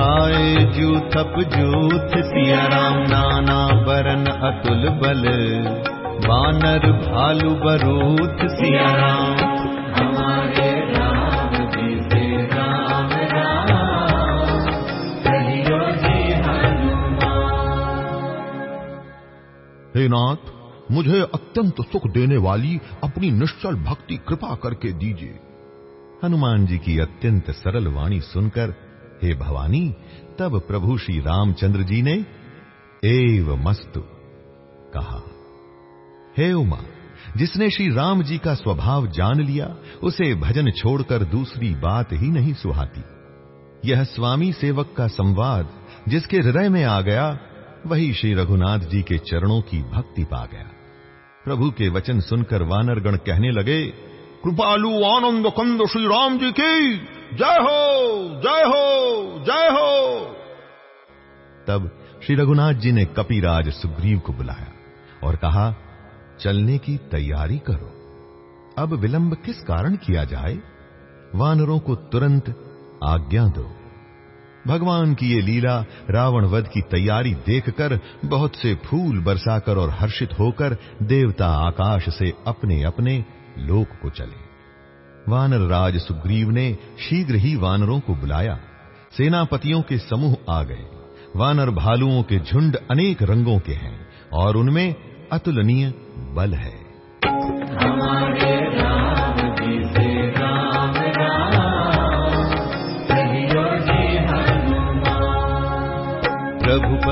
आए जूथप जूथ, सिया राम नाना बरन अतुल बल। वानर भालू बरूथ, सिया राम। हे नाथ, मुझे अत्यंत सुख देने वाली अपनी निश्चल भक्ति कृपा करके दीजिए। हनुमान जी की अत्यंत सरल वाणी सुनकर, हे भवानी, तब प्रभु श्री रामचंद्र जी ने एव मस्तु कहा, हे उमा, जिसने श्री राम जी का स्वभाव जान लिया, उसे भजन छोड़कर दूसरी बात ही नहीं सुहाती। यह स्वामी सेवक का संवाद, जिसके हृदय में आ गया, वही श्री रघुनाथ जी के चरणों की भक्ति पा गया। प्रभु के वचन सुनकर वानरगण कहने लगे कृपालु आनंद कंद श्री राम जी की। जय हो जय हो जय हो। तब श्री रघुनाथ जी ने कपिराज सुग्रीव को बुलाया और कहा, चलने की तैयारी करो। अब विलंब किस कारण किया जाए? वानरों को तुरंत आज्ञा दो। भगवान की ये लीला रावण वध की तैयारी देखकर बहुत से फूल बरसाकर और हर्षित होकर देवता आकाश से अपने अपने लोक को चले। वानर राज सुग्रीव ने शीघ्र ही वानरों को बुलाया। सेनापतियों के समूह आ गए। वानर भालुओं के झुंड अनेक रंगों के हैं और उनमें अतुलनीय बल है। हमारे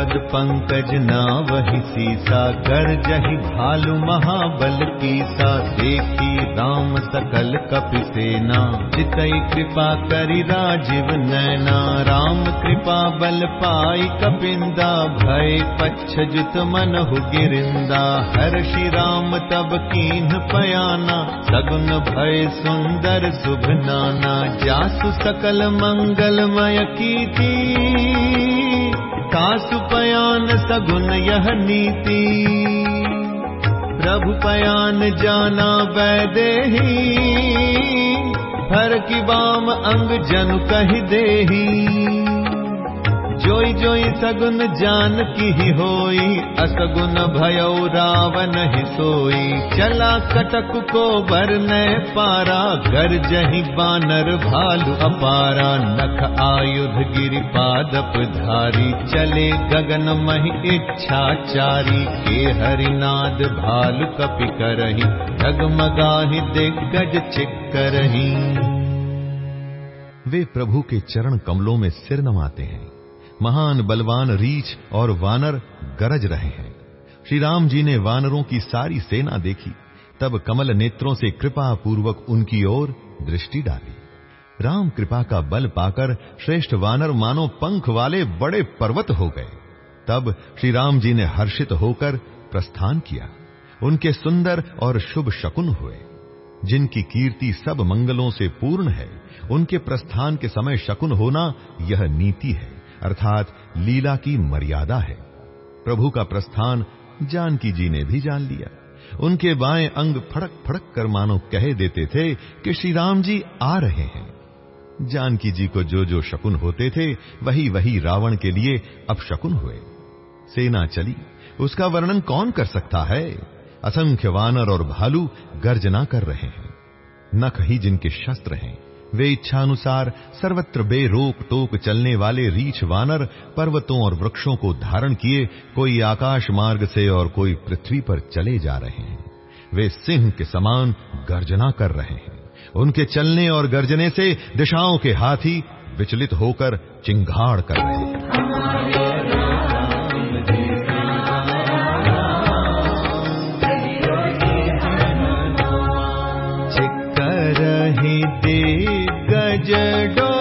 पद पंकज ना वही सीसा कर जही भालु महाबल कीसा देखी राम सकल कपि सेना कृपा नैना राम कृपा बल पाई कपिंदा भय पच्छ जुत मन हु गिरिंदा। हर्षि राम तब कीन पयाना सगुन भय सुंदर शुभ नाना। जासु सकल मंगलमय कीर्ति कासु पयान सगुन यह नीति। प्रभु पयान हर की बाम अंग जनु कहि देही जोई जोई सगुन जान की ही होई, असगुन भयो रावण ही सोई। चला कटक को बरने पारा, घर जही बानर भालु अपारा। नख आयुध गिरि पादप धारी, चले गगन मही इच्छा चारी। के हरिनाद भालु कपि करही डगमगाहि दिग्गज चिक करही। वे प्रभु के चरण कमलों में सिर नमाते हैं। महान बलवान रीछ और वानर गरज रहे हैं। श्री राम जी ने वानरों की सारी सेना देखी, तब कमल नेत्रों से कृपा पूर्वक उनकी ओर दृष्टि डाली। राम कृपा का बल पाकर श्रेष्ठ वानर मानो पंख वाले बड़े पर्वत हो गए। तब श्री राम जी ने हर्षित होकर प्रस्थान किया। उनके सुंदर और शुभ शकुन हुए। जिनकी कीर्ति सब मंगलों से पूर्ण है, उनके प्रस्थान के समय शकुन होना यह नीति है। अर्थात लीला की मर्यादा है। प्रभु का प्रस्थान जानकी जी ने भी जान लिया। उनके बाएँ अंग फड़क फड़क कर मानो कह देते थे कि श्री राम जी आ रहे हैं। जानकी जी को जो जो शकुन होते थे वही वही रावण के लिए अब शकुन हुए। सेना चली। उसका वर्णन कौन कर सकता है? असंख्य वानर और भालू गर्जना कर रहे हैं। नख ही जिनके शस्त्र हैं। वे इच्छानुसार सर्वत्र बेरोक टोक चलने वाले रीछ वानर पर्वतों और वृक्षों को धारण किए कोई आकाश मार्ग से और कोई पृथ्वी पर चले जा रहे हैं। वे सिंह के समान गर्जना कर रहे हैं। उनके चलने और गर्जने से दिशाओं के हाथी विचलित होकर चिंगाड़ कर रहे हैं। चिकरहि दिग्गज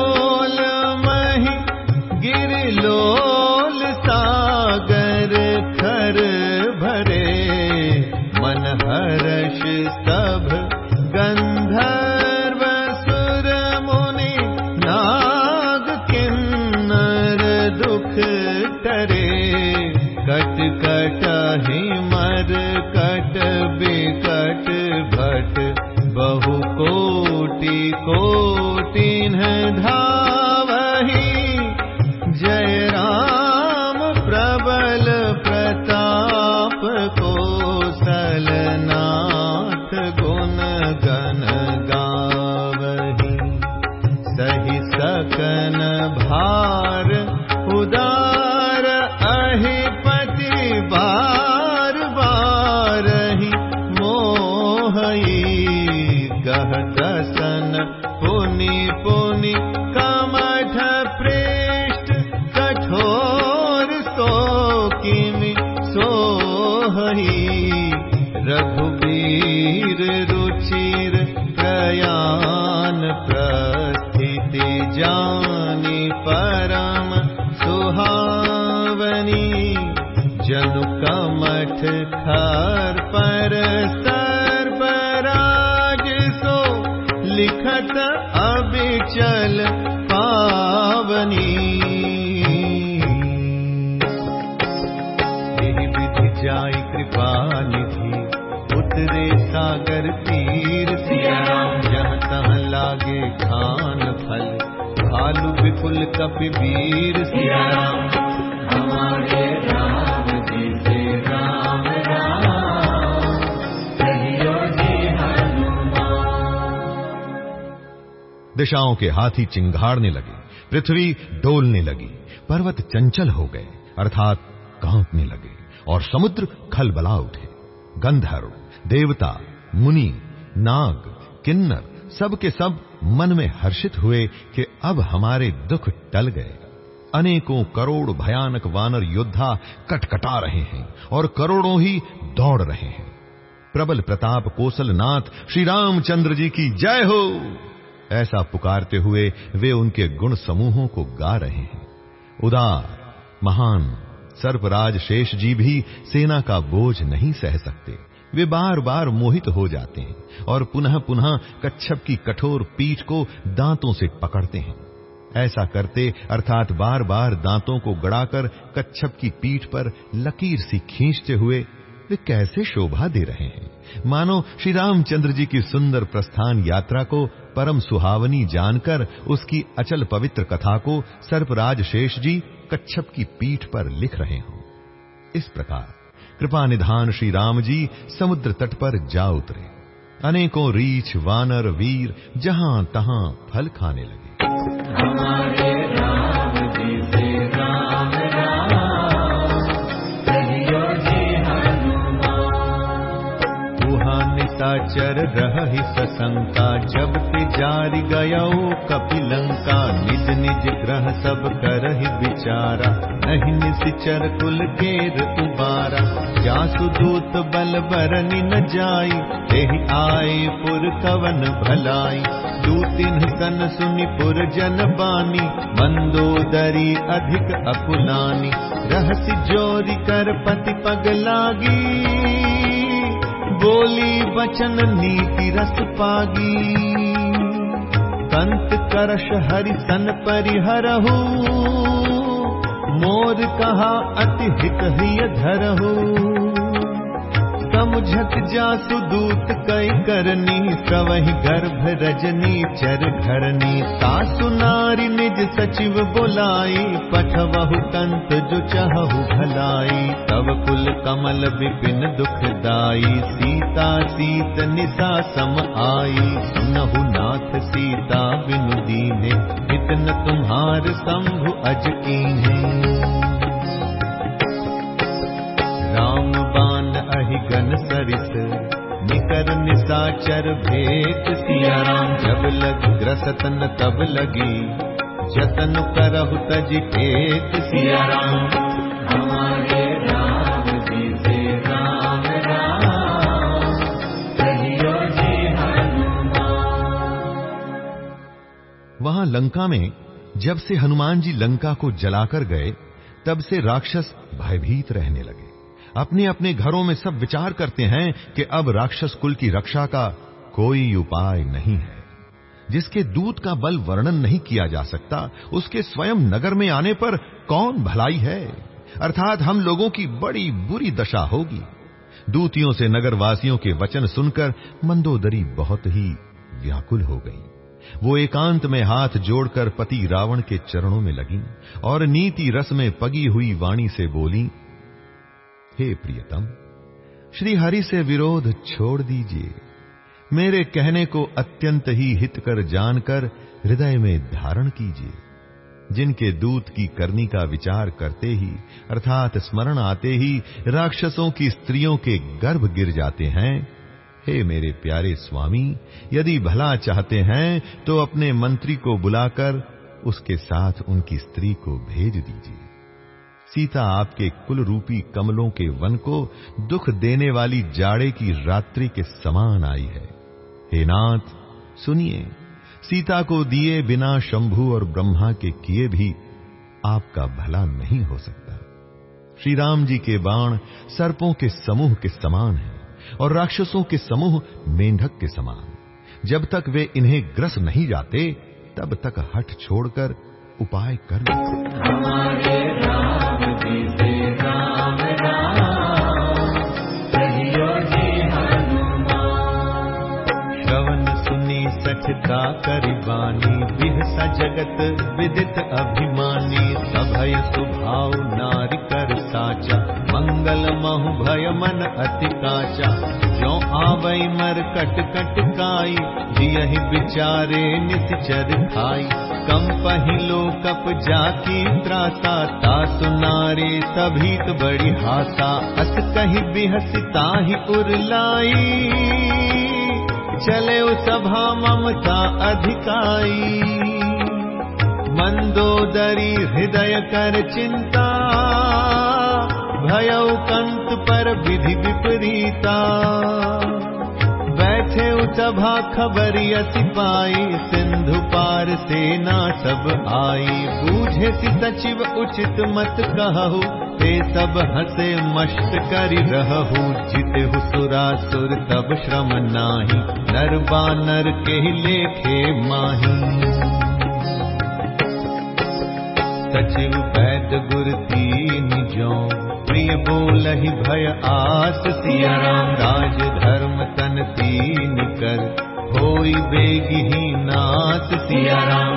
लिखत अबिचल पावनी। जाई कृपा निधि उतरे सागर तीर जहाँ तहाँ लागे खान फल। भालू विपुल कपि वीर सिया दिशाओं के हाथी चिंगाड़ने लगे, पृथ्वी डोलने लगी, पर्वत चंचल हो गए, अर्थात कांपने लगे, और समुद्र खलबला उठे। गंधर्व, देवता, मुनि, नाग, किन्नर सब के सब मन में हर्षित हुए कि अब हमारे दुख टल गए। अनेकों करोड़ भयानक वानर योद्धा कटकटा रहे हैं और करोड़ों ही दौड़ रहे हैं। प्रबल प्रताप कोसलनाथ श्री रामचंद्र जी की जय हो! ऐसा पुकारते हुए वे उनके गुण समूहों को गा रहे हैं। उदार, महान, सर्पराज शेष जी भी सेना का बोझ नहीं सह सकते। वे बार बार मोहित हो जाते हैं और पुनः पुनः कच्छप की कठोर पीठ को दांतों से पकड़ते हैं। ऐसा करते, अर्थात बार बार दांतों को गड़ाकर कच्छप की पीठ पर लकीर सी खींचते हुए वे कैसे शोभा दे रहे हैं? मानो श्री रामचंद्र जी की सुंदर प्रस्थान यात्रा को परम सुहावनी जानकर उसकी अचल पवित्र कथा को सर्पराज शेष जी कच्छप की पीठ पर लिख रहे हों। इस प्रकार कृपा निधान श्री राम जी समुद्र तट पर जा उतरे। अनेकों रीछ, वानर, वीर जहाँ तहां फल खाने लगे। निशाचर रही सशंका जब जारी गयो कपिलंका निज निज ग्रह सब करहि विचारा। दूत बल बरनि न जाई तेहि आए पुर कवन भलाई। दूतिन सन सुनि पुर जन बानी मंदोदरी अधिक अकुलानी रहसि जोरी कर पति पग लागी बोली बचन नीति रस पागी। कंत करश हरि सन परिहरहु। मोर कहा अति हित हिय धरहु समझत जासु दूत कई करनी प्रवहि गर्भ रजनी चर घरनी तासु नारी निज सचिव बोलाई पठवहु कंत जो चहु भलाई। तव कुल कमल विपिन दुखदाई सीता सीत निसा सम आई। सुनहु नाथ सीता बिनु दीने इतन तुम्हार शंभु अज कीन्हे अहिगन सरिस, निकर निसाचर भेट सिया राम। जब लग ग्रसतन, तब लगी जतन करहु तज एक सिया राम। वहाँ लंका में जब से हनुमान जी लंका को जलाकर गए, तब से राक्षस भयभीत रहने लगे। अपने अपने घरों में सब विचार करते हैं कि अब राक्षस कुल की रक्षा का कोई उपाय नहीं है। जिसके दूत का बल वर्णन नहीं किया जा सकता, उसके स्वयं नगर में आने पर कौन भलाई है? अर्थात हम लोगों की बड़ी बुरी दशा होगी। दूतियों से नगरवासियों के वचन सुनकर मंदोदरी बहुत ही व्याकुल हो गई। वो एकांत में हाथ जोड़कर पति रावण के चरणों में लगी और नीति रस में पगी हुई वाणी से बोली हे प्रियतम श्री हरि से विरोध छोड़ दीजिए। मेरे कहने को अत्यंत ही हित कर जानकर हृदय में धारण कीजिए। जिनके दूत की करनी का विचार करते ही, अर्थात स्मरण आते ही, राक्षसों की स्त्रियों के गर्भ गिर जाते हैं। हे मेरे प्यारे स्वामी, यदि भला चाहते हैं तो अपने मंत्री को बुलाकर उसके साथ उनकी स्त्री को भेज दीजिए। सीता आपके कुल रूपी कमलों के वन को दुख देने वाली जाड़े की रात्रि के समान आई है। हे नाथ, सुनिए, सीता को दिए बिना शंभु और ब्रह्मा के किए भी आपका भला नहीं हो सकता। श्री राम जी के बाण सर्पों के समूह के समान हैं और राक्षसों के समूह मेंढक के समान। जब तक वे इन्हें ग्रस नहीं जाते, तब तक हट छोड़कर उपाय कर हमारे सठता करिबानी बिहसा जगत विदित अभिमानी। सभय सुभाव नारी कर साचा मंगल महु भय मन अति काचा। जो आवई मर कट कट काई जियहि विचारे निश्चर खाई। कम पहिलो कप जाकी त्रासा ता सुनारे तभीत बड़ी हासा। अस कही बिहसिता ही उरलाई चले सभा ममता अधिकाई। मंदोदरी हृदय कर चिंता। भयउ कंत पर विधि विपरीता बैठे सभा खबर सिपाई सिंधु पार सेना सब आई। सी सचिव उचित मत कहु ते सब हसे मस्त करि रहु। जिते सुरासुर तब श्रम नाही नर बानर के लेखे माही सचिव पैद गुर तीन जो। प्रिय बोलहि भय आस सिया राम, राज धर्म तन तीन कर। होई बेगी ही नाथ सिया राम।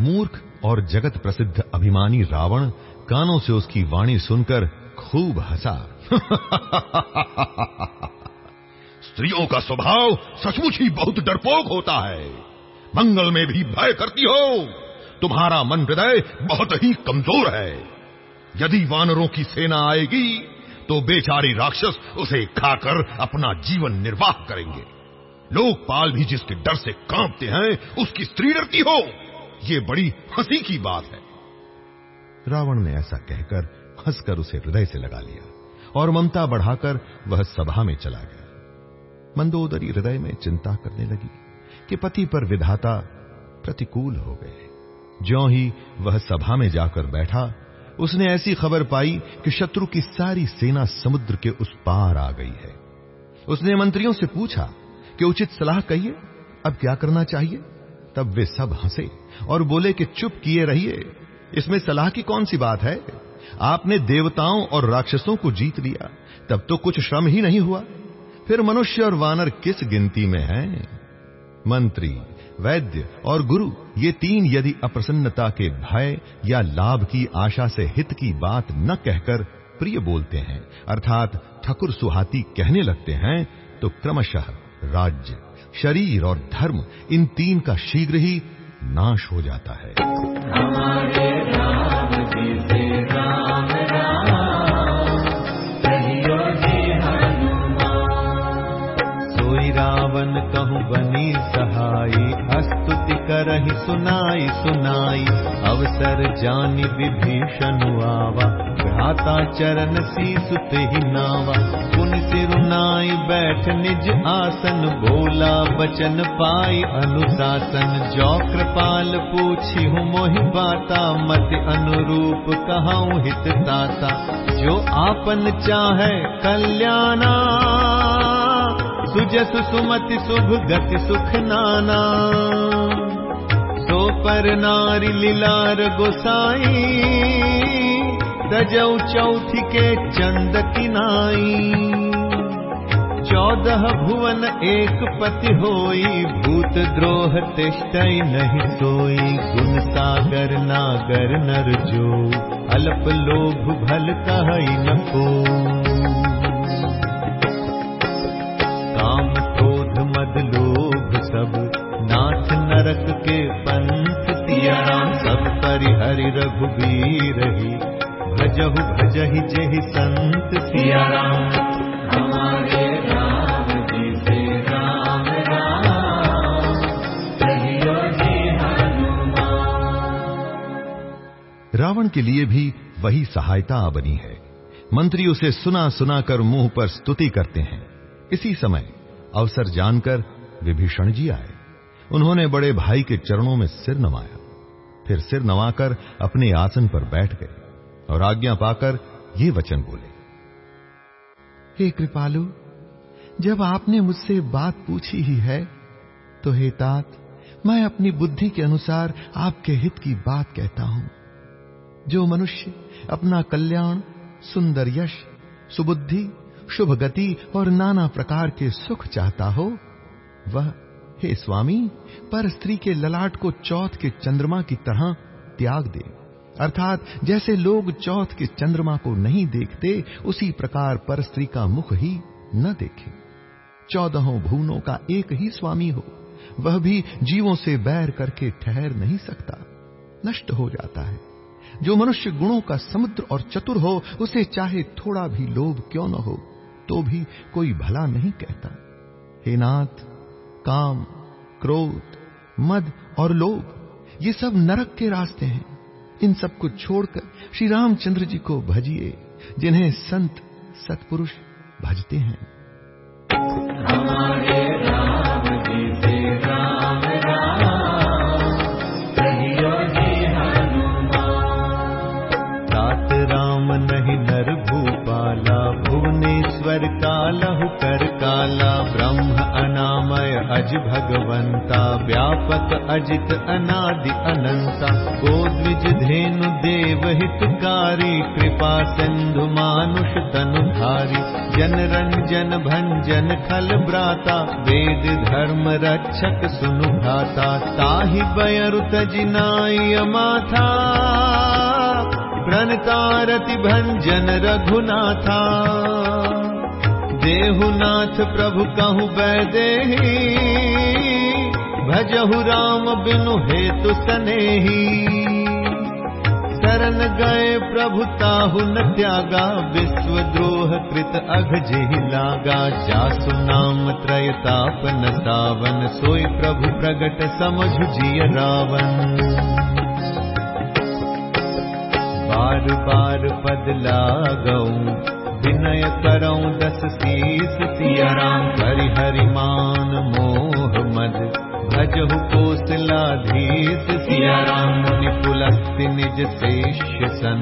मूर्ख और जगत प्रसिद्ध अभिमानी रावण कानों से उसकी वाणी सुनकर खूब हंसा। स्त्रियों का स्वभाव सचमुच ही बहुत डरपोक होता है। मंगल में भी भय करती हो, तुम्हारा मन हृदय बहुत ही कमज़ोर है। यदि वानरों की सेना आएगी तो बेचारी राक्षस उसे खाकर अपना जीवन निर्वाह करेंगे। लोकपाल भी जिसके डर से कांपते हैं, उसकी स्त्री डरती हो। ये बड़ी हँसी की बात है। रावण ने ऐसा कहकर हंसकर उसे हृदय से लगा लिया। और ममता बढ़ाकर वह सभा में चला गया। मंदोदरी हृदय में चिंता करने लगी कि पति पर विधाता प्रतिकूल हो गए। ज्यो ही वह सभा में जाकर बैठा, उसने ऐसी खबर पाई कि शत्रु की सारी सेना समुद्र के उस पार आ गई है। उसने मंत्रियों से पूछा कि उचित सलाह कहिए, अब क्या करना चाहिए? तब वे सब हंसे और बोले कि चुप किए रहिए, इसमें सलाह की कौन सी बात है? आपने देवताओं और राक्षसों को जीत लिया। तब तो कुछ श्रम ही नहीं हुआ। फिर मनुष्य और वानर किस गिनती में हैं? मंत्री, वैद्य और गुरु, ये तीन यदि अप्रसन्नता के भय या लाभ की आशा से हित की बात न कहकर प्रिय बोलते हैं, अर्थात ठकुर सुहाती कहने लगते हैं तो क्रमशः राज्य, शरीर और धर्म, इन तीन का शीघ्र ही नाश हो जाता है। रावण कहूँ बनी सहाई। अस्तुति करहि सुनाई सुनाई। अवसर जानि विभीषण आवा। भ्राता चरण शीस ही नावा। पुन सिरुनाई बैठ निज आसन। बोला बचन पाई अनुशासन। जो कृपाल पूछी हूँ मोहि बाता। मत अनुरूप कहाऊँ हित ताता। जो आपन चाहे कल्याणा। सुजस सुमति शुभ गति सुख नाना। सो पर नारी लीलार गोसाई तजऊ चौथी के चंद किनाई। चौदह भुवन एक पति होई भूत द्रोह तिष्ठई नहीं सोई। गुण सागर नागर नर जो अल्प लोभ भल कहई न को राम सब रघुबीर ही। भजहु भजहि जेहि संत सिया राम हमारे रावण के लिए भी वही सहायता बनी है। मंत्री उसे सुना सुना कर मुँह पर स्तुति करते हैं। इसी समय अवसर जानकर विभीषण जी आए। उन्होंने बड़े भाई के चरणों में सिर नवाया फिर सिर नवाकर अपने आसन पर बैठ गए और आज्ञा पाकर ये वचन बोले। हे कृपालु, जब आपने मुझसे बात पूछी ही है तो हे तात, मैं अपनी बुद्धि के अनुसार आपके हित की बात कहता हूँ। जो मनुष्य अपना कल्याण, सुंदर यश, सुबुद्धि शुभ गति और नाना प्रकार के सुख चाहता हो, वह हे स्वामी, पर स्त्री के ललाट को चौथ के चंद्रमा की तरह त्याग दे। अर्थात, जैसे लोग चौथ के चंद्रमा को नहीं देखते, उसी प्रकार पर स्त्री का मुख ही न देखे। चौदहों भुवनों का एक ही स्वामी हो, वह भी जीवों से बैर करके ठहर नहीं सकता। नष्ट हो जाता है। जो मनुष्य गुणों का समुद्र और चतुर हो, उसे चाहे थोड़ा भी लोभ क्यों न हो तो भी कोई भला नहीं कहता। हे नाथ काम, क्रोध, मद और लोभ, ये सब नरक के रास्ते हैं। इन सबको छोड़कर श्री रामचंद्र जी को भजिए, जिन्हें संत, सत्पुरुष भजते हैं। हमारे राम अज भगवंता व्यापक अजित अनादि अनंता गोद्विज धेनु देव हितकारी कृपा सिंधु मानुष तनुधारी। जन रंजन भंजन खल ब्राता वेद धर्म रक्षक सुनु भाता ताहि बयरु तजिनाय माथा प्रणकारति भंजन रघुनाथा देहुनाथ प्रभु कहु बैदेही भजहु राम बिनु हेतु सनेही। शरण गए प्रभु ताहु न त्यागा विश्व द्रोह कृत अघ जेहि लागा। जासु नाम त्रयताप न सावन सोई प्रभु प्रगट समझ जिय रावण। बार बार पद लागऊ विनय करऊं दस शीस सिया राम हरि हरि मान मोह मद भजहु कोसलाधीश सिया राम मुनि पुलस्ति निज शेष्य सन।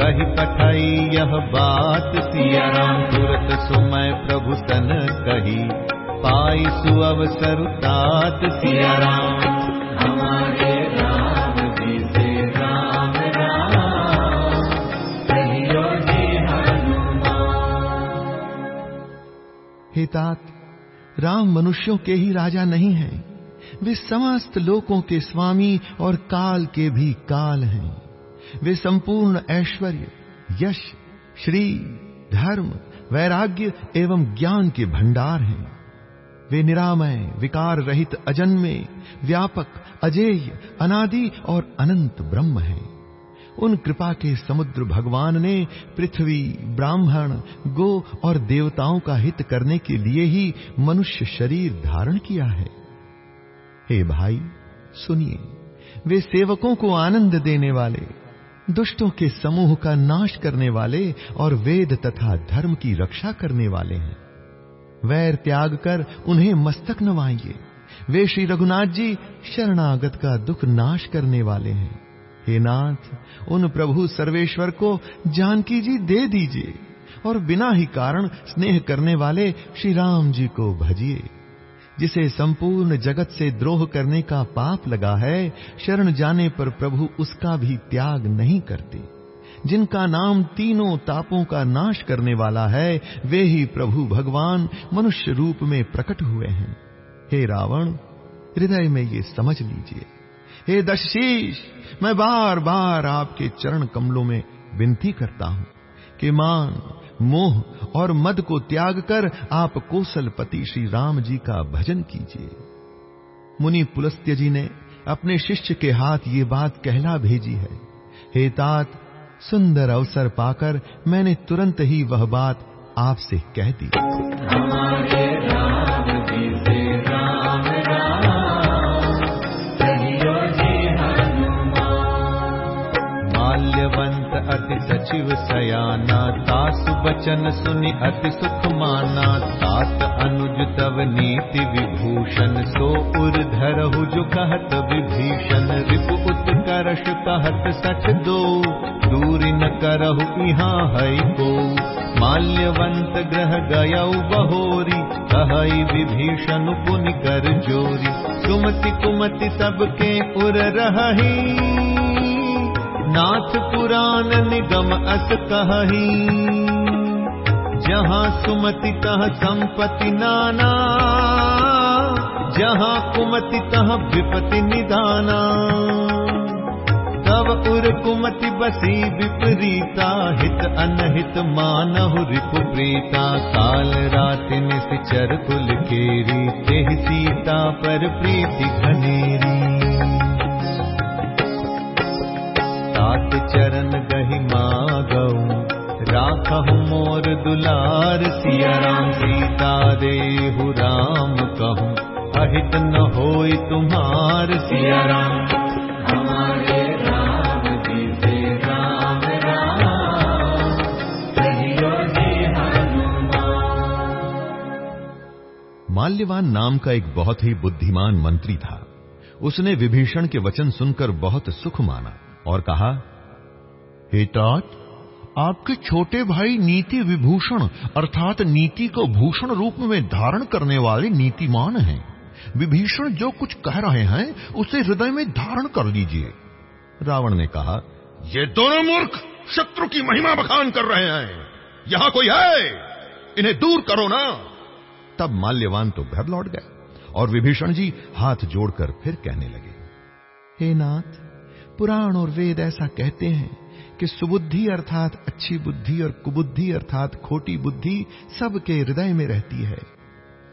कही पठाई यह बात सिया राम तुरत सुमय प्रभु सन कही। पाई सुअवसर तात सिया राम हमारे हे तात, राम मनुष्यों के ही राजा नहीं हैं। वे समस्त लोकों के स्वामी और काल के भी काल हैं। वे संपूर्ण ऐश्वर्य, यश, श्री, धर्म, वैराग्य एवं ज्ञान के भंडार हैं। वे निरामय, विकार रहित अजन्मे, व्यापक, अजेय, अनादि और अनंत ब्रह्म हैं। उन कृपा के समुद्र भगवान ने पृथ्वी, ब्राह्मण, गो और देवताओं का हित करने के लिए ही मनुष्य शरीर धारण किया है। हे भाई, सुनिए, वे सेवकों को आनंद देने वाले, दुष्टों के समूह का नाश करने वाले और वेद तथा धर्म की रक्षा करने वाले हैं। वैर त्याग कर उन्हें मस्तक नवाइए। वे श्री रघुनाथ जी शरणागत का दुख नाश करने वाले हैं। हे नाथ, उन प्रभु सर्वेश्वर को जानकी जी दे दीजिए, और बिना ही कारण स्नेह करने वाले श्री राम जी को भजिए। जिसे संपूर्ण जगत से द्रोह करने का पाप लगा है, शरण जाने पर प्रभु उसका भी त्याग नहीं करते। जिनका नाम तीनों तापों का नाश करने वाला है, वे ही प्रभु भगवान मनुष्य रूप में प्रकट हुए हैं। हे रावण, हृदय में ये समझ लीजिए। हे दशीष मैं बार बार आपके चरण कमलों में विनती करता हूँ कि मान, मोह और मद को त्याग कर आप कोसलपति श्री राम जी का भजन कीजिए। मुनि पुलस्त्य जी ने अपने शिष्य के हाथ ये बात कहला भेजी है। हे तात, सुंदर अवसर पाकर मैंने तुरंत ही वह बात आपसे कह दी। हमारे राम जी सचिव सयाना तासु बचन सुनि अति सुख माना। तात अनुज तव नीति विभूषण सो उर धरहु जो कहत विभीषण। रिपु उत्कर्ष कहत सठ दो न करहु यहाँ है को। माल्यवंत ग्रह गयऊ बहोरी कहई विभीषण पुनि कर जोरी। सुमति कुमति सबके उर रही नाथ पुराण निगम अस कही जहाँ सुमति तह संपति नाना जहाँ कुमति तह विपति निदाना। तव उर कुमति बसी विपरीता हित अनहित मानहु रिपु प्रीता। काल रात निश्चर कुल केरी तेह सीता पर प्रीति घनेरी तात चरण गहि मागऊ। राखहु मोर दुलार सिया राम सीता देहु राम कहूँ। अहित न होई तुम्हार सिया राम। हमारे राम जी से राम राम। कहियो जी हनुमान। माल्यवान नाम का एक बहुत ही बुद्धिमान मंत्री था। उसने विभीषण के वचन सुनकर बहुत सुख माना। और कहा, हे तात आपके छोटे भाई नीति विभूषण अर्थात नीति को भूषण रूप में धारण करने वाले नीतिमान हैं। विभीषण जो कुछ कह रहे हैं, उसे हृदय में धारण कर लीजिए। रावण ने कहा, ये दोनों मूर्ख शत्रु की महिमा बखान कर रहे हैं। यहाँ कोई है? इन्हें दूर करो ना! तब माल्यवान तो घर लौट गए और विभीषण जी हाथ जोड़कर फिर कहने लगे, हे नाथ पुराण और वेद ऐसा कहते हैं कि सुबुद्धि अर्थात अच्छी बुद्धि और कुबुद्धि अर्थात खोटी बुद्धि सबके हृदय में रहती है।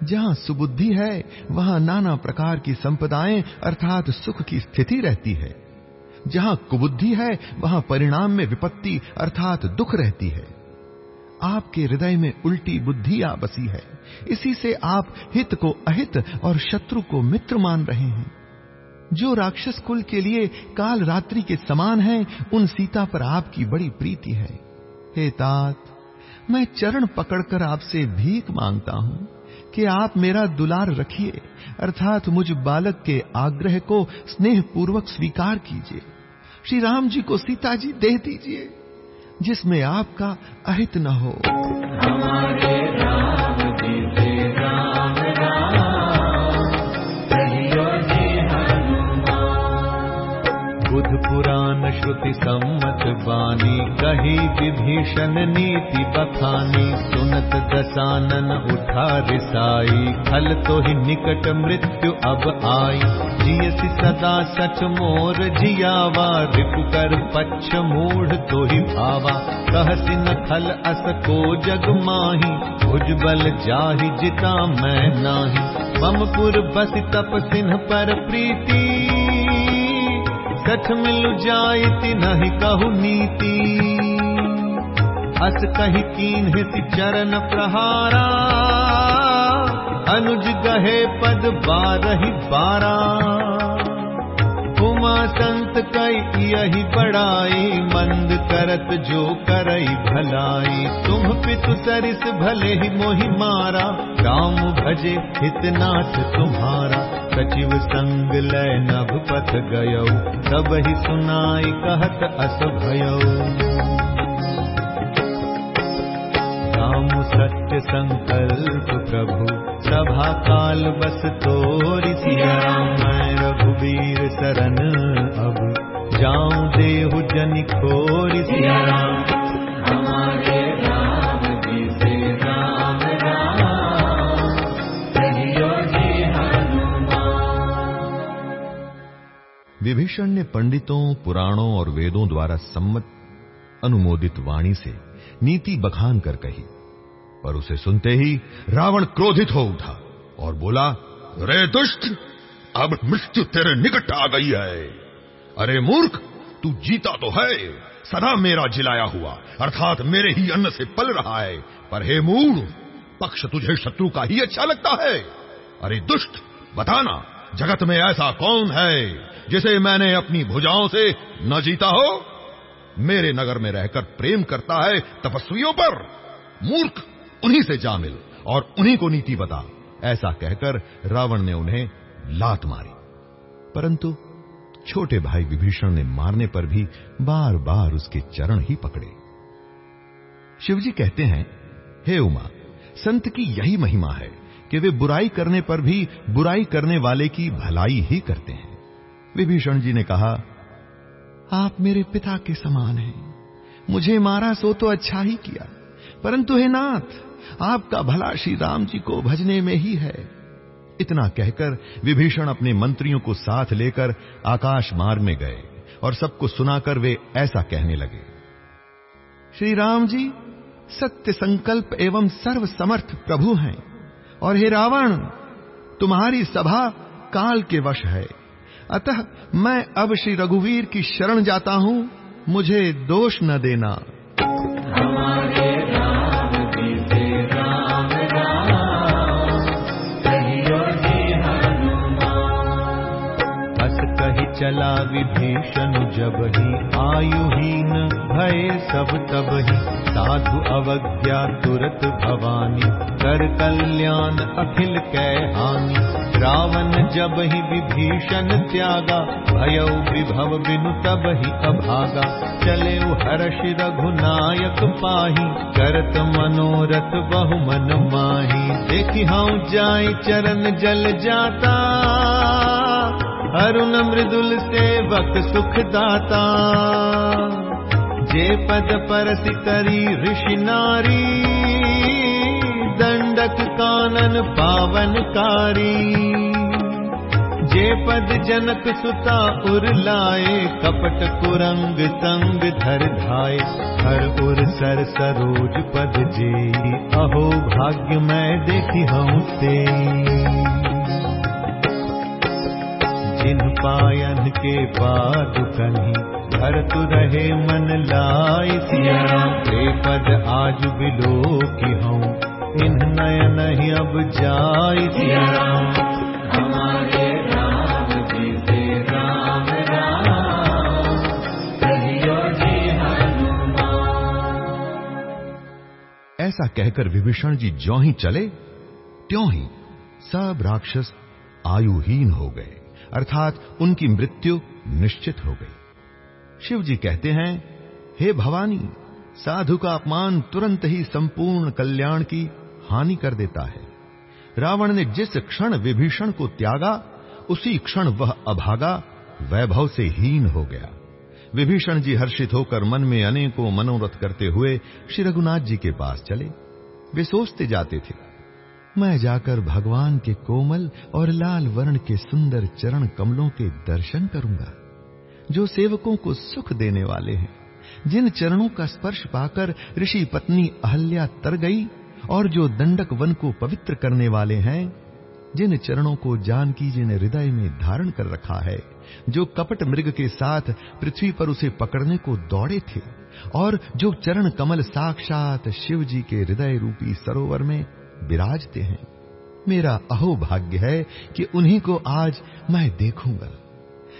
जहाँ सुबुद्धि है, वहाँ नाना प्रकार की संपदाएँ अर्थात सुख की स्थिति रहती है। जहाँ कुबुद्धि है, वहाँ परिणाम में विपत्ति अर्थात दुख रहती है। आपके हृदय में उल्टी बुद्धि आ बसी है। इसी से आप हित को अहित और शत्रु को मित्र मान रहे हैं। जो राक्षस कुल के लिए काल रात्रि के समान है, उन सीता पर आपकी बड़ी प्रीति है। हे तात, मैं चरण पकड़कर आपसे भीख माँगता हूँ कि आप मेरा दुलार रखिए, अर्थात मुझ बालक के आग्रह को स्नेह पूर्वक स्वीकार कीजिए। श्री राम जी को सीता जी दे दीजिए, जिसमें आपका अहित न हो। हमारे राम श्रुति सम्मत बानी कही विभीषण नीति बखानी सुनत दसानन उठा रिसाई। खल तो ही निकट मृत्यु अब आई। जियसि सदा सच मोर जियावा रिपु कर पच्छ मूढ़ तो ही भावा। कहसि न खल अस को जग माही भुजबल जाहि जिता मैं नाही। ममपुर बस तप सिन्ह पर प्रीति सठ मिल जायति नहीं कहु नीति। अस कही कीन चरण प्रहारा। अनुज गहे पद बारही बारा। उमा संत कई यही बड़ाई मंद करत जो करई भलाई। तुम पितु सरिस भले ही मोहि मारा राम भजे हितनाथ तुम्हारा। सचिव संग लय नभ पथ गयो सब ही सुनाई कहत अस भयो राम सत्य संकल्प प्रभु सभा काल बस तोरि सिया मैं रघुबीर सरन अब। जाऊँ देहु जन खोरि सिया हमारे राम जी से राम राम। कहियो जी हनुमान। विभीषण ने पंडितों पुराणों और वेदों द्वारा सम्मत अनुमोदित वाणी से नीति बखान कर कही। पर उसे सुनते ही रावण क्रोधित हो उठा और बोला, रे दुष्ट, अब मृत्यु तेरे निकट आ गई है। अरे मूर्ख, तू जीता तो है, सदा मेरा जिलाया हुआ, अर्थात मेरे ही अन्न से पल रहा है। पर हे मूढ़, पक्ष तुझे शत्रु का ही अच्छा लगता है। अरे दुष्ट, बताना, जगत में ऐसा कौन है, जिसे मैंने अपनी भुजाओं से न जीता हो? मेरे नगर में रहकर प्रेम करता है तपस्वियों पर। मूर्ख उन्हीं से जा मिल और उन्हीं को नीति बता। ऐसा कहकर रावण ने उन्हें लात मारी। परंतु छोटे भाई विभीषण ने मारने पर भी बार बार उसके चरण ही पकड़े। शिवजी कहते हैं, हे उमा, संत की यही महिमा है कि वे बुराई करने पर भी बुराई करने वाले की भलाई ही करते हैं। विभीषण जी ने कहा, आप मेरे पिता के समान हैं। मुझे मारा सो तो अच्छा ही किया। परंतु हे नाथ आपका भला श्री राम जी को भजने में ही है। इतना कहकर विभीषण अपने मंत्रियों को साथ लेकर आकाश मार्ग में गए और सबको सुनाकर वे ऐसा कहने लगे। श्री राम जी, सत्य संकल्प एवं सर्व समर्थ प्रभु हैं और हे रावण, तुम्हारी सभा काल के वश है। अतः मैं अब श्री रघुवीर की शरण जाता हूँ, मुझे दोष न देना। हमारे चला विभीषण जब ही आयुहीन भय सब तब ही। साधु अवज्ञा तुरत भवानी कर कल्याण अखिल कै हानि। रावण जब ही विभीषण त्यागा भयो विभव बिनु तब ही अभागा। चले हर्ष रघुनायक पाही करत मनोरथ बहु मन माही देखी हाउ जाय चरण जल जाता अरुण मृदुल सेवक सुख दाता जे पद परस करी ऋषि नारी दंडक कानन पावनकारी। जे पद जनक सुता उर लाए कपट कुरंग संग धर धाय हर उर सर सरोज पद जे अहो भाग्य मैं देखी हूँ से जिन पायन के बाद कहीं भरत रहे मन लाई सिया। ते पद आज बिलो की हूँ इन नयन ही अब जाय सिया। हमारे राम जी से राम राम कहियो जी हनुमान। ऐसा कहकर विभीषण जी ज्यों ही चले त्यों ही सब राक्षस आयुहीन हो गए। अर्थात उनकी मृत्यु निश्चित हो गई। शिव जी कहते हैं, हे भवानी, साधु का अपमान तुरंत ही संपूर्ण कल्याण की हानि कर देता है। रावण ने जिस क्षण विभीषण को त्यागा, उसी क्षण वह अभागा, वैभव से हीन हो गया। विभीषण जी हर्षित होकर मन में अनेकों मनोरथ करते हुए श्री रघुनाथ जी के पास चले। वे सोचते जाते थे मैं जाकर भगवान के कोमल और लाल वर्ण के सुंदर चरण कमलों के दर्शन करूँगा, जो सेवकों को सुख देने वाले हैं। जिन चरणों का स्पर्श पाकर ऋषि पत्नी अहल्या तर गई और जो दंडक वन को पवित्र करने वाले हैं, जिन चरणों को जानकी जी ने हृदय में धारण कर रखा है, जो कपट मृग के साथ पृथ्वी पर उसे पकड़ने को दौड़े थे, और जो चरण कमल साक्षात शिव जी के हृदय रूपी सरोवर में विराजते हैं। मेरा अहोभाग्य है कि उन्हीं को आज मैं देखूँगा।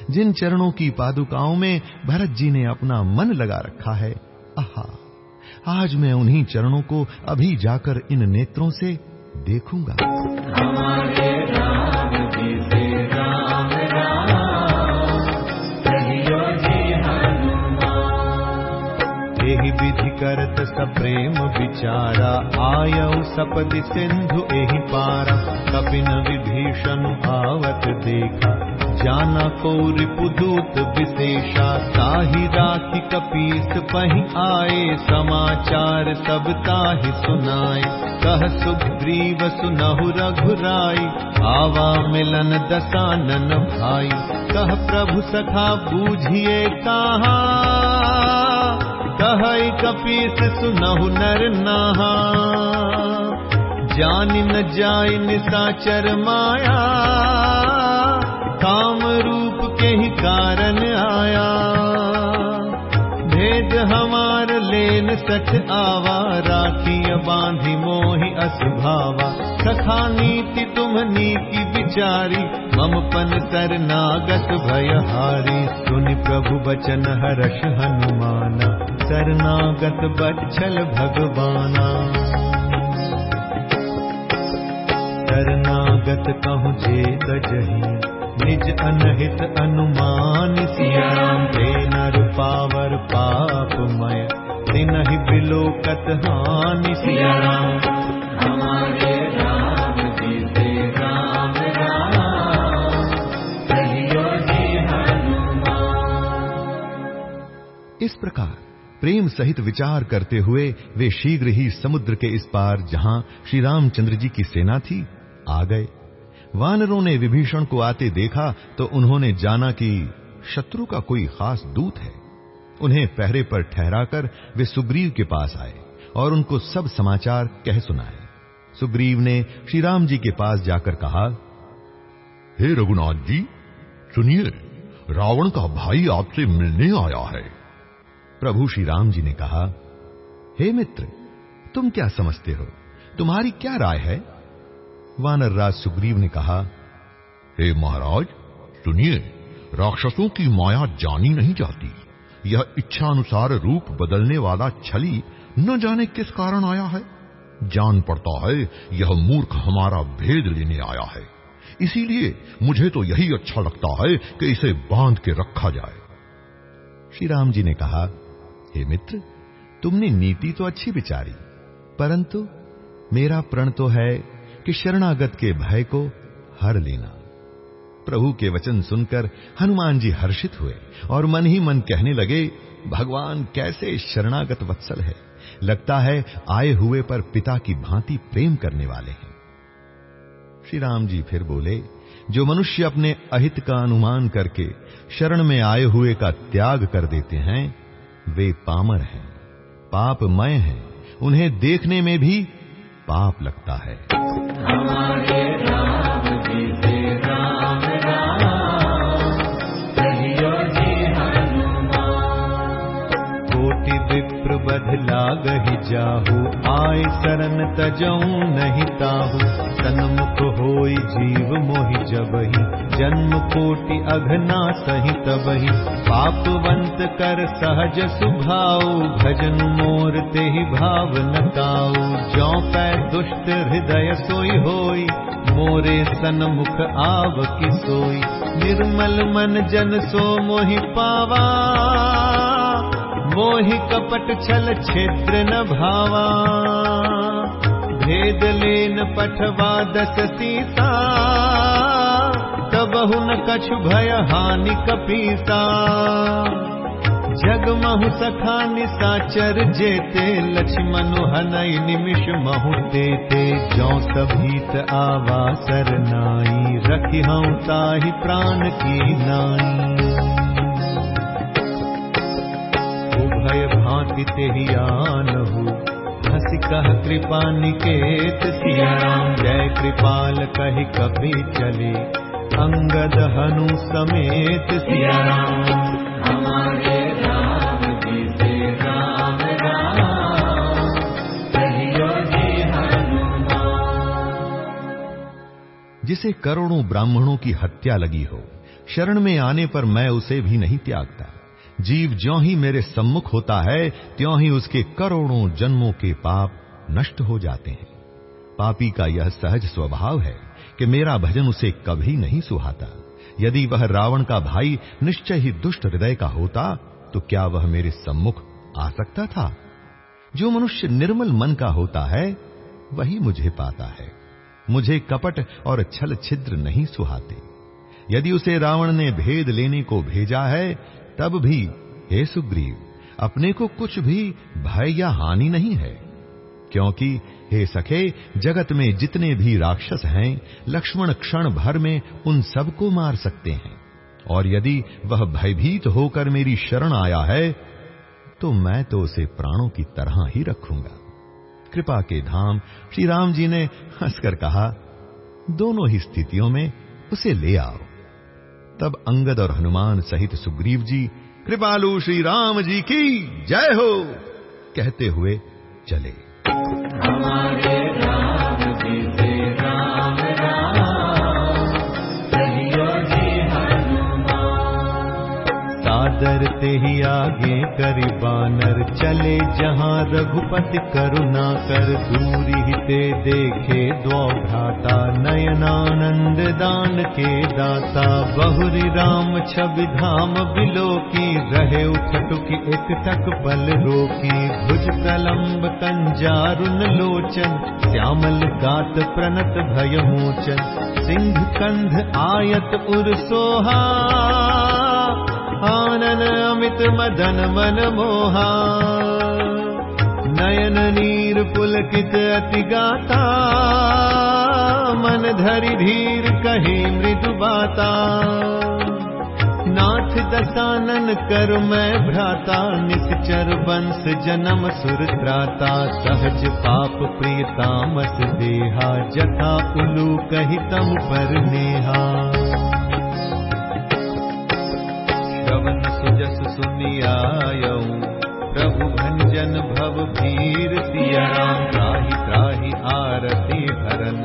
जिन चरणों की पादुकाओं में भरत जी ने अपना मन लगा रखा है, आहा, आज मैं उन्हीं चरणों को अभी जाकर इन नेत्रों से देखूँगा। हमारे करत सप्रेम विचारा। आयऊ सपदि सिंधु एहि पारा। कपिन विभीषण आवत देखा। जाना को रिपुदूत विशेषा। ताहि राखी कपीस पही आए। समाचार सब ताहि सुनाए। कह सुग्रीव सुनहु रघुराई। आवा मिलन दसानन भाई। कह प्रभु सखा बूझिए कहा कह कपीस सुनहु नर नहा। जान न जाय निसाचर माया। काम रूप के ही कारण आया। भेद हमार लेन सच आवा। राखी बांधी मोहि असभावा सखा नीति तुम नीति विचारी मम पन सरनागत भयहारी। सुनि प्रभु बचन हरष हनुमाना सरनागत बच्छल भगवाना। शरणागत कहूँ जे तजही निज अनहित अनुमान सियाराम ते नर पावर पापमय तिनहि बिलोकत हानि सियाराम हमारे राम जी राम राम कहियो जी हनुमान। इस प्रकार प्रेम सहित विचार करते हुए वे शीघ्र ही समुद्र के इस पार, जहाँ श्री रामचंद्र जी की सेना थी, आ गए। वानरों ने विभीषण को आते देखा तो उन्होंने जाना कि शत्रु का कोई खास दूत है। उन्हें पहरे पर ठहराकर वे सुग्रीव के पास आए और उनको सब समाचार कह सुनाए। सुग्रीव ने श्री राम जी के पास जाकर कहा, हे रघुनाथ जी, सुनिए, रावण का भाई आपसे मिलने आया है। प्रभु श्री राम जी ने कहा, हे मित्र, तुम क्या समझते हो? तुम्हारी क्या राय है? वानर राज सुग्रीव ने कहा, हे महाराज, सुनिए, राक्षसों की माया जानी नहीं जाती। यह इच्छा अनुसार रूप बदलने वाला छली न जाने किस कारण आया है। जान पड़ता है, यह मूर्ख हमारा भेद लेने आया है। इसीलिए मुझे तो यही अच्छा लगता है कि इसे बाँध के रखा जाए श्री राम जी ने कहा हे मित्र, तुमने नीति तो अच्छी विचारी, परंतु मेरा प्रण तो है कि शरणागत के भय को हर लेना। प्रभु के वचन सुनकर हनुमान जी हर्षित हुए और मन ही मन कहने लगे, भगवान कैसे शरणागत वत्सल है? लगता है आए हुए पर पिता की भांति प्रेम करने वाले हैं। श्री राम जी फिर बोले, जो मनुष्य अपने अहित का अनुमान करके शरण में आए हुए का त्याग कर देते हैं वे पामर हैं पापमय हैं। उन्हें देखने में भी पाप लगता है। हमारे जाहु। आय सन्मुख जीव मोहि जन्म कोटि अघना सहि तबहि। कर सहज सुभाऊ। भजन मोर तेहि भाव नताऊ जौ पै दुष्ट हृदय सोई होई मोरे सन्मुख आव कि सोई। निर्मल मन जन सो मोहि पावा मोहि कपट छल क्षेत्र न भावा। भेद लेन पठवा दस सीता। तबहु न कछु भय हानि कपीसा जग महु सखा निसाचर जेते लक्ष्मण हनई निमिष महु देते। जो सभीत आवा सर नाई रखी हूँ ताहि प्राण की नाई उभय भांति ते ही आन हो हसी कह कृपा निकेत सिया राम जय कृपाल कहि कभी चले। अंगद हनु समेत सिया राम हमारे राम जी से राम राम। कहियो जी हनुमान। जिसे करोड़ों ब्राह्मणों की हत्या लगी हो शरण में आने पर मैं उसे भी नहीं त्यागता। जीव ज्यों ही मेरे सम्मुख होता है, त्यों ही उसके करोड़ों जन्मों के पाप नष्ट हो जाते हैं। पापी का यह सहज स्वभाव है कि मेरा भजन उसे कभी नहीं सुहाता। यदि वह रावण का भाई निश्चय ही दुष्ट हृदय का होता तो क्या वह मेरे सम्मुख आ सकता था? जो मनुष्य निर्मल मन का होता है, वही मुझे पाता है। मुझे कपट और छल छिद्र नहीं सुहाते। यदि उसे रावण ने भेद लेने को भेजा है तब भी, हे सुग्रीव, अपने को कुछ भी भय या हानि नहीं है। क्योंकि, हे सखे, जगत में जितने भी राक्षस हैं, लक्ष्मण क्षण भर में उन सबको मार सकते हैं। और यदि वह भयभीत होकर मेरी शरण आया है तो मैं तो उसे प्राणों की तरह ही रखूँगा। कृपा के धाम श्री राम जी ने हंसकर कहा, दोनों ही स्थितियों में उसे ले आओ। तब अंगद और हनुमान सहित सुग्रीव जी, कृपालु श्री राम जी की जय हो! कहते हुए चले। हमारे आगे करि बानर। चले जहाँ रघुपति करुणा कर दूरी ही ते देखे दो भ्राता नयनानंद दान के दाता बहुरी राम छवि धाम बिलो की। रहे उठटुकी एक टक पल रोकी। भुज कलम्ब कंजारुन लोचन श्यामल गात प्रणत भय मोचन सिंह कंध आयत उर सोहा आनन अमित मदन मन मोहा। नयन नीर पुलकित अति गाता। मन धरि धीर कहे मृदु बाता। नाथ दसानन कर मैं भ्राता। निश्चर वंश जन्म सुर त्राता। सहज पाप प्रियतामस देहा। जथा उलू कही पर नेहा श्रवण सुजस सुनियायऊ। प्रभु भंजन भव भीर सिया राम त्राहि त्राहि आरती भरन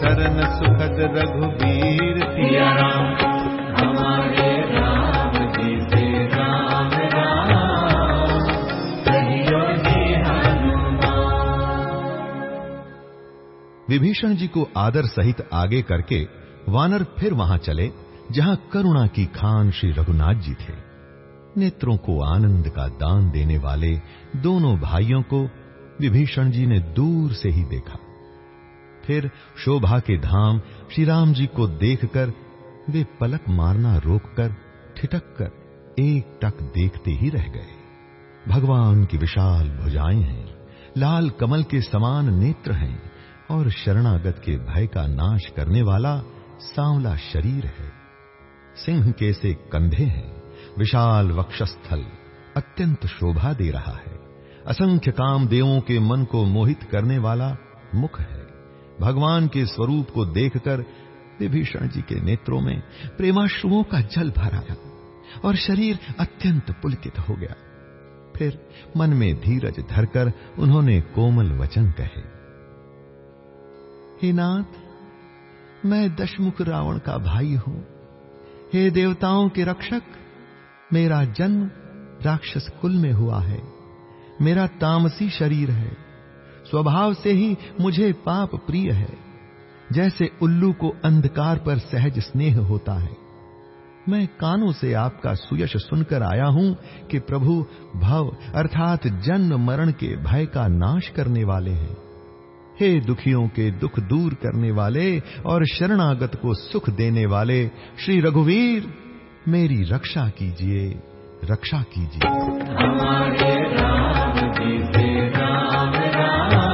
सरन सुखद रघुबीर सिया राम हमारे राम जी से राम विभीषण जी को आदर सहित आगे करके वानर फिर वहाँ चले। जहाँ करुणा की खान श्री रघुनाथ जी थे। नेत्रों को आनंद का दान देने वाले दोनों भाइयों को विभीषण जी ने दूर से ही देखा। फिर शोभा के धाम श्री राम जी को देखकर वे पलक मारना रोककर ठिठक कर एक टक देखते ही रह गए। भगवान की विशाल भुजाएँ हैं, लाल कमल के समान नेत्र हैं और शरणागत के भय का नाश करने वाला सांवला शरीर है। सिंह के से कंधे हैं। विशाल वक्षस्थल अत्यंत शोभा दे रहा है। असंख्य काम देवों के मन को मोहित करने वाला मुख है। भगवान के स्वरूप को देखकर विभीषण जी के नेत्रों में प्रेमाश्रुओं का जल भर आया और शरीर अत्यंत पुलकित हो गया। फिर मन में धीरज धरकर उन्होंने कोमल वचन कहे, हे नाथ, मैं दशमुख रावण का भाई हूँ। हे देवताओं के रक्षक, मेरा जन्म राक्षस कुल में हुआ है। मेरा तामसी शरीर है। स्वभाव से ही मुझे पाप प्रिय है। जैसे उल्लू को अंधकार पर सहज स्नेह होता है। मैं कानों से आपका सुयश सुनकर आया हूँ कि प्रभु भव अर्थात जन्म मरण के भय का नाश करने वाले हैं। हे दुखियों के दुख दूर करने वाले और शरणागत को सुख देने वाले, श्री रघुवीर, मेरी रक्षा कीजिए रक्षा कीजिए। राम राम राम।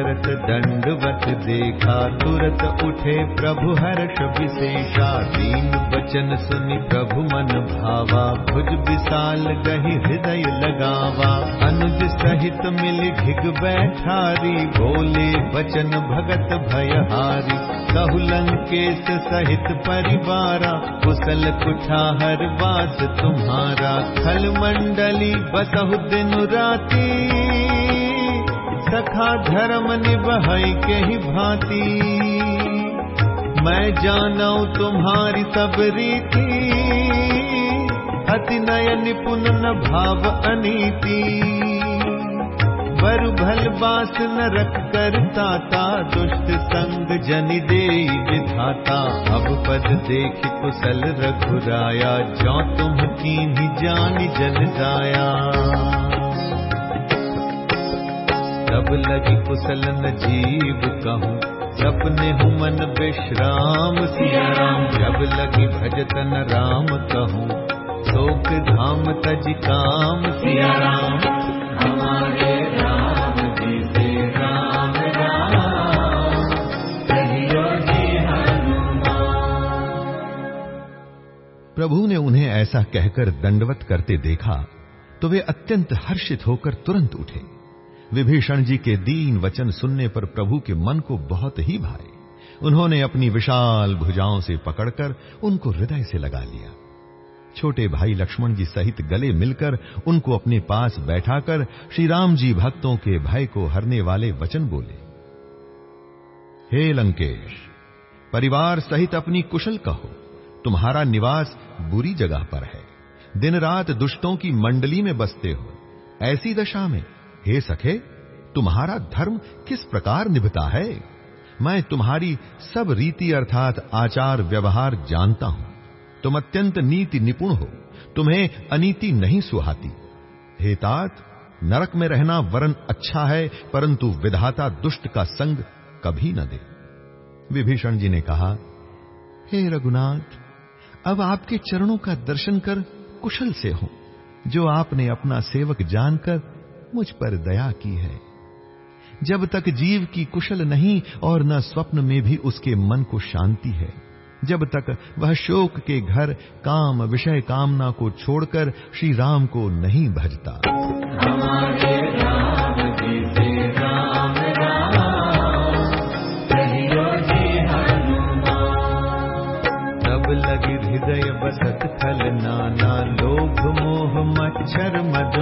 करत दंडवत देखा तुरत उठे प्रभु हर्ष विशेषा। दीन बचन सुनि प्रभु मन भावा भुज विशाल गही हृदय लगावा। अनुज सहित मिल घिग बैठारी बोले बचन भगत भयहारी। कहु लंकेश सहित परिवारा कुशल कुठाहर वास तुम्हारा। खल मंडली बसहु दिन राती सखा धर्म निभई के ही भांति। मैं जानऊ तुम्हारी सब रीति। अति नय न भाव अनीति। बर भल बास न रख कर ताता दुष्ट संग जन दे विधाता। अब पद देख कुशल रघुराया जो तुम कीन जान जन जाया। तब लगी कुशल न जीव कहूँ, सपने हूँ मन विश्राम सिया राम। जब लगी भजतन राम कहूँ, शोक धाम तज काम सिया राम। प्रभु ने उन्हें ऐसा कहकर दंडवत करते देखा तो वे अत्यंत हर्षित होकर तुरंत उठे। विभीषण जी के दीन वचन सुनने पर प्रभु के मन को बहुत ही भाए। उन्होंने अपनी विशाल भुजाओं से पकड़कर उनको हृदय से लगा लिया। छोटे भाई लक्ष्मण जी सहित गले मिलकर उनको अपने पास बैठाकर श्री राम जी भक्तों के भय को हरने वाले वचन बोले। हे लंकेश, परिवार सहित अपनी कुशल कहो। तुम्हारा निवास बुरी जगह पर है। दिन रात दुष्टों की मंडली में बसते हो। ऐसी दशा में हे सखे, तुम्हारा धर्म किस प्रकार निभता है? मैं तुम्हारी सब रीति अर्थात आचार व्यवहार जानता हूँ। तुम अत्यंत नीति निपुण हो, तुम्हें अनीति नहीं सुहाती। हे तात, नरक में रहना वरन अच्छा है, परंतु विधाता दुष्ट का संग कभी न दे। विभीषण जी ने कहा, हे रघुनाथ, अब आपके चरणों का दर्शन कर कुशल से हूँ। जो आपने अपना सेवक जानकर मुझ पर दया की है। जब तक जीव की कुशल नहीं और न स्वप्न में भी उसके मन को शांति है, जब तक वह शोक के घर काम, विषय कामना को छोड़कर श्री राम को नहीं भजता। हृदय बसत खल नाना, लोभ मोह मच्छर मद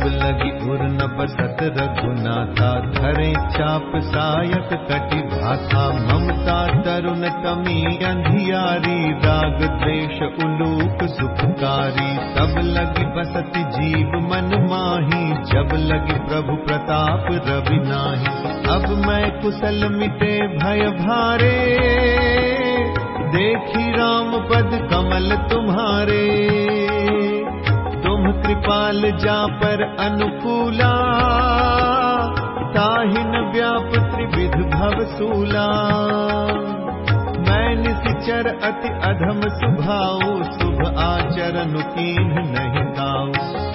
माना जब लगी उर न बसत रघुनाथा धरे चाप सायक कटि भाथा ममता तरुण कमी अंधियारी राग द्वेष उलूक सुखकारी। तब लगी बसत जीव मन माही जब लगी प्रभु प्रताप रवि नाही। अब मैं कुशल मिटे भय भारे देखी राम पद कमल तुम्हारे। तुम कृपाल जा पर अनुकूला, ताहिन व्याप त्रिविध भव सूला। मैं निश्चर अति अधम सुभाऊ शुभ आचरण कीन नहीं गाऊ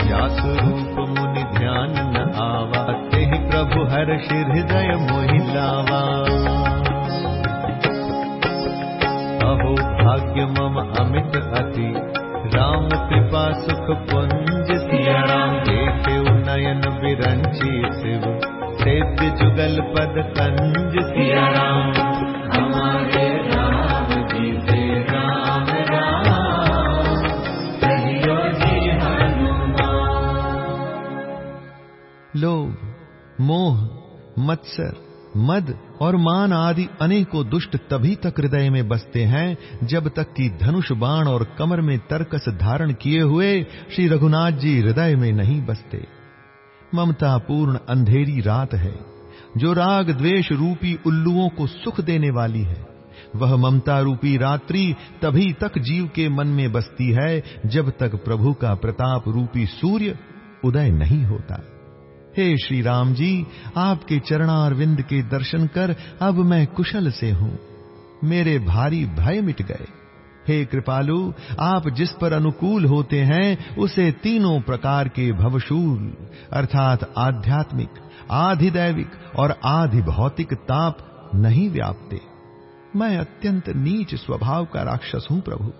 या स्वरूप मुनि ध्यान न आवा ते प्रभु हर हृदय मोहि लावा। अहो भाग्य मम अमित अति, राम कृपा सुख देखे नयन विरंची शिव। सेव्य जुगल पद कंज सिया राम। हमारे राम जी से राम। राम लोभ, मोह, मत्सर, मद और मान आदि अनेकों दुष्ट तभी तक हृदय में बसते हैं जब तक कि धनुष बाण और कमर में तरकस धारण किए हुए श्री रघुनाथ जी हृदय में नहीं बसते। ममता पूर्ण अंधेरी रात है। जो राग द्वेष रूपी उल्लुओं को सुख देने वाली है, वह ममता रूपी रात्रि तभी तक जीव के मन में बसती है, जब तक प्रभु का प्रताप रूपी सूर्य उदय नहीं होता। हे श्री राम जी, आपके चरणारविंद के दर्शन कर अब मैं कुशल से हूँ। मेरे भारी भय मिट गए। हे कृपालु, आप जिस पर अनुकूल होते हैं, उसे तीनों प्रकार के भवशूल, अर्थात आध्यात्मिक, आधिदैविक और आधि भौतिक ताप नहीं व्यापते। मैं अत्यंत नीच स्वभाव का राक्षस हूँ प्रभु।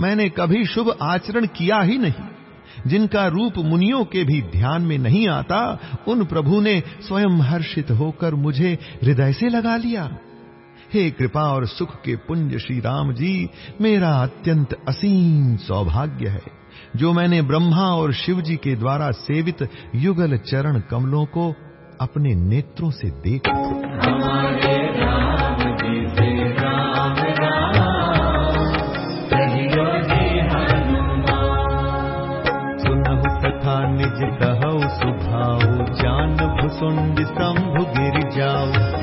मैंने कभी शुभ आचरण किया ही नहीं। जिनका रूप मुनियों के भी ध्यान में नहीं आता, उन प्रभु ने स्वयं हर्षित होकर मुझे हृदय से लगा लिया। हे कृपा और सुख के पुंज श्री राम जी, मेरा अत्यंत असीम सौभाग्य है, जो मैंने ब्रह्मा और शिव जी के द्वारा सेवित युगल चरण कमलों को अपने नेत्रों से देखा तथा निज कहु सुभाऊ जान भुसुंड शंभु गिर जाऊ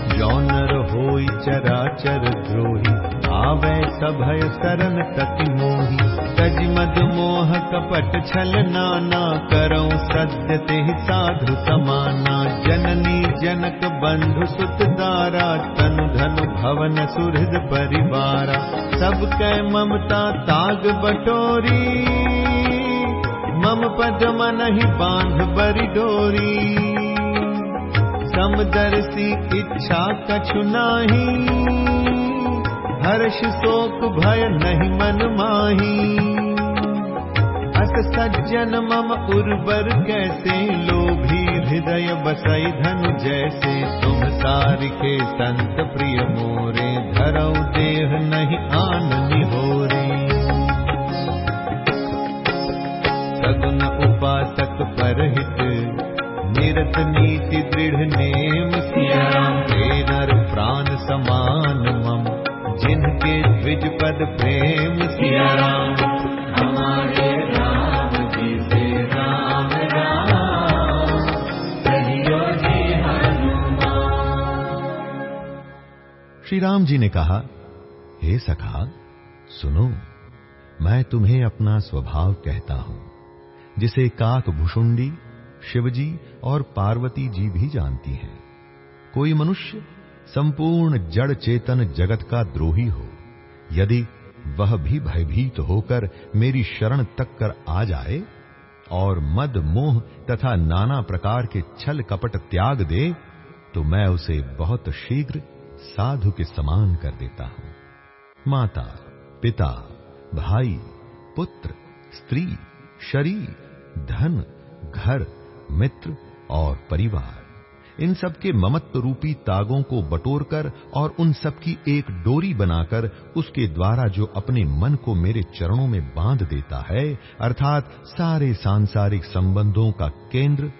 होई चराचर द्रोही आवे सभय सरन तति मोही। तज मद मोह कपट छल नाना करऊं सत्य ते साधु समाना। जननी जनक बंधु सुत दारा तनु धन भवन सुहृद परिवारा। सब कै ममता ताग बटोरी मम पद मनहि बांध बरि डोरी समदर्शी इच्छा कछु नाही। हर्ष शोक भय नहीं मन माही। अस सज्जन मम उर्वर कैसे लोभी हृदय बसई धनु जैसे। तुम सारिके संत प्रिय मोरे, धरऊ देह नहीं आन निहोरे सगुन उपासक परहित निरत नीति दृढ़ नेम नर प्राण समान मम, जिनके द्विज पद प्रेम सियाराम। हमारे राम जी से राम राम श्री राम जी ने कहा, हे सखा, सुनो, मैं तुम्हें अपना स्वभाव कहता हूँ, जिसे काक भुषुंडी शिवजी और पार्वती जी भी जानती हैं। कोई मनुष्य संपूर्ण जड़ चेतन जगत का द्रोही हो, यदि वह भी भयभीत होकर मेरी शरण तक कर आ जाए और मद, मोह तथा नाना प्रकार के छल कपट त्याग दे तो मैं उसे बहुत शीघ्र साधु के समान कर देता हूँ। माता, पिता, भाई, पुत्र, स्त्री, शरीर, धन, घर मित्र और परिवार। इन सब के ममत्व रूपी तागों को बटोरकर और उन सब की एक डोरी बनाकर उसके द्वारा जो अपने मन को मेरे चरणों में बाँध देता है, अर्थात सारे सांसारिक संबंधों का केंद्र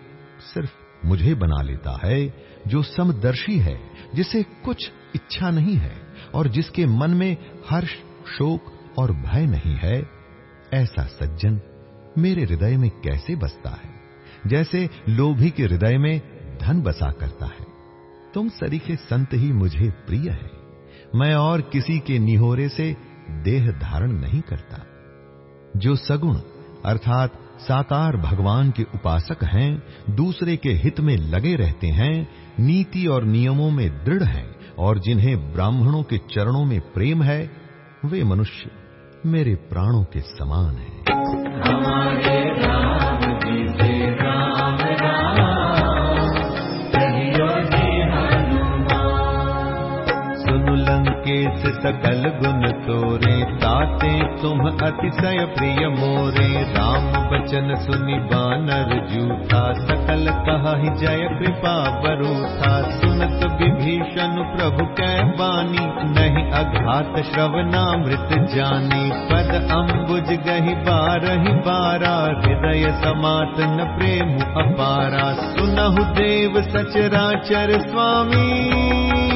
सिर्फ़ मुझे बना लेता है, जो समदर्शी है, जिसे कुछ इच्छा नहीं है और जिसके मन में हर्ष, शोक और भय नहीं है, ऐसा सज्जन मेरे हृदय में कैसे बसता है? जैसे लोभी के हृदय में धन बसा करता है। तुम सरीखे संत ही मुझे प्रिय है। मैं और किसी के निहोरे से देह धारण नहीं करता। जो सगुण, अर्थात साकार भगवान के उपासक हैं, दूसरे के हित में लगे रहते हैं, नीति और नियमों में दृढ़ हैं और जिन्हें ब्राह्मणों के चरणों में प्रेम है, वे मनुष्य मेरे प्राणों के समान हैं। हमारे सकल गुण तोरे ताते तुम अतिशय प्रिय मोरे। राम बचन सुनि बानर जूठा सकल कहि जय कृपा बरूथा सुनत विभीषण प्रभु कै बानी नहीं अघात श्रवनामृत जानी। पद अम्बुज गहि बारहि बारा हृदय समातन प्रेम अपारा। सुनहु देव सचराचर स्वामी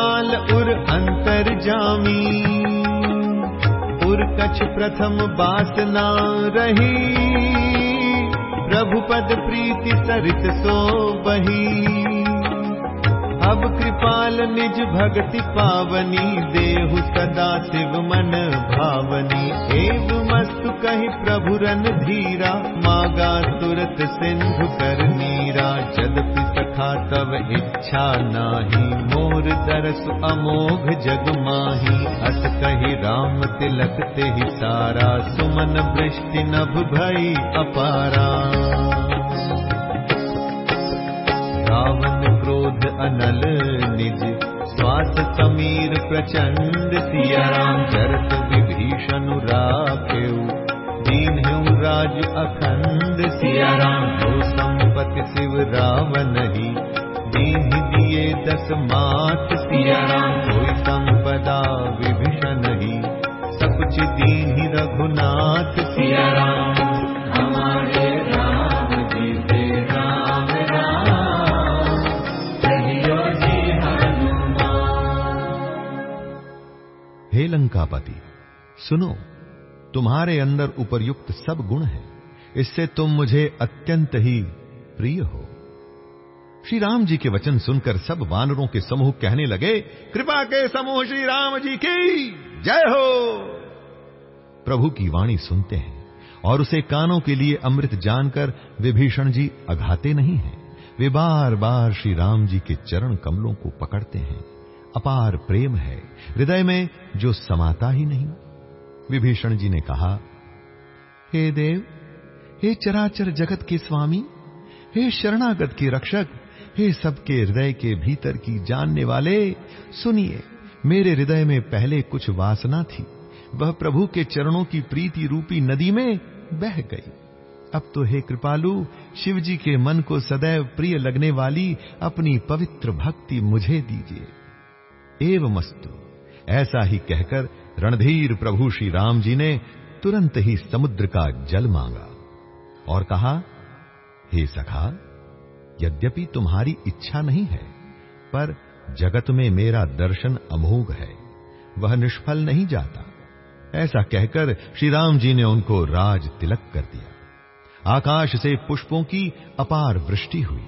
पाल उर अंतर जामी। उर कछ प्रथम बासना रही। प्रभु पद प्रीति सरित सो बही अब कृपाल निज भक्ति पावनी देहु सदा शिव मन भावनी। एव मस्तु कही तुरत सिंधु कर नीरा। जदपि सखा तब इच्छा नाही मोर दरस अमोघ जग माही। अस कही राम तिलक ते ही सारा सुमन वृष्टि नभ भई अपारा। रावण अनल निज। स्वास समीर प्रचंड सिया राम जरत विभीषण राखेऊ दीन राज सिया राम जो संपति शिव रावण ही दीन दिए दस मात राम कोई संपदा विभीषण ही सकुच दीन ही रघुनाथ सिया राम लंकापति सुनो, तुम्हारे अंदर उपर्युक्त सब गुण हैं, इससे तुम मुझे अत्यंत ही प्रिय हो। श्री राम जी के वचन सुनकर सब वानरों के समूह कहने लगे, कृपा के समूह श्री राम जी की, जय हो। प्रभु की वाणी सुनते हैं, और उसे कानों के लिए अमृत जानकर विभीषण जी अघाते नहीं हैं। वे बार बार श्री राम जी के चरण कमलों को पकड़ते हैं। अपार प्रेम है। हृदय में जो समाता ही नहीं। विभीषण जी ने कहा, हे देव, हे चराचर जगत के स्वामी, हे शरणागत के रक्षक, हे सबके हृदय के भीतर की जानने वाले, सुनिए, मेरे हृदय में पहले कुछ वासना थी। वह प्रभु के चरणों की प्रीति रूपी नदी में बह गई। अब तो हे कृपालु शिव जी के मन को सदैव प्रिय लगने वाली अपनी पवित्र भक्ति मुझे दीजिए। एवमस्तु। ऐसा ही कहकर रणधीर प्रभु श्री राम जी ने तुरंत ही समुद्र का जल मांगा और कहा, हे सखा, यद्यपि तुम्हारी इच्छा नहीं है, पर जगत में मेरा दर्शन अमोघ है, वह निष्फल नहीं जाता। ऐसा कहकर श्री राम जी ने उनको राज तिलक कर दिया। आकाश से पुष्पों की अपार वृष्टि हुई।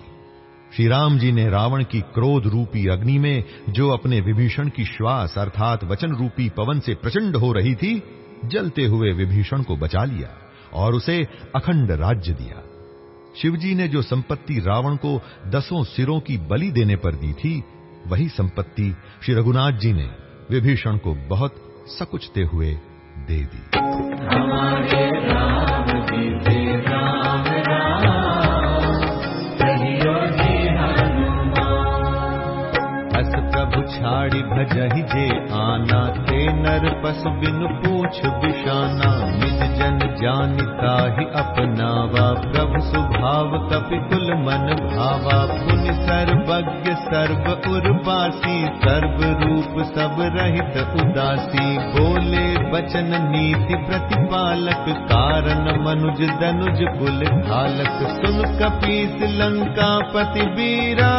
श्री राम जी ने रावण की क्रोध रूपी अग्नि में, जो अपने विभीषण की श्वास अर्थात वचन रूपी पवन से प्रचंड हो रही थी, जलते हुए विभीषण को बचा लिया और उसे अखंड राज्य दिया। शिवजी ने जो संपत्ति रावण को दसों सिरों की बलि देने पर दी थी, वही संपत्ति श्री रघुनाथ जी ने विभीषण को बहुत सकुचते हुए दे दी। हमारे राम भजहि जे आना ते नर पस बिन पूछ बिशाना निज जन जानिता ही अपनावा प्रभु सुभाव कपि कुल मन भावा। पुनि सर्वज्ञ सर्व उर्वासी सर्व रूप सब रहित उदासी। बोले बचन नीति प्रतिपालक कारण मनुज दनुज कुल घालक सुन कपीस लंका पति बीरा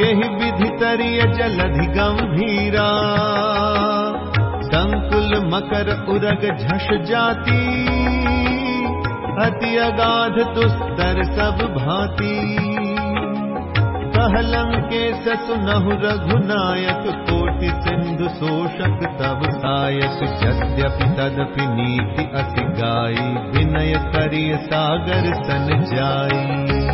केहि विधि तरिय जलधि गंभीरा संकुल मकर उरग झष जाती अति अगाध दुस्तर सब भांति। कहलं के ससुनहु रघुनायक कोटि सिंधु शोषक तब सायक यद्यपि तदपि नीति अति गाई विनय करिय सागर सन जाई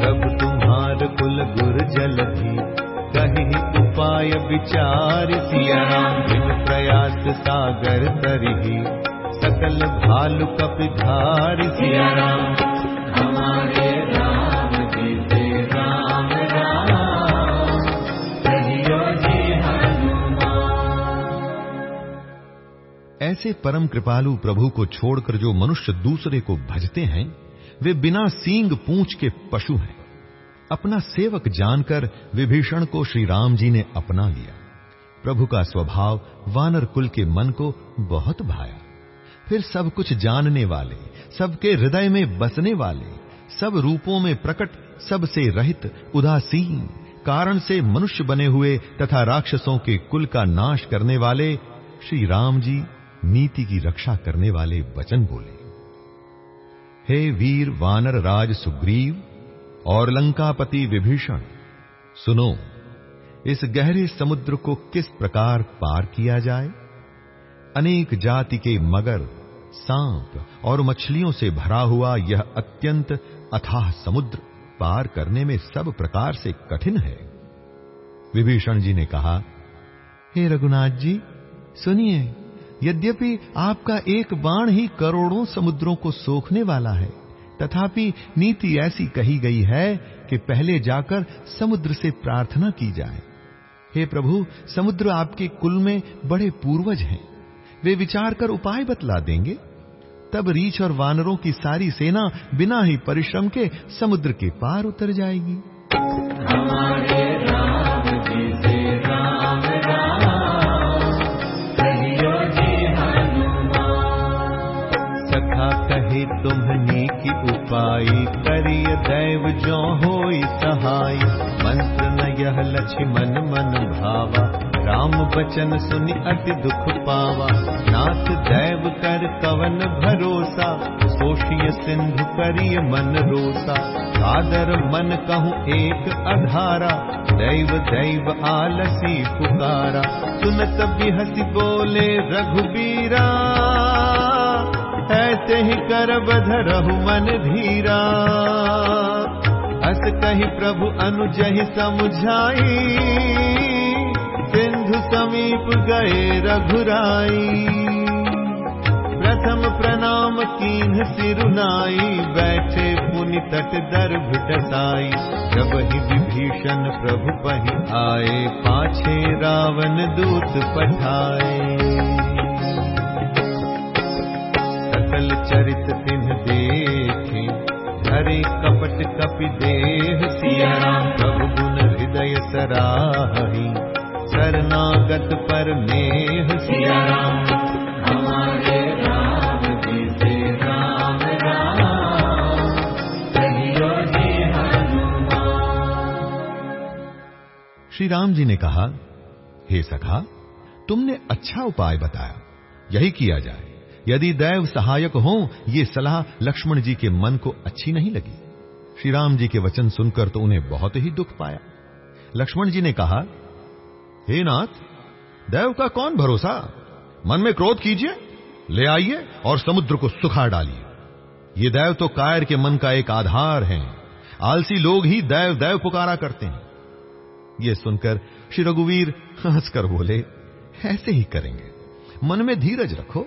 प्रभु तुम्हार कुल गुर जल भी कही उपाय विचार सिया राम बिन प्रयास सागर तरही सकल भालु कपि धार सिया राम हमारे राम जी राम राम। कहियो जी हनुमान। ऐसे परम कृपालु प्रभु को छोड़कर जो मनुष्य दूसरे को भजते हैं वे बिना सींग पूंछ के पशु हैं। अपना सेवक जानकर विभीषण को श्री राम जी ने अपना लिया। प्रभु का स्वभाव वानर कुल के मन को बहुत भाया। फिर सब कुछ जानने वाले, सबके हृदय में बसने वाले, सब रूपों में प्रकट, सबसे रहित, उदासीन, कारण से मनुष्य बने हुए तथा राक्षसों के कुल का नाश करने वाले श्री राम जी नीति की रक्षा करने वाले वचन बोले। हे वीर वानर राज सुग्रीव और लंकापति विभीषण, सुनो, इस गहरे समुद्र को किस प्रकार पार किया जाए? अनेक जाति के मगर, सांप और मछलियों से भरा हुआ यह अत्यंत अथाह समुद्र पार करने में सब प्रकार से कठिन है। विभीषण जी ने कहा, हे रघुनाथ जी, सुनिए। यद्यपि आपका एक बाण ही करोड़ों समुद्रों को सोखने वाला है, तथापि नीति ऐसी कही गई है कि पहले जाकर समुद्र से प्रार्थना की जाए। हे प्रभु, समुद्र आपके कुल में बड़े पूर्वज हैं। वे विचार कर उपाय बतला देंगे। तब रीछ और वानरों की सारी सेना बिना ही परिश्रम के समुद्र के पार उतर जाएगी। हमारे राम दैव जो होई सहाय। मंत्र न यह लक्ष्मण मन भावा। राम बचन सुनि अति दुख पावा। नाथ दैव कर कवन भरोसा। सिंधु करिय मन रोसा। आदर मन कहूँ एक अधारा। दैव दैव आलसी पुकारा। सुनत बिहसी बोले रघुबीरा ऐसे ही कर बधरहु मन धीरा। अस कही प्रभु अनुजहि समुझाई। सिंधु समीप गए रघुराई। प्रथम प्रणाम कीन सिरुनाई। बैठे पुनि तट दर भिटसाई। जब ही विभीषण प्रभु पहि आए पाछे रावण दूत पठाए सकल चरित तिन्ह देखे हरे कपट कपि देह सिया प्रभु गुण हृदय सराही शरणागत पर मेह सिया हमारे श्री राम जी ने कहा हे सखा तुमने अच्छा उपाय बताया यही किया जाए। यदि दैव सहायक हो, ये सलाह लक्ष्मण जी के मन को अच्छी नहीं लगी। श्री राम जी के वचन सुनकर तो उन्हें बहुत ही दुख पाया। लक्ष्मण जी ने कहा, हे नाथ, दैव का कौन भरोसा? मन में क्रोध कीजिए, ले आइए और समुद्र को सुखा डालिए। ये दैव तो कायर के मन का एक आधार है। आलसी लोग ही दैव दैव पुकारा करते हैं। ये सुनकर श्री रघुवीर हंसकर बोले, ऐसे ही करेंगे। मन में धीरज रखो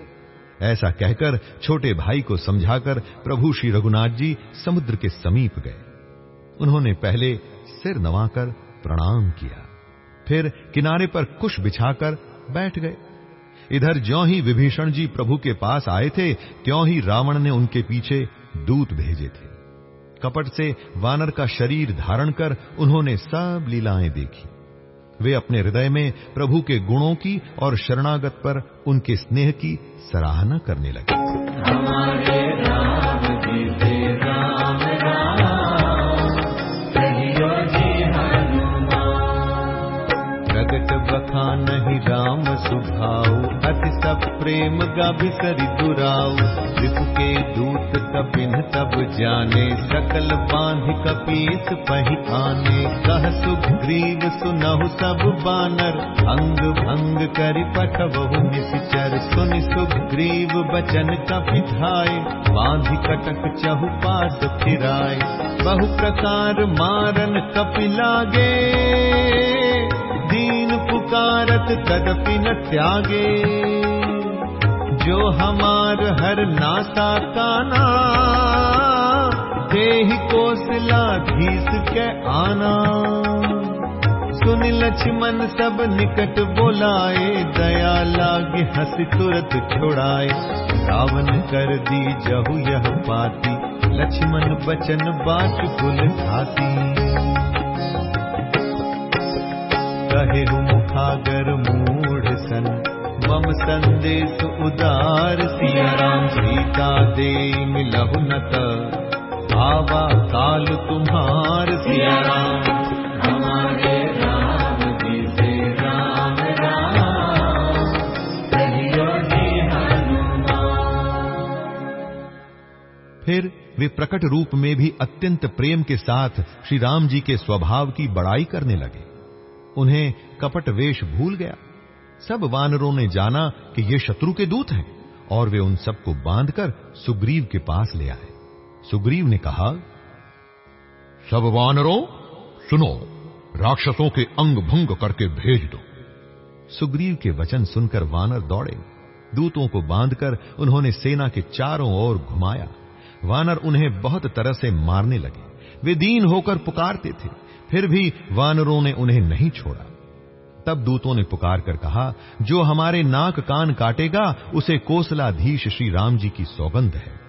ऐसा कहकर छोटे भाई को समझाकर प्रभु श्री रघुनाथ जी समुद्र के समीप गए। उन्होंने पहले सिर नवाकर प्रणाम किया, फिर किनारे पर कुश बिछाकर बैठ गए। इधर ज्यों ही विभीषण जी प्रभु के पास आए थे, त्यों ही रावण ने उनके पीछे दूत भेजे थे। कपट से वानर का शरीर धारण कर उन्होंने सब लीलाएँ देखी। वे अपने हृदय में प्रभु के गुणों की और शरणागत पर उनके स्नेह की सराहना करने लगे। हमारे ही राम सुभाऊ अति सब प्रेम गभिसरि दुराऊ। रिपु के दूत कपिन तब जाने सकल बांध कपीस पही कह सुग्रीव सुनहु सब बानर अंग भंग करि पठबहु निश्चर सुनि सुग्रीव बचन कपिधाय बांधि कटक चहु पास फिराय बहु प्रकार मारन कपि लागे दीन कदपि न त्यागे, जो हमार हर नासा काना। देहि कोसलाधीश के आना। सुन लक्ष्मण सब निकट बोलाए, दया लाग हंस तुरत छोड़ाए। रावण कर दी जहु यह पाती, लक्ष्मण बचन बाच कुल घाती कहे मुखागर मूढ़ सन। मम संदेश उदार सिया राम सीता दे मिलहु नत आवा काल तुम्हार सिया राम हमारे राम जी राम राम। कहियो जी हनुमान। फिर वे प्रकट रूप में भी अत्यंत प्रेम के साथ श्री राम जी के स्वभाव की बड़ाई करने लगे। उन्हें कपट वेश भूल गया। सब वानरों ने जाना कि ये शत्रु के दूत हैं और वे उन सबको बांधकर सुग्रीव के पास ले आए। सुग्रीव ने कहा, सब वानरों, सुनो, राक्षसों के अंग भंग करके भेज दो। सुग्रीव के वचन सुनकर वानर दौड़े। दूतों को बांधकर उन्होंने सेना के चारों ओर घुमाया। वानर उन्हें बहुत तरह से मारने लगे। वे दीन होकर पुकारते थे। फिर भी वानरों ने उन्हें नहीं छोड़ा। तब दूतों ने पुकार कर कहा, जो हमारे नाक कान काटेगा, उसे कोसलाधीश श्री राम जी की सौगंध है।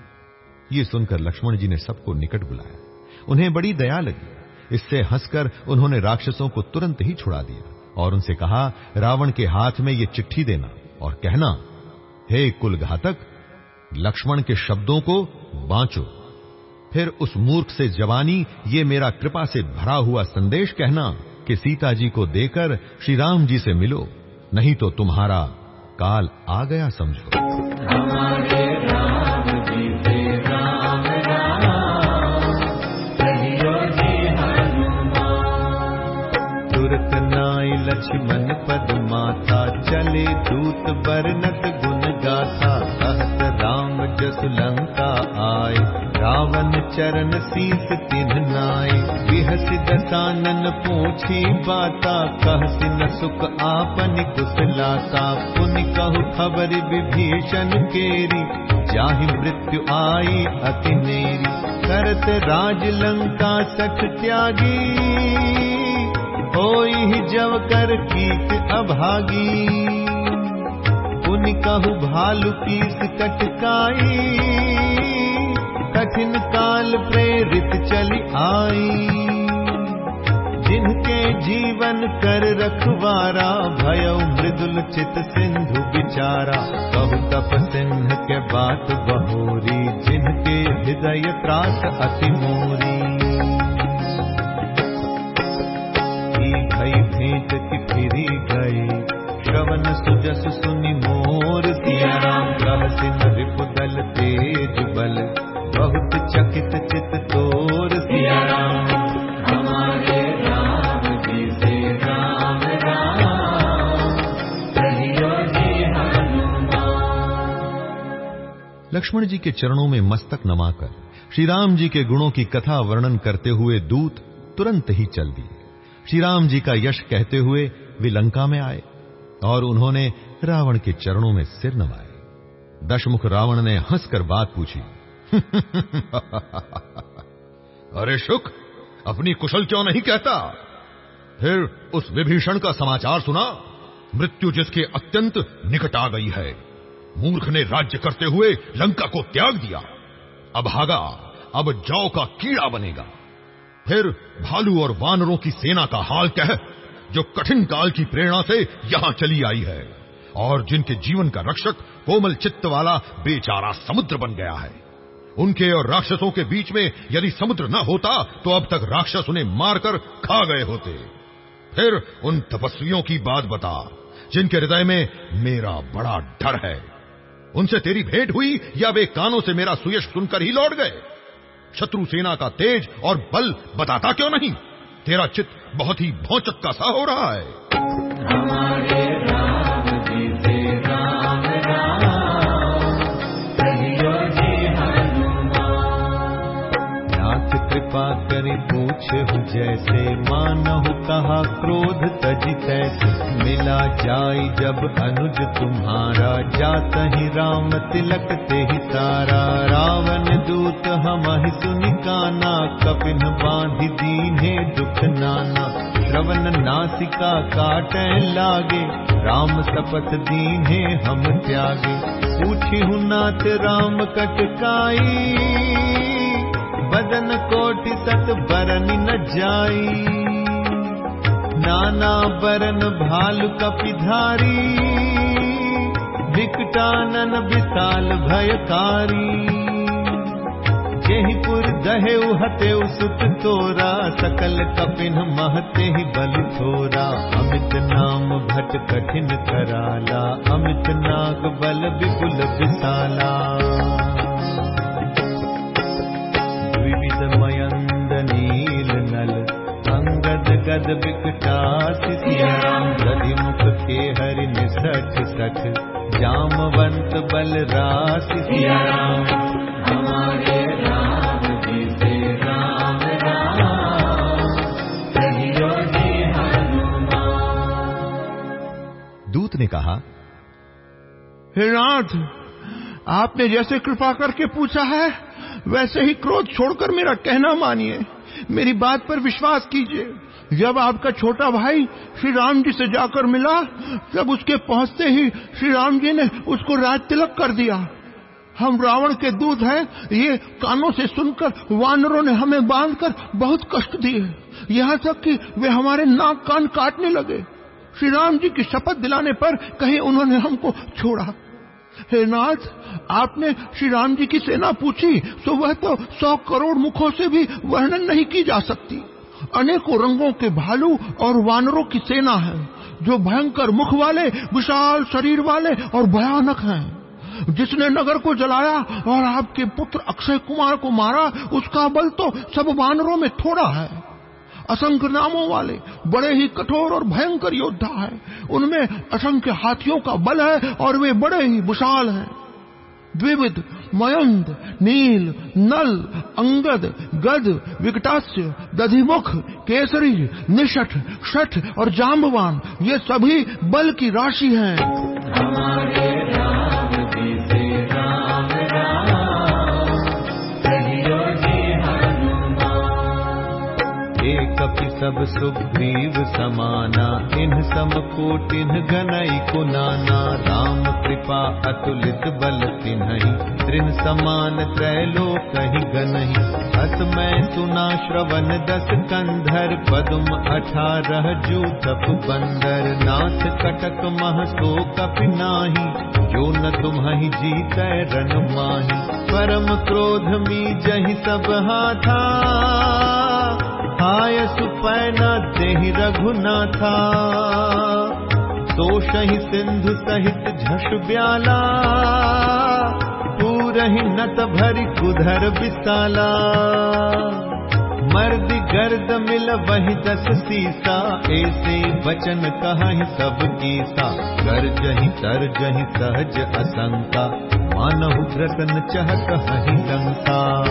ये सुनकर लक्ष्मण जी ने सबको निकट बुलाया। उन्हें बड़ी दया लगी। इससे हंसकर उन्होंने राक्षसों को तुरंत ही छुड़ा दिया और उनसे कहा, रावण के हाथ में ये चिट्ठी देना और कहना, हे कुल घातक लक्ष्मण के शब्दों को बांचो फिर उस मूर्ख से, जवानी, ये मेरा कृपा से भरा हुआ संदेश कहना कि सीता जी को देकर श्री राम जी से मिलो, नहीं तो तुम्हारा काल आ गया समझो। लक्ष्मण पद माता चले, दूत बरनत गुण गाथा कहत राम जस लंका आए रावण चरण शीस तिन्ह नाय। बिहस दसानन पूछी बाता। कहसि न सुख आपन कुशलाता। पुनि कहु खबर विभीषण केरी। जाहि मृत्यु आई अति नेरी। करत राज लंका सख त्यागी। कर कीट अभागी। पुनि कहु भालु पीस कटकाई कठिन काल प्रेरित चली आई। जिनके जीवन कर रखवारा भयो मृदुल चित सिंधु बिचारा। कहु तप सिंह के बात बहोरी जिनके हृदय त्रास अति मोरी। की भई भेंट की फिरी गए श्रवण सुजस सुनि मोर सिया राम। न रिपुदल तेज बल बहुत चकित चित तोर सिया। राम हमारे राम जी से राम राम। कहियो जी हनुमान। लक्ष्मण जी के चरणों में मस्तक नमाकर श्री राम जी के गुणों की कथा वर्णन करते हुए दूत तुरंत ही चल दिए। श्री राम जी का यश कहते हुए वे लंका में आए और उन्होंने रावण के चरणों में सिर नवाए दशमुख रावण ने हंसकर बात पूछी अरे शुक, अपनी कुशल क्यों नहीं कहता? फिर उस विभीषण का समाचार सुना, मृत्यु जिसके अत्यंत निकट आ गई है, मूर्ख ने राज्य करते हुए लंका को त्याग दिया। अब भागा, अब जौ का कीड़ा बनेगा। फिर भालू और वानरों की सेना का हाल कह, जो कठिन काल की प्रेरणा से यहाँ चली आई है, और जिनके जीवन का रक्षक कोमल चित्त वाला बेचारा समुद्र बन गया है। उनके और राक्षसों के बीच में यदि समुद्र न होता तो अब तक राक्षस उन्हें मारकर खा गए होते। फिर उन तपस्वियों की बात बता, जिनके हृदय में मेरा बड़ा डर है। उनसे तेरी भेंट हुई, या वे कानों से मेरा सुयश सुनकर ही लौट गए? शत्रु सेना का तेज और बल बताता क्यों नहीं? तेरा चित्त बहुत ही भौचक्का सा हो रहा है। कृपा करि पूछहु जैसे मानहु कहा क्रोध तज तैसे मिला जाय जब अनुज तुम्हारा, जात ही राम तिलक ते ही तारा। रावण दूत हम ही सुनि काना, कपिन बांधि दीन्हे दुख नाना। श्रवण नासिका काटे लागे, राम सपथ दीन्हे हम त्यागे। पूछी हूँ नाथ राम कटकाई। बदन कोटि सत बरन न जाई। नाना बरन भालु कपिधारी। विकटानन विशाल भयकारी। जेहिपुर दहे हते सुत तोरा सकल कपिन महते ही बल थोरा। अमित नाम भट कठिन कराला अमित नाग बल विपुल विशाला अंगद गद विकटास सिया। राम गति मुख के हरि निस बल रास राम हमारे राम जी से राम राम। कहियो जी हनुमान। दूत ने कहा हे नाथ आपने जैसे कृपा करके पूछा है वैसे ही क्रोध छोड़कर मेरा कहना मानिए। मेरी बात पर विश्वास कीजिए। जब आपका छोटा भाई श्री राम जी से जाकर मिला, तब उसके पहुँचते ही श्री राम जी ने उसको राज तिलक कर दिया। हम रावण के दूध हैं, ये कानों से सुनकर वानरों ने हमें बांधकर बहुत कष्ट दिए। यहाँ तक कि वे हमारे नाक कान काटने लगे। श्री राम जी की शपथ दिलाने पर कहीं उन्होंने हमको छोड़ा। हे नाथ, आपने श्री राम जी की सेना पूछी तो वह तो सौ करोड़ मुखों से भी वर्णन नहीं की जा सकती। अनेकों रंगों के भालू और वानरों की सेना है, जो भयंकर मुख वाले, विशाल शरीर वाले और भयानक हैं। जिसने नगर को जलाया और आपके पुत्र अक्षय कुमार को मारा, उसका बल तो सब वानरों में थोड़ा है। असंख्य नामों वाले, बड़े ही कठोर और भयंकर योद्धा है। उनमें असंख्य हाथियों का बल है और वे बड़े ही विशाल हैं। द्विविध मयंद नील नल अंगद गद विकटास्य दधिमुख केसरी निषठ शठ और जाम्बवान ये सभी बल की राशि हैं। हमारे राम जी राम राम सब सुग्रीव समाना इन सम कोटिन गनई को नाना राम कृपा अतुलित बल तिन्हई। त्रिन समान त्रैलो कही गनही। हस सुना श्रवण दस कंधर पदुम अठारह जूतप बंदर। नाथ कटक मह सो कपि नाही जो न तुम्हि जीत रन माही। परम क्रोध मी जहि सब हाथा देहि रघुनाथा। तोषहि सिंधु सहित झष ब्याला। पूरहि नत भरि कुधर विशाला मर्द गर्द मिल वही सीसा। ऐसे वचन कहि सब कीसा कर जहि तर जहि सहज असंका मानहु ग्रसन चहत हहि लंका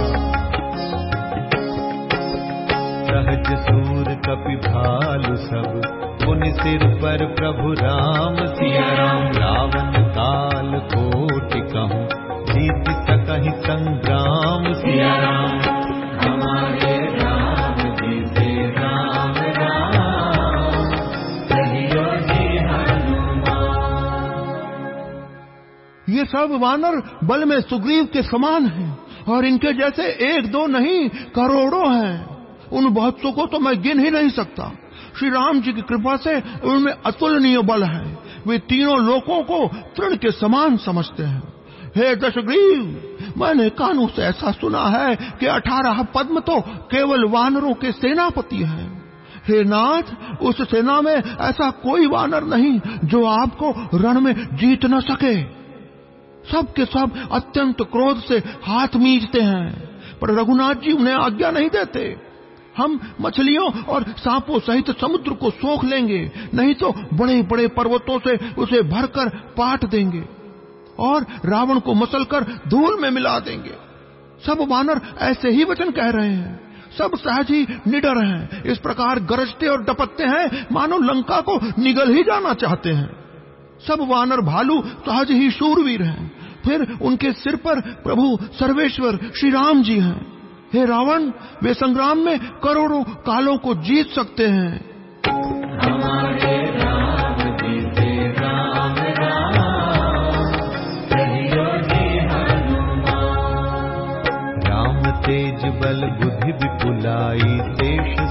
सहज सूर कपि भालु सब। उन सिर पर प्रभु राम, सिया राम, रावण काल कोटि कहूँ। जीत सकहि संग्राम, सिया राम। ये सब वानर बल में सुग्रीव के समान हैं और इनके जैसे एक दो नहीं, करोड़ों हैं। उन बहुतों को तो मैं गिन ही नहीं सकता। श्री राम जी की कृपा से उनमें अतुलनीय बल है। वे तीनों लोकों को तृण के समान समझते हैं। हे दशग्रीव, मैंने कानू से ऐसा सुना है कि अठारह पद्म तो केवल वानरों के सेनापति हैं। हे नाथ, उस सेना में ऐसा कोई वानर नहीं जो आपको रण में जीत न सके। सब के सब अत्यंत क्रोध से हाथ मीजते हैं, पर रघुनाथ जी उन्हें आज्ञा नहीं देते। हम मछलियों और सांपों सहित समुद्र को सोख लेंगे, नहीं तो बड़े बड़े पर्वतों से उसे भरकर पाट देंगे और रावण को मसलकर धूल में मिला देंगे। सब वानर ऐसे ही वचन कह रहे हैं। सब सहज ही निडर हैं। इस प्रकार गरजते और डपकते हैं, मानो लंका को निगल ही जाना चाहते हैं। सब वानर भालू सहज ही शूरवीर हैं। फिर उनके सिर पर प्रभु सर्वेश्वर श्री राम जी हैं। हे रावण वे संग्राम में करोड़ों कालों को जीत सकते हैं राम तेज बल बुद्धि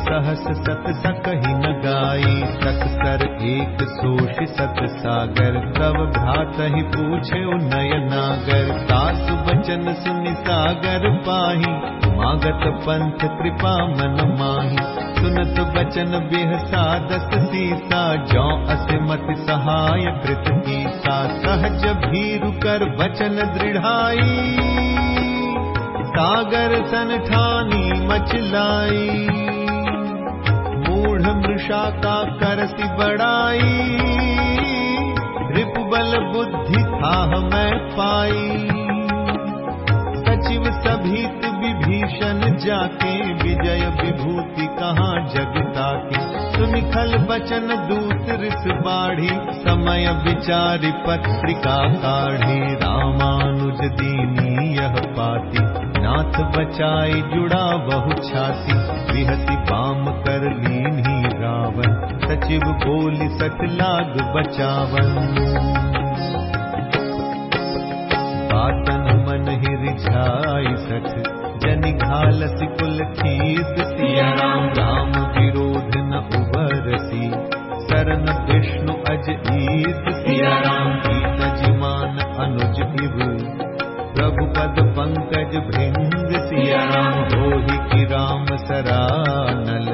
सहस सत सकहि न गाई। सत सर एक सोष सत सागर तब भ्रात ही पूछे नय नागर। सासु बचन सुनि सागर पाही मागत पंथ कृपा मन माही। सुनत बचन बेहसा दस सीसा जौ असिमत सहाय कृत कीसा सहज भीरु कर बचन दृढ़ाई सागर ठानी मचलाई मूढ़ मृषा का करसी बड़ाई रिपु बहुबल बुद्धि था मैं पाई। सचिव सभीत विभीषण जाके विजय विभूति कहाँ जगता के। सुनिखल बचन दूत रिस बाढ़ी समय विचारि पत्रिका काढ़ी रामानुज दीनी यह पाती नाथ बचाई जुड़ा बहु छाती विहति बाम कर लीनी रावण सचिव बोली सठ लाग बचावन। बातन मन ही रिझाई सठ जनि घालस कुल खीस सिया। राम राम विरोध न उबरसी सरन विष्णु अज ईस सिया। राम। गीत जिमान अनुज इबु प्रभु पद पंकज भृंग सिया राम होहि की राम सरानल,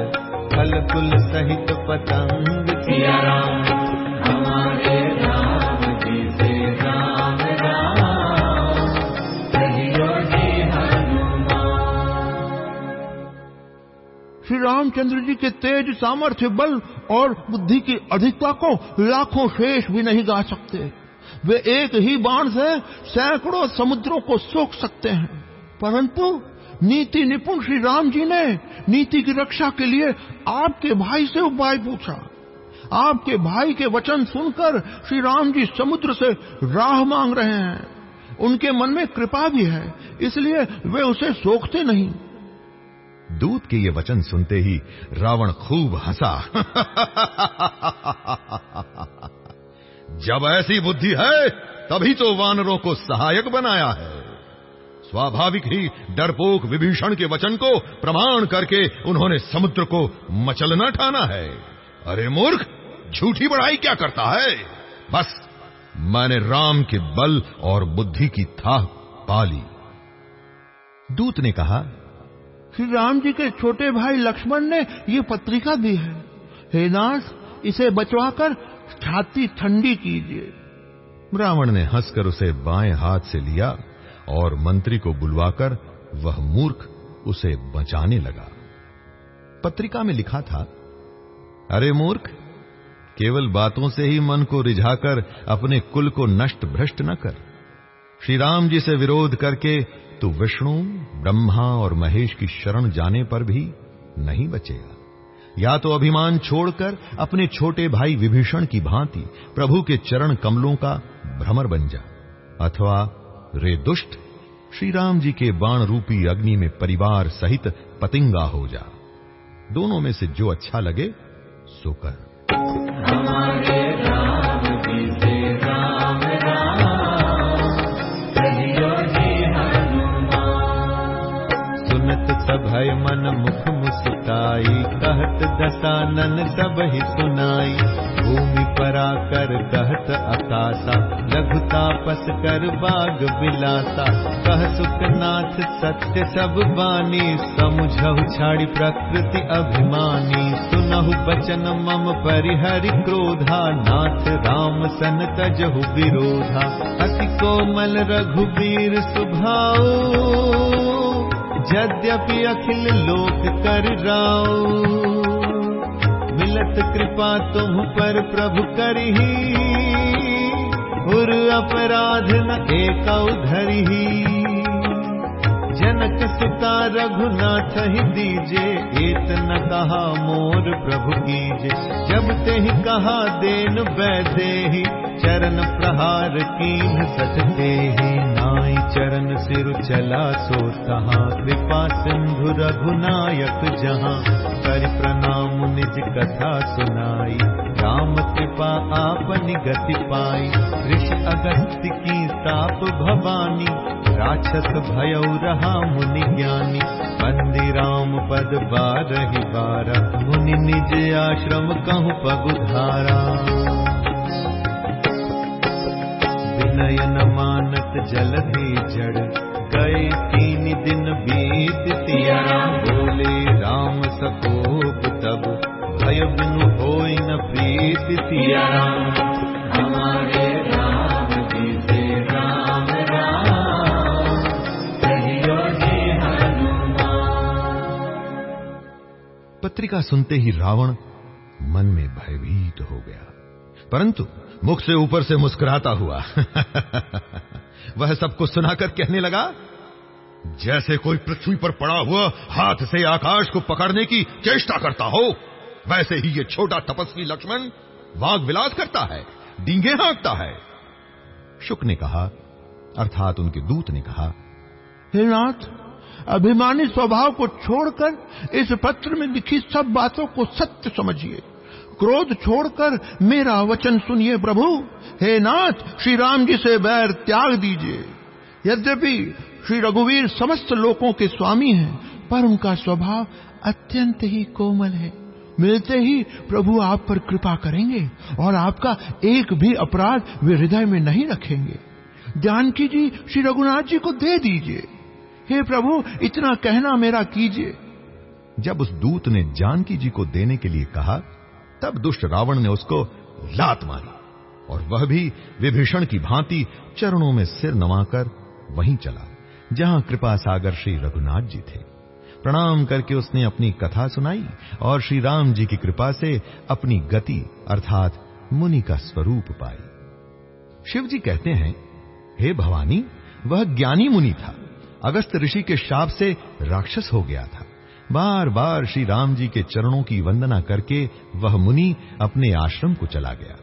फल कुल सहित पतंग सिया राम हमारे राम जी से राम राम, कहियो जी हनुमान। श्री रामचंद्र जी के तेज सामर्थ्य, बल और बुद्धि की अधिकता को लाखों शेष भी नहीं गा सकते। वे एक ही बाण से सैकड़ों समुद्रों को सोख सकते हैं। परंतु नीति निपुण श्री राम जी ने नीति की रक्षा के लिए आपके भाई से उपाय पूछा। आपके भाई के वचन सुनकर श्री राम जी समुद्र से राह मांग रहे हैं। उनके मन में कृपा भी है, इसलिए वे उसे सोखते नहीं। दूत के ये वचन सुनते ही रावण खूब हंसा। जब ऐसी बुद्धि है, तभी तो वानरों को सहायक बनाया है। स्वाभाविक ही डरपोक विभीषण के वचन को प्रमाण करके उन्होंने समुद्र को मचलना ठाना है। अरे मूर्ख, झूठी बढ़ाई क्या करता है? बस, मैंने राम के बल और बुद्धि की था पाली दूत ने कहा, श्री राम जी के छोटे भाई लक्ष्मण ने ये पत्रिका दी है। हे दास, इसे बचवाकर छाती ठंडी कीजिए। रावण ने हंसकर उसे बाएँ हाथ से लिया और मंत्री को बुलवाकर वह मूर्ख उसे बचाने लगा। पत्रिका में लिखा था, अरे मूर्ख, केवल बातों से ही मन को रिझाकर अपने कुल को नष्ट भ्रष्ट न कर। श्री राम जी से विरोध करके तू विष्णु, ब्रह्मा और महेश की शरण जाने पर भी नहीं बचेगा। या तो अभिमान छोड़कर अपने छोटे भाई विभीषण की भांति प्रभु के चरण कमलों का भ्रमर बन जा, अथवा रे दुष्ट श्री राम जी के बाण रूपी अग्नि में परिवार सहित पतिंगा हो जा। दोनों में से जो अच्छा लगे, सो कर। सुनत सभय मन मुख मुस्काई कहत दसानन सब ही सुनाई। भूमि परा कर कहत अकासा लघुता पस कर बाग बिलासा। कह सुखनाथ सत्य सब बानी समुझहु छाड़ी प्रकृति अभिमानी। सुनहु बचन मम परिहरि क्रोधा नाथ राम सन तजहु विरोधा। अति कोमल रघुबीर सुभाऊ यद्यपि अखिल लोक कर राओ मिलत कृपा तुम पर प्रभु करही उर अपराध न एक धरही जनक सुता रघुनाथ ही दीजे, एत न कहा मोर प्रभु कीजे। जब ते ही कहा देन वैदे ही चरण प्रहार कीन सचते ही नाई चरण सिर चला सो तहा। कृपा सिंधु रघुनायक जहाँ कर प्रणाम निज कथा सुनाई। राम कृपा आपनि गति पाई। ऋषि अगस्त्य की ताप भवानी राक्षस भयउ रहा मुनि ज्ञानी। बंदी राम पद बारहि बारा मुनि निज आश्रम कहु पगुधारा विनय न मानत जलधि जड़ गए तीन दिन बीत राम बोले राम सकोप तब भय बिनु होई न प्रीत राम हमारे राम जी से राम राम कहियो जी हनुमान। पत्रिका सुनते ही रावण मन में भयभीत हो गया। परंतु मुख से ऊपर से मुस्कुराता हुआ। वह सबको सुनाकर कहने लगा, जैसे कोई पृथ्वी पर पड़ा हुआ हाथ से आकाश को पकड़ने की चेष्टा करता हो, वैसे ही ये छोटा तपस्वी लक्ष्मण वाग विलास करता है, डींगे हाँकता है। शुक ने कहा, अर्थात उनके दूत ने कहा, हे नाथ, अभिमानी स्वभाव को छोड़कर इस पत्र में लिखी सब बातों को सत्य समझिए। क्रोध छोड़कर मेरा वचन सुनिए प्रभु। हे नाथ, श्री राम जी से बैर त्याग दीजिए। यद्यपि श्री रघुवीर समस्त लोगों के स्वामी हैं, पर उनका स्वभाव अत्यंत ही कोमल है। मिलते ही प्रभु आप पर कृपा करेंगे और आपका एक भी अपराध वे हृदय में नहीं रखेंगे। जानकी जी, श्री रघुनाथ जी को दे दीजिए। हे प्रभु, इतना कहना मेरा कीजिए। जब उस दूत ने जानकी जी को देने के लिए कहा तब दुष्ट रावण ने उसको लात मारी और वह भी विभीषण की भांति चरणों में सिर नवाकर वहीं चला, जहाँ कृपा सागर श्री रघुनाथ जी थे। प्रणाम करके उसने अपनी कथा सुनाई और श्री राम जी की कृपा से अपनी गति अर्थात मुनि का स्वरूप पाई। शिव जी कहते हैं, हे भवानी, वह ज्ञानी मुनि था, अगस्त ऋषि के शाप से राक्षस हो गया था। बार बार श्री राम जी के चरणों की वंदना करके वह मुनि अपने आश्रम को चला गया।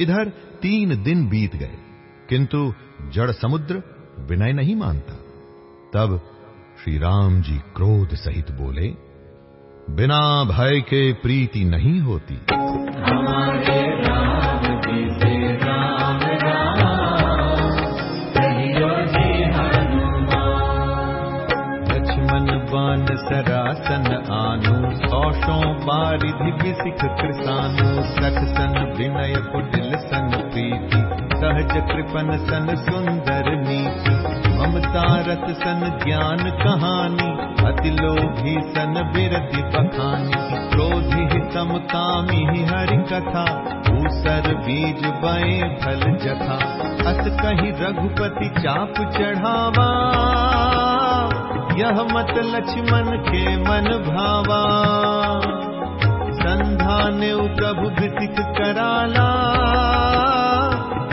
इधर तीन दिन बीत गए, किंतु जड़ समुद्र विनय नहीं मानता। तब श्री राम जी क्रोध सहित बोले, बिना भय के प्रीति नहीं होती। हमारे राम विसिख कृसानु सख सन प्रीति। सहज कृपन सन सुंदर नीति। ममता रत सन ज्ञान कहानी। अति लोभी सन बखानी। क्रोधि हितम कामी हरि कथा ऊसर बीज बए फल जथा। अस कही रघुपति चाप चढ़ावा यह मत लक्ष्मण के मन भावा। संधान प्रभु भृतिक कराला।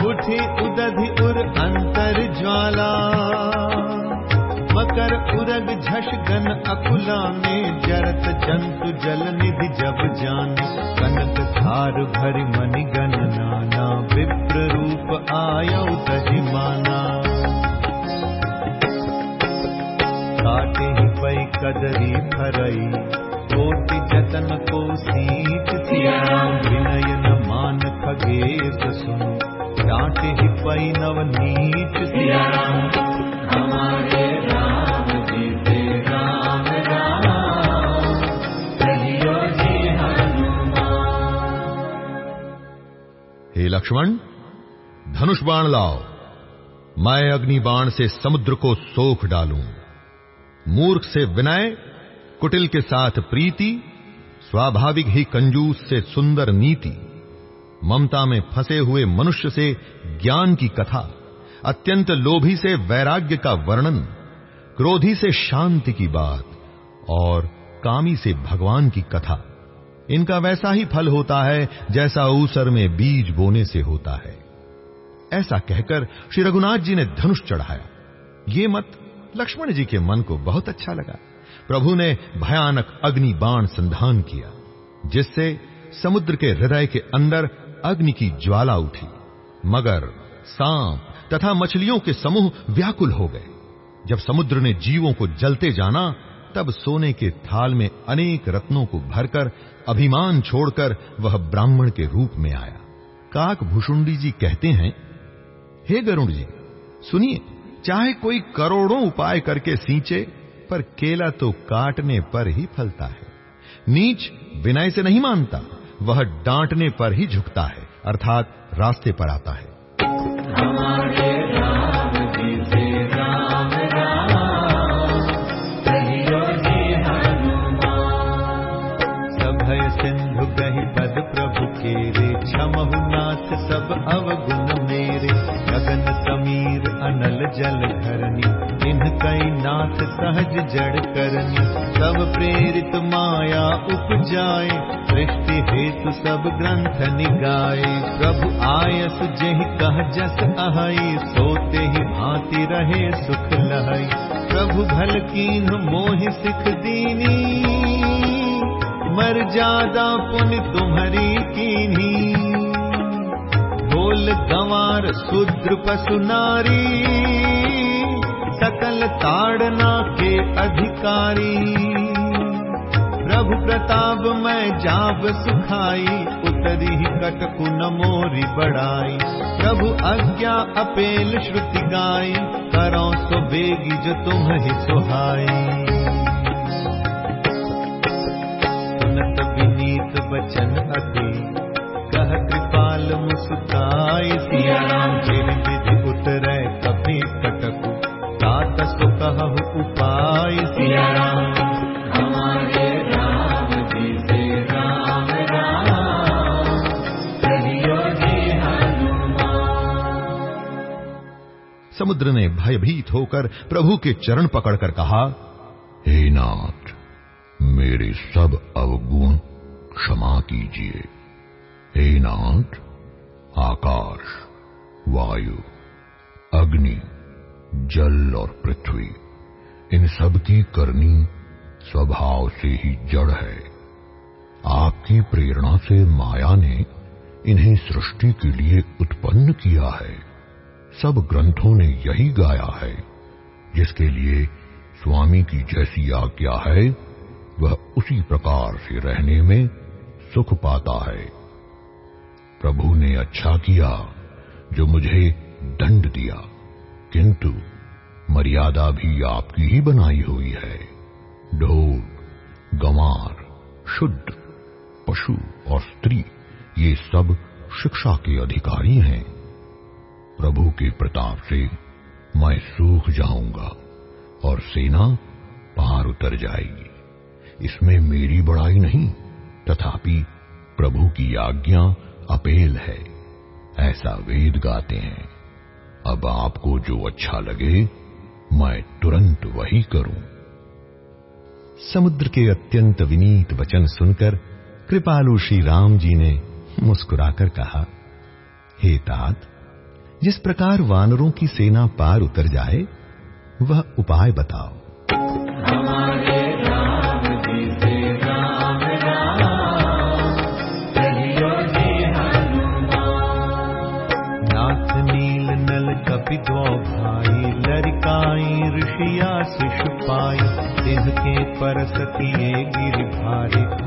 उठी उदधि उर अंतर ज्वाला। मकर उरग झष गन अकुला में जरत जंतु जल निधि जब जान। कनक धार भरि मणि गण नाना विप्र रूप आयो तजि माना काटे पई कदरी फरई। कोटि जतन को सीत सिया विनय न मान खगेश सुन। डांटे ही पई नव नीच सिया हमारे हे लक्ष्मण, धनुष बाण लाओ। मैं अग्नि बाण से समुद्र को सोख डालूं। मूर्ख से विनय, कुटिल के साथ प्रीति, स्वाभाविक ही कंजूस से सुंदर नीति। ममता में फंसे हुए मनुष्य से ज्ञान की कथा, अत्यंत लोभी से वैराग्य का वर्णन, क्रोधी से शांति की बात और कामी से भगवान की कथा। इनका वैसा ही फल होता है जैसा ऊसर में बीज बोने से होता है। ऐसा कहकर श्री रघुनाथ जी ने धनुष चढ़ाया। ये मत लक्ष्मण जी के मन को बहुत अच्छा लगा। प्रभु ने भयानक अग्नि बाण संधान किया, जिससे समुद्र के हृदय के अंदर अग्नि की ज्वाला उठी। मगर सांप तथा मछलियों के समूह व्याकुल हो गए। जब समुद्र ने जीवों को जलते जाना, तब सोने के थाल में अनेक रत्नों को भरकर अभिमान छोड़कर वह ब्राह्मण के रूप में आया। काक भूषुंडी जी कहते हैं, हे गरुण जी, सुनिए चाहे कोई करोड़ों उपाय करके सींचे पर केला तो काटने पर ही फलता है। नीच विनय से नहीं मानता वह डांटने पर ही झुकता है अर्थात रास्ते पर आता है। सिंधु गहि पद प्रभु केरे क्षमहु नाथ सब अवगुण। जल धरनी इन कई नाथ सहज जड़ करनी। सब प्रेरित माया उपजाए, सृष्टि हेतु सब ग्रंथ निगाए। प्रभु आयस जेहि कह जस अहई सोते ही भांति रहे सुख लहई। प्रभु भल कीन मोहि सिख दीनी, मर जादा पुन तुम्हारी कीन्ही। ढोल गंवार शूद्र पशु नारी, सकल ताड़ना के अधिकारी। प्रभु प्रताप, मैं जाब सुखाई, उतरी कटकु न मोरी बढ़ाई प्रभु आज्ञा अपेल श्रुति गाई, करो सो बेगी जो तुम ही सुहाई। बचन अति कह कृपाल मुस्काई सिया राम फिर विधि उतरै कभी कटकु। तात सो कहु उपाय सिया राम। हमारे राम जी से राम राम। कहियो जी समुद्र ने भयभीत होकर प्रभु के चरण पकड़कर कहा हे नाथ मेरे सब अवगुण क्षमा कीजिए। हे नाथ आकाश, वायु, अग्नि, जल और पृथ्वी, इन सब की करनी स्वभाव से ही जड़ है। आपकी प्रेरणा से माया ने इन्हें सृष्टि के लिए उत्पन्न किया है। सब ग्रंथों ने यही गाया है। जिसके लिए स्वामी की जैसी आज्ञा है, वह उसी प्रकार से रहने में सुख पाता है। प्रभु ने अच्छा किया, जो मुझे दंड दिया। किंतु मर्यादा भी आपकी ही बनाई हुई है। ढोल, गंवार, शुद्ध, पशु और स्त्री, ये सब शिक्षा के अधिकारी हैं। प्रभु के प्रताप से मैं सूख जाऊँगा और सेना पार उतर जाएगी। इसमें मेरी बड़ाई नहीं, तथापि प्रभु की आज्ञा अपेल है। ऐसा वेद गाते हैं। अब आपको जो अच्छा लगे, मैं तुरंत वही करूँ। समुद्र के अत्यंत विनीत वचन सुनकर कृपालु श्री राम जी ने मुस्कुराकर कहा, हे तात, जिस प्रकार वानरों की सेना पार उतर जाए, वह उपाय बताओ। हमारे शिष पाई। देह के परसति गिर भारि।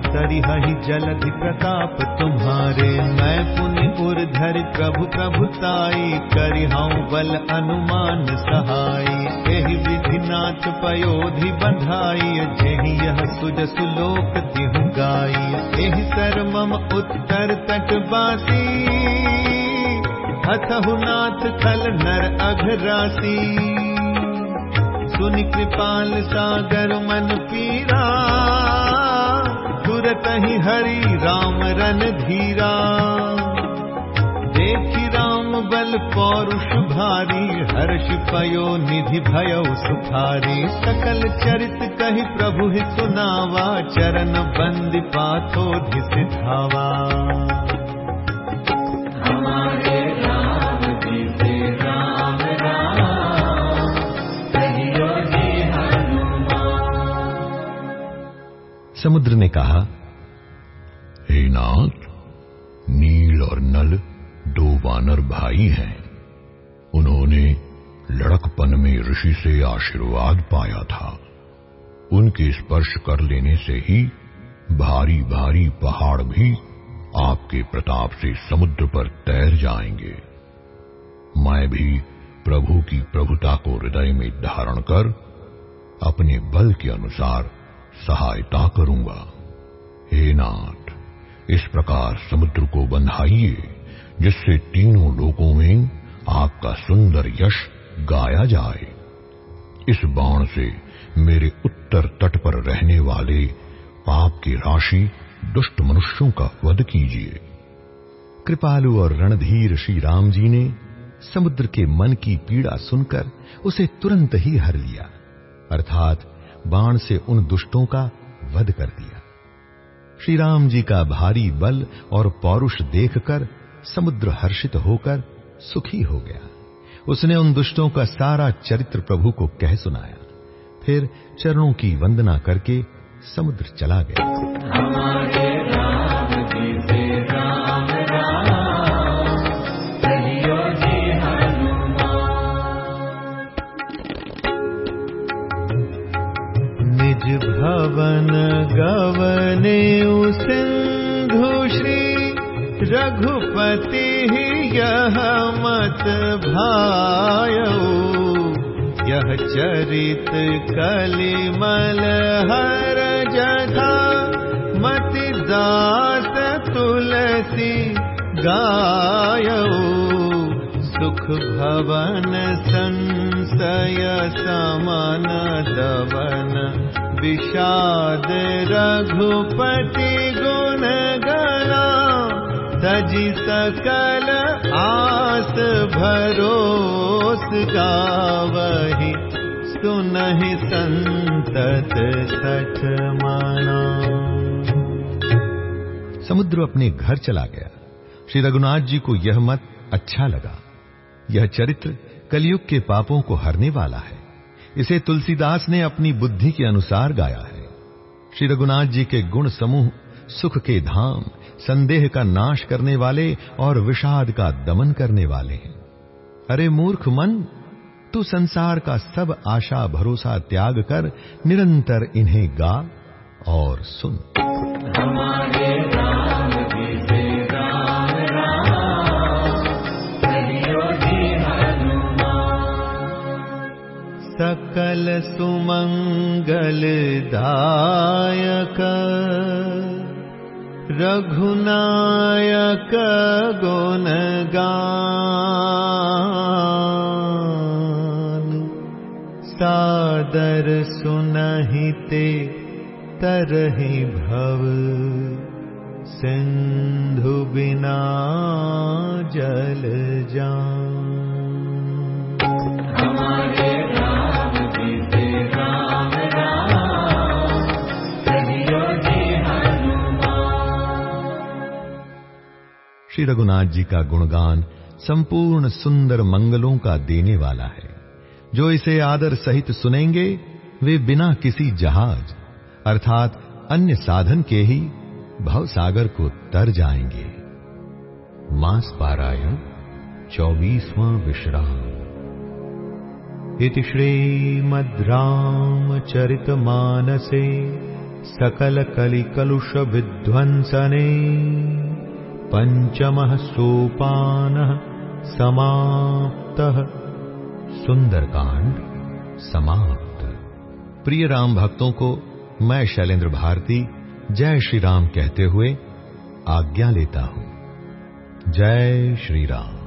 हि जलधि प्रताप तुम्हारे। मैं मुण्य उधर प्रभु प्रभुताय करिहाऊ बल अनुमान सहाय यहि विधिनाथ पयोधि बधाय उत्तर तट बासी। हथहु नाथ तल नर अघरासी। सागर मन पीरा। तुरत ही हरि राम रन धीरा। देखि राम बल पौरुष भारी हर्ष पयो निधि भयो सुखारी। सकल चरित कहि प्रभु ही सुनावा चरण बंद पाथो धिस धावा समुद्र ने कहा, हे नाथ, नील और नल दो वानर भाई हैं। उन्होंने लड़कपन में ऋषि से आशीर्वाद पाया था। उनके स्पर्श कर लेने से ही भारी भारी पहाड़ भी आपके प्रताप से समुद्र पर तैर जाएँगे। मैं भी प्रभु की प्रभुता को हृदय में धारण कर अपने बल के अनुसार सहायता करूँगा। हे नाथ, इस प्रकार समुद्र को बंधाइए, जिससे तीनों लोकों में आपका सुंदर यश गाया जाए। इस बाण से मेरे उत्तर तट पर रहने वाले पाप की राशि दुष्ट मनुष्यों का वध कीजिए। कृपालु और रणधीर श्री राम जी ने समुद्र के मन की पीड़ा सुनकर उसे तुरंत ही हर लिया। अर्थात बाण से उन दुष्टों का वध कर दिया। श्री राम जी का भारी बल और पौरुष देखकर समुद्र हर्षित होकर सुखी हो गया। उसने उन दुष्टों का सारा चरित्र प्रभु को कह सुनाया। फिर चरणों की वंदना करके समुद्र चला गया। भवन गवने सिंधु श्री रघुपति यह मत भायऊ यह चरित कलिमल हर जगा मति दास तुलसी गायऊ सुख भवन संशय समन दवन विषाद रघुपति गुण गणा तजि सकल आस भरोस गावहि। सुनहि संतत सठ माना। समुद्र अपने घर चला गया। श्री रघुनाथ जी को यह मत अच्छा लगा। यह चरित्र कलयुग के पापों को हरने वाला है। इसे तुलसीदास ने अपनी बुद्धि के अनुसार गाया है। श्री रघुनाथ जी के गुण समूह, सुख के धाम, संदेह का नाश करने वाले और विषाद का दमन करने वाले हैं। अरे मूर्ख मन, तू संसार का सब आशा भरोसा त्याग कर निरंतर इन्हें गा और सुन। हमारे सकल सुमंगल दायक रघुनायक गुण गान सादर सुनहिते तरहि भव। सिंधु बिना जल जान श्री रघुनाथ जी का गुणगान संपूर्ण सुंदर मंगलों का देने वाला है। जो इसे आदर सहित सुनेंगे, वे बिना किसी जहाज़, अर्थात अन्य साधन के ही भव सागर को तर जाएँगे। मास पारायण, चौबीसवां विश्राम। इति श्रीमद् रामचरितमानसे सकलकलिकलुष विध्वंसने पञ्चमः सोपानः समाप्तः। सुंदरकांड समाप्त। प्रिय राम भक्तों को मैं शैलेंद्र भारती जय श्री राम कहते हुए आज्ञा लेता हूँ। जय श्री राम।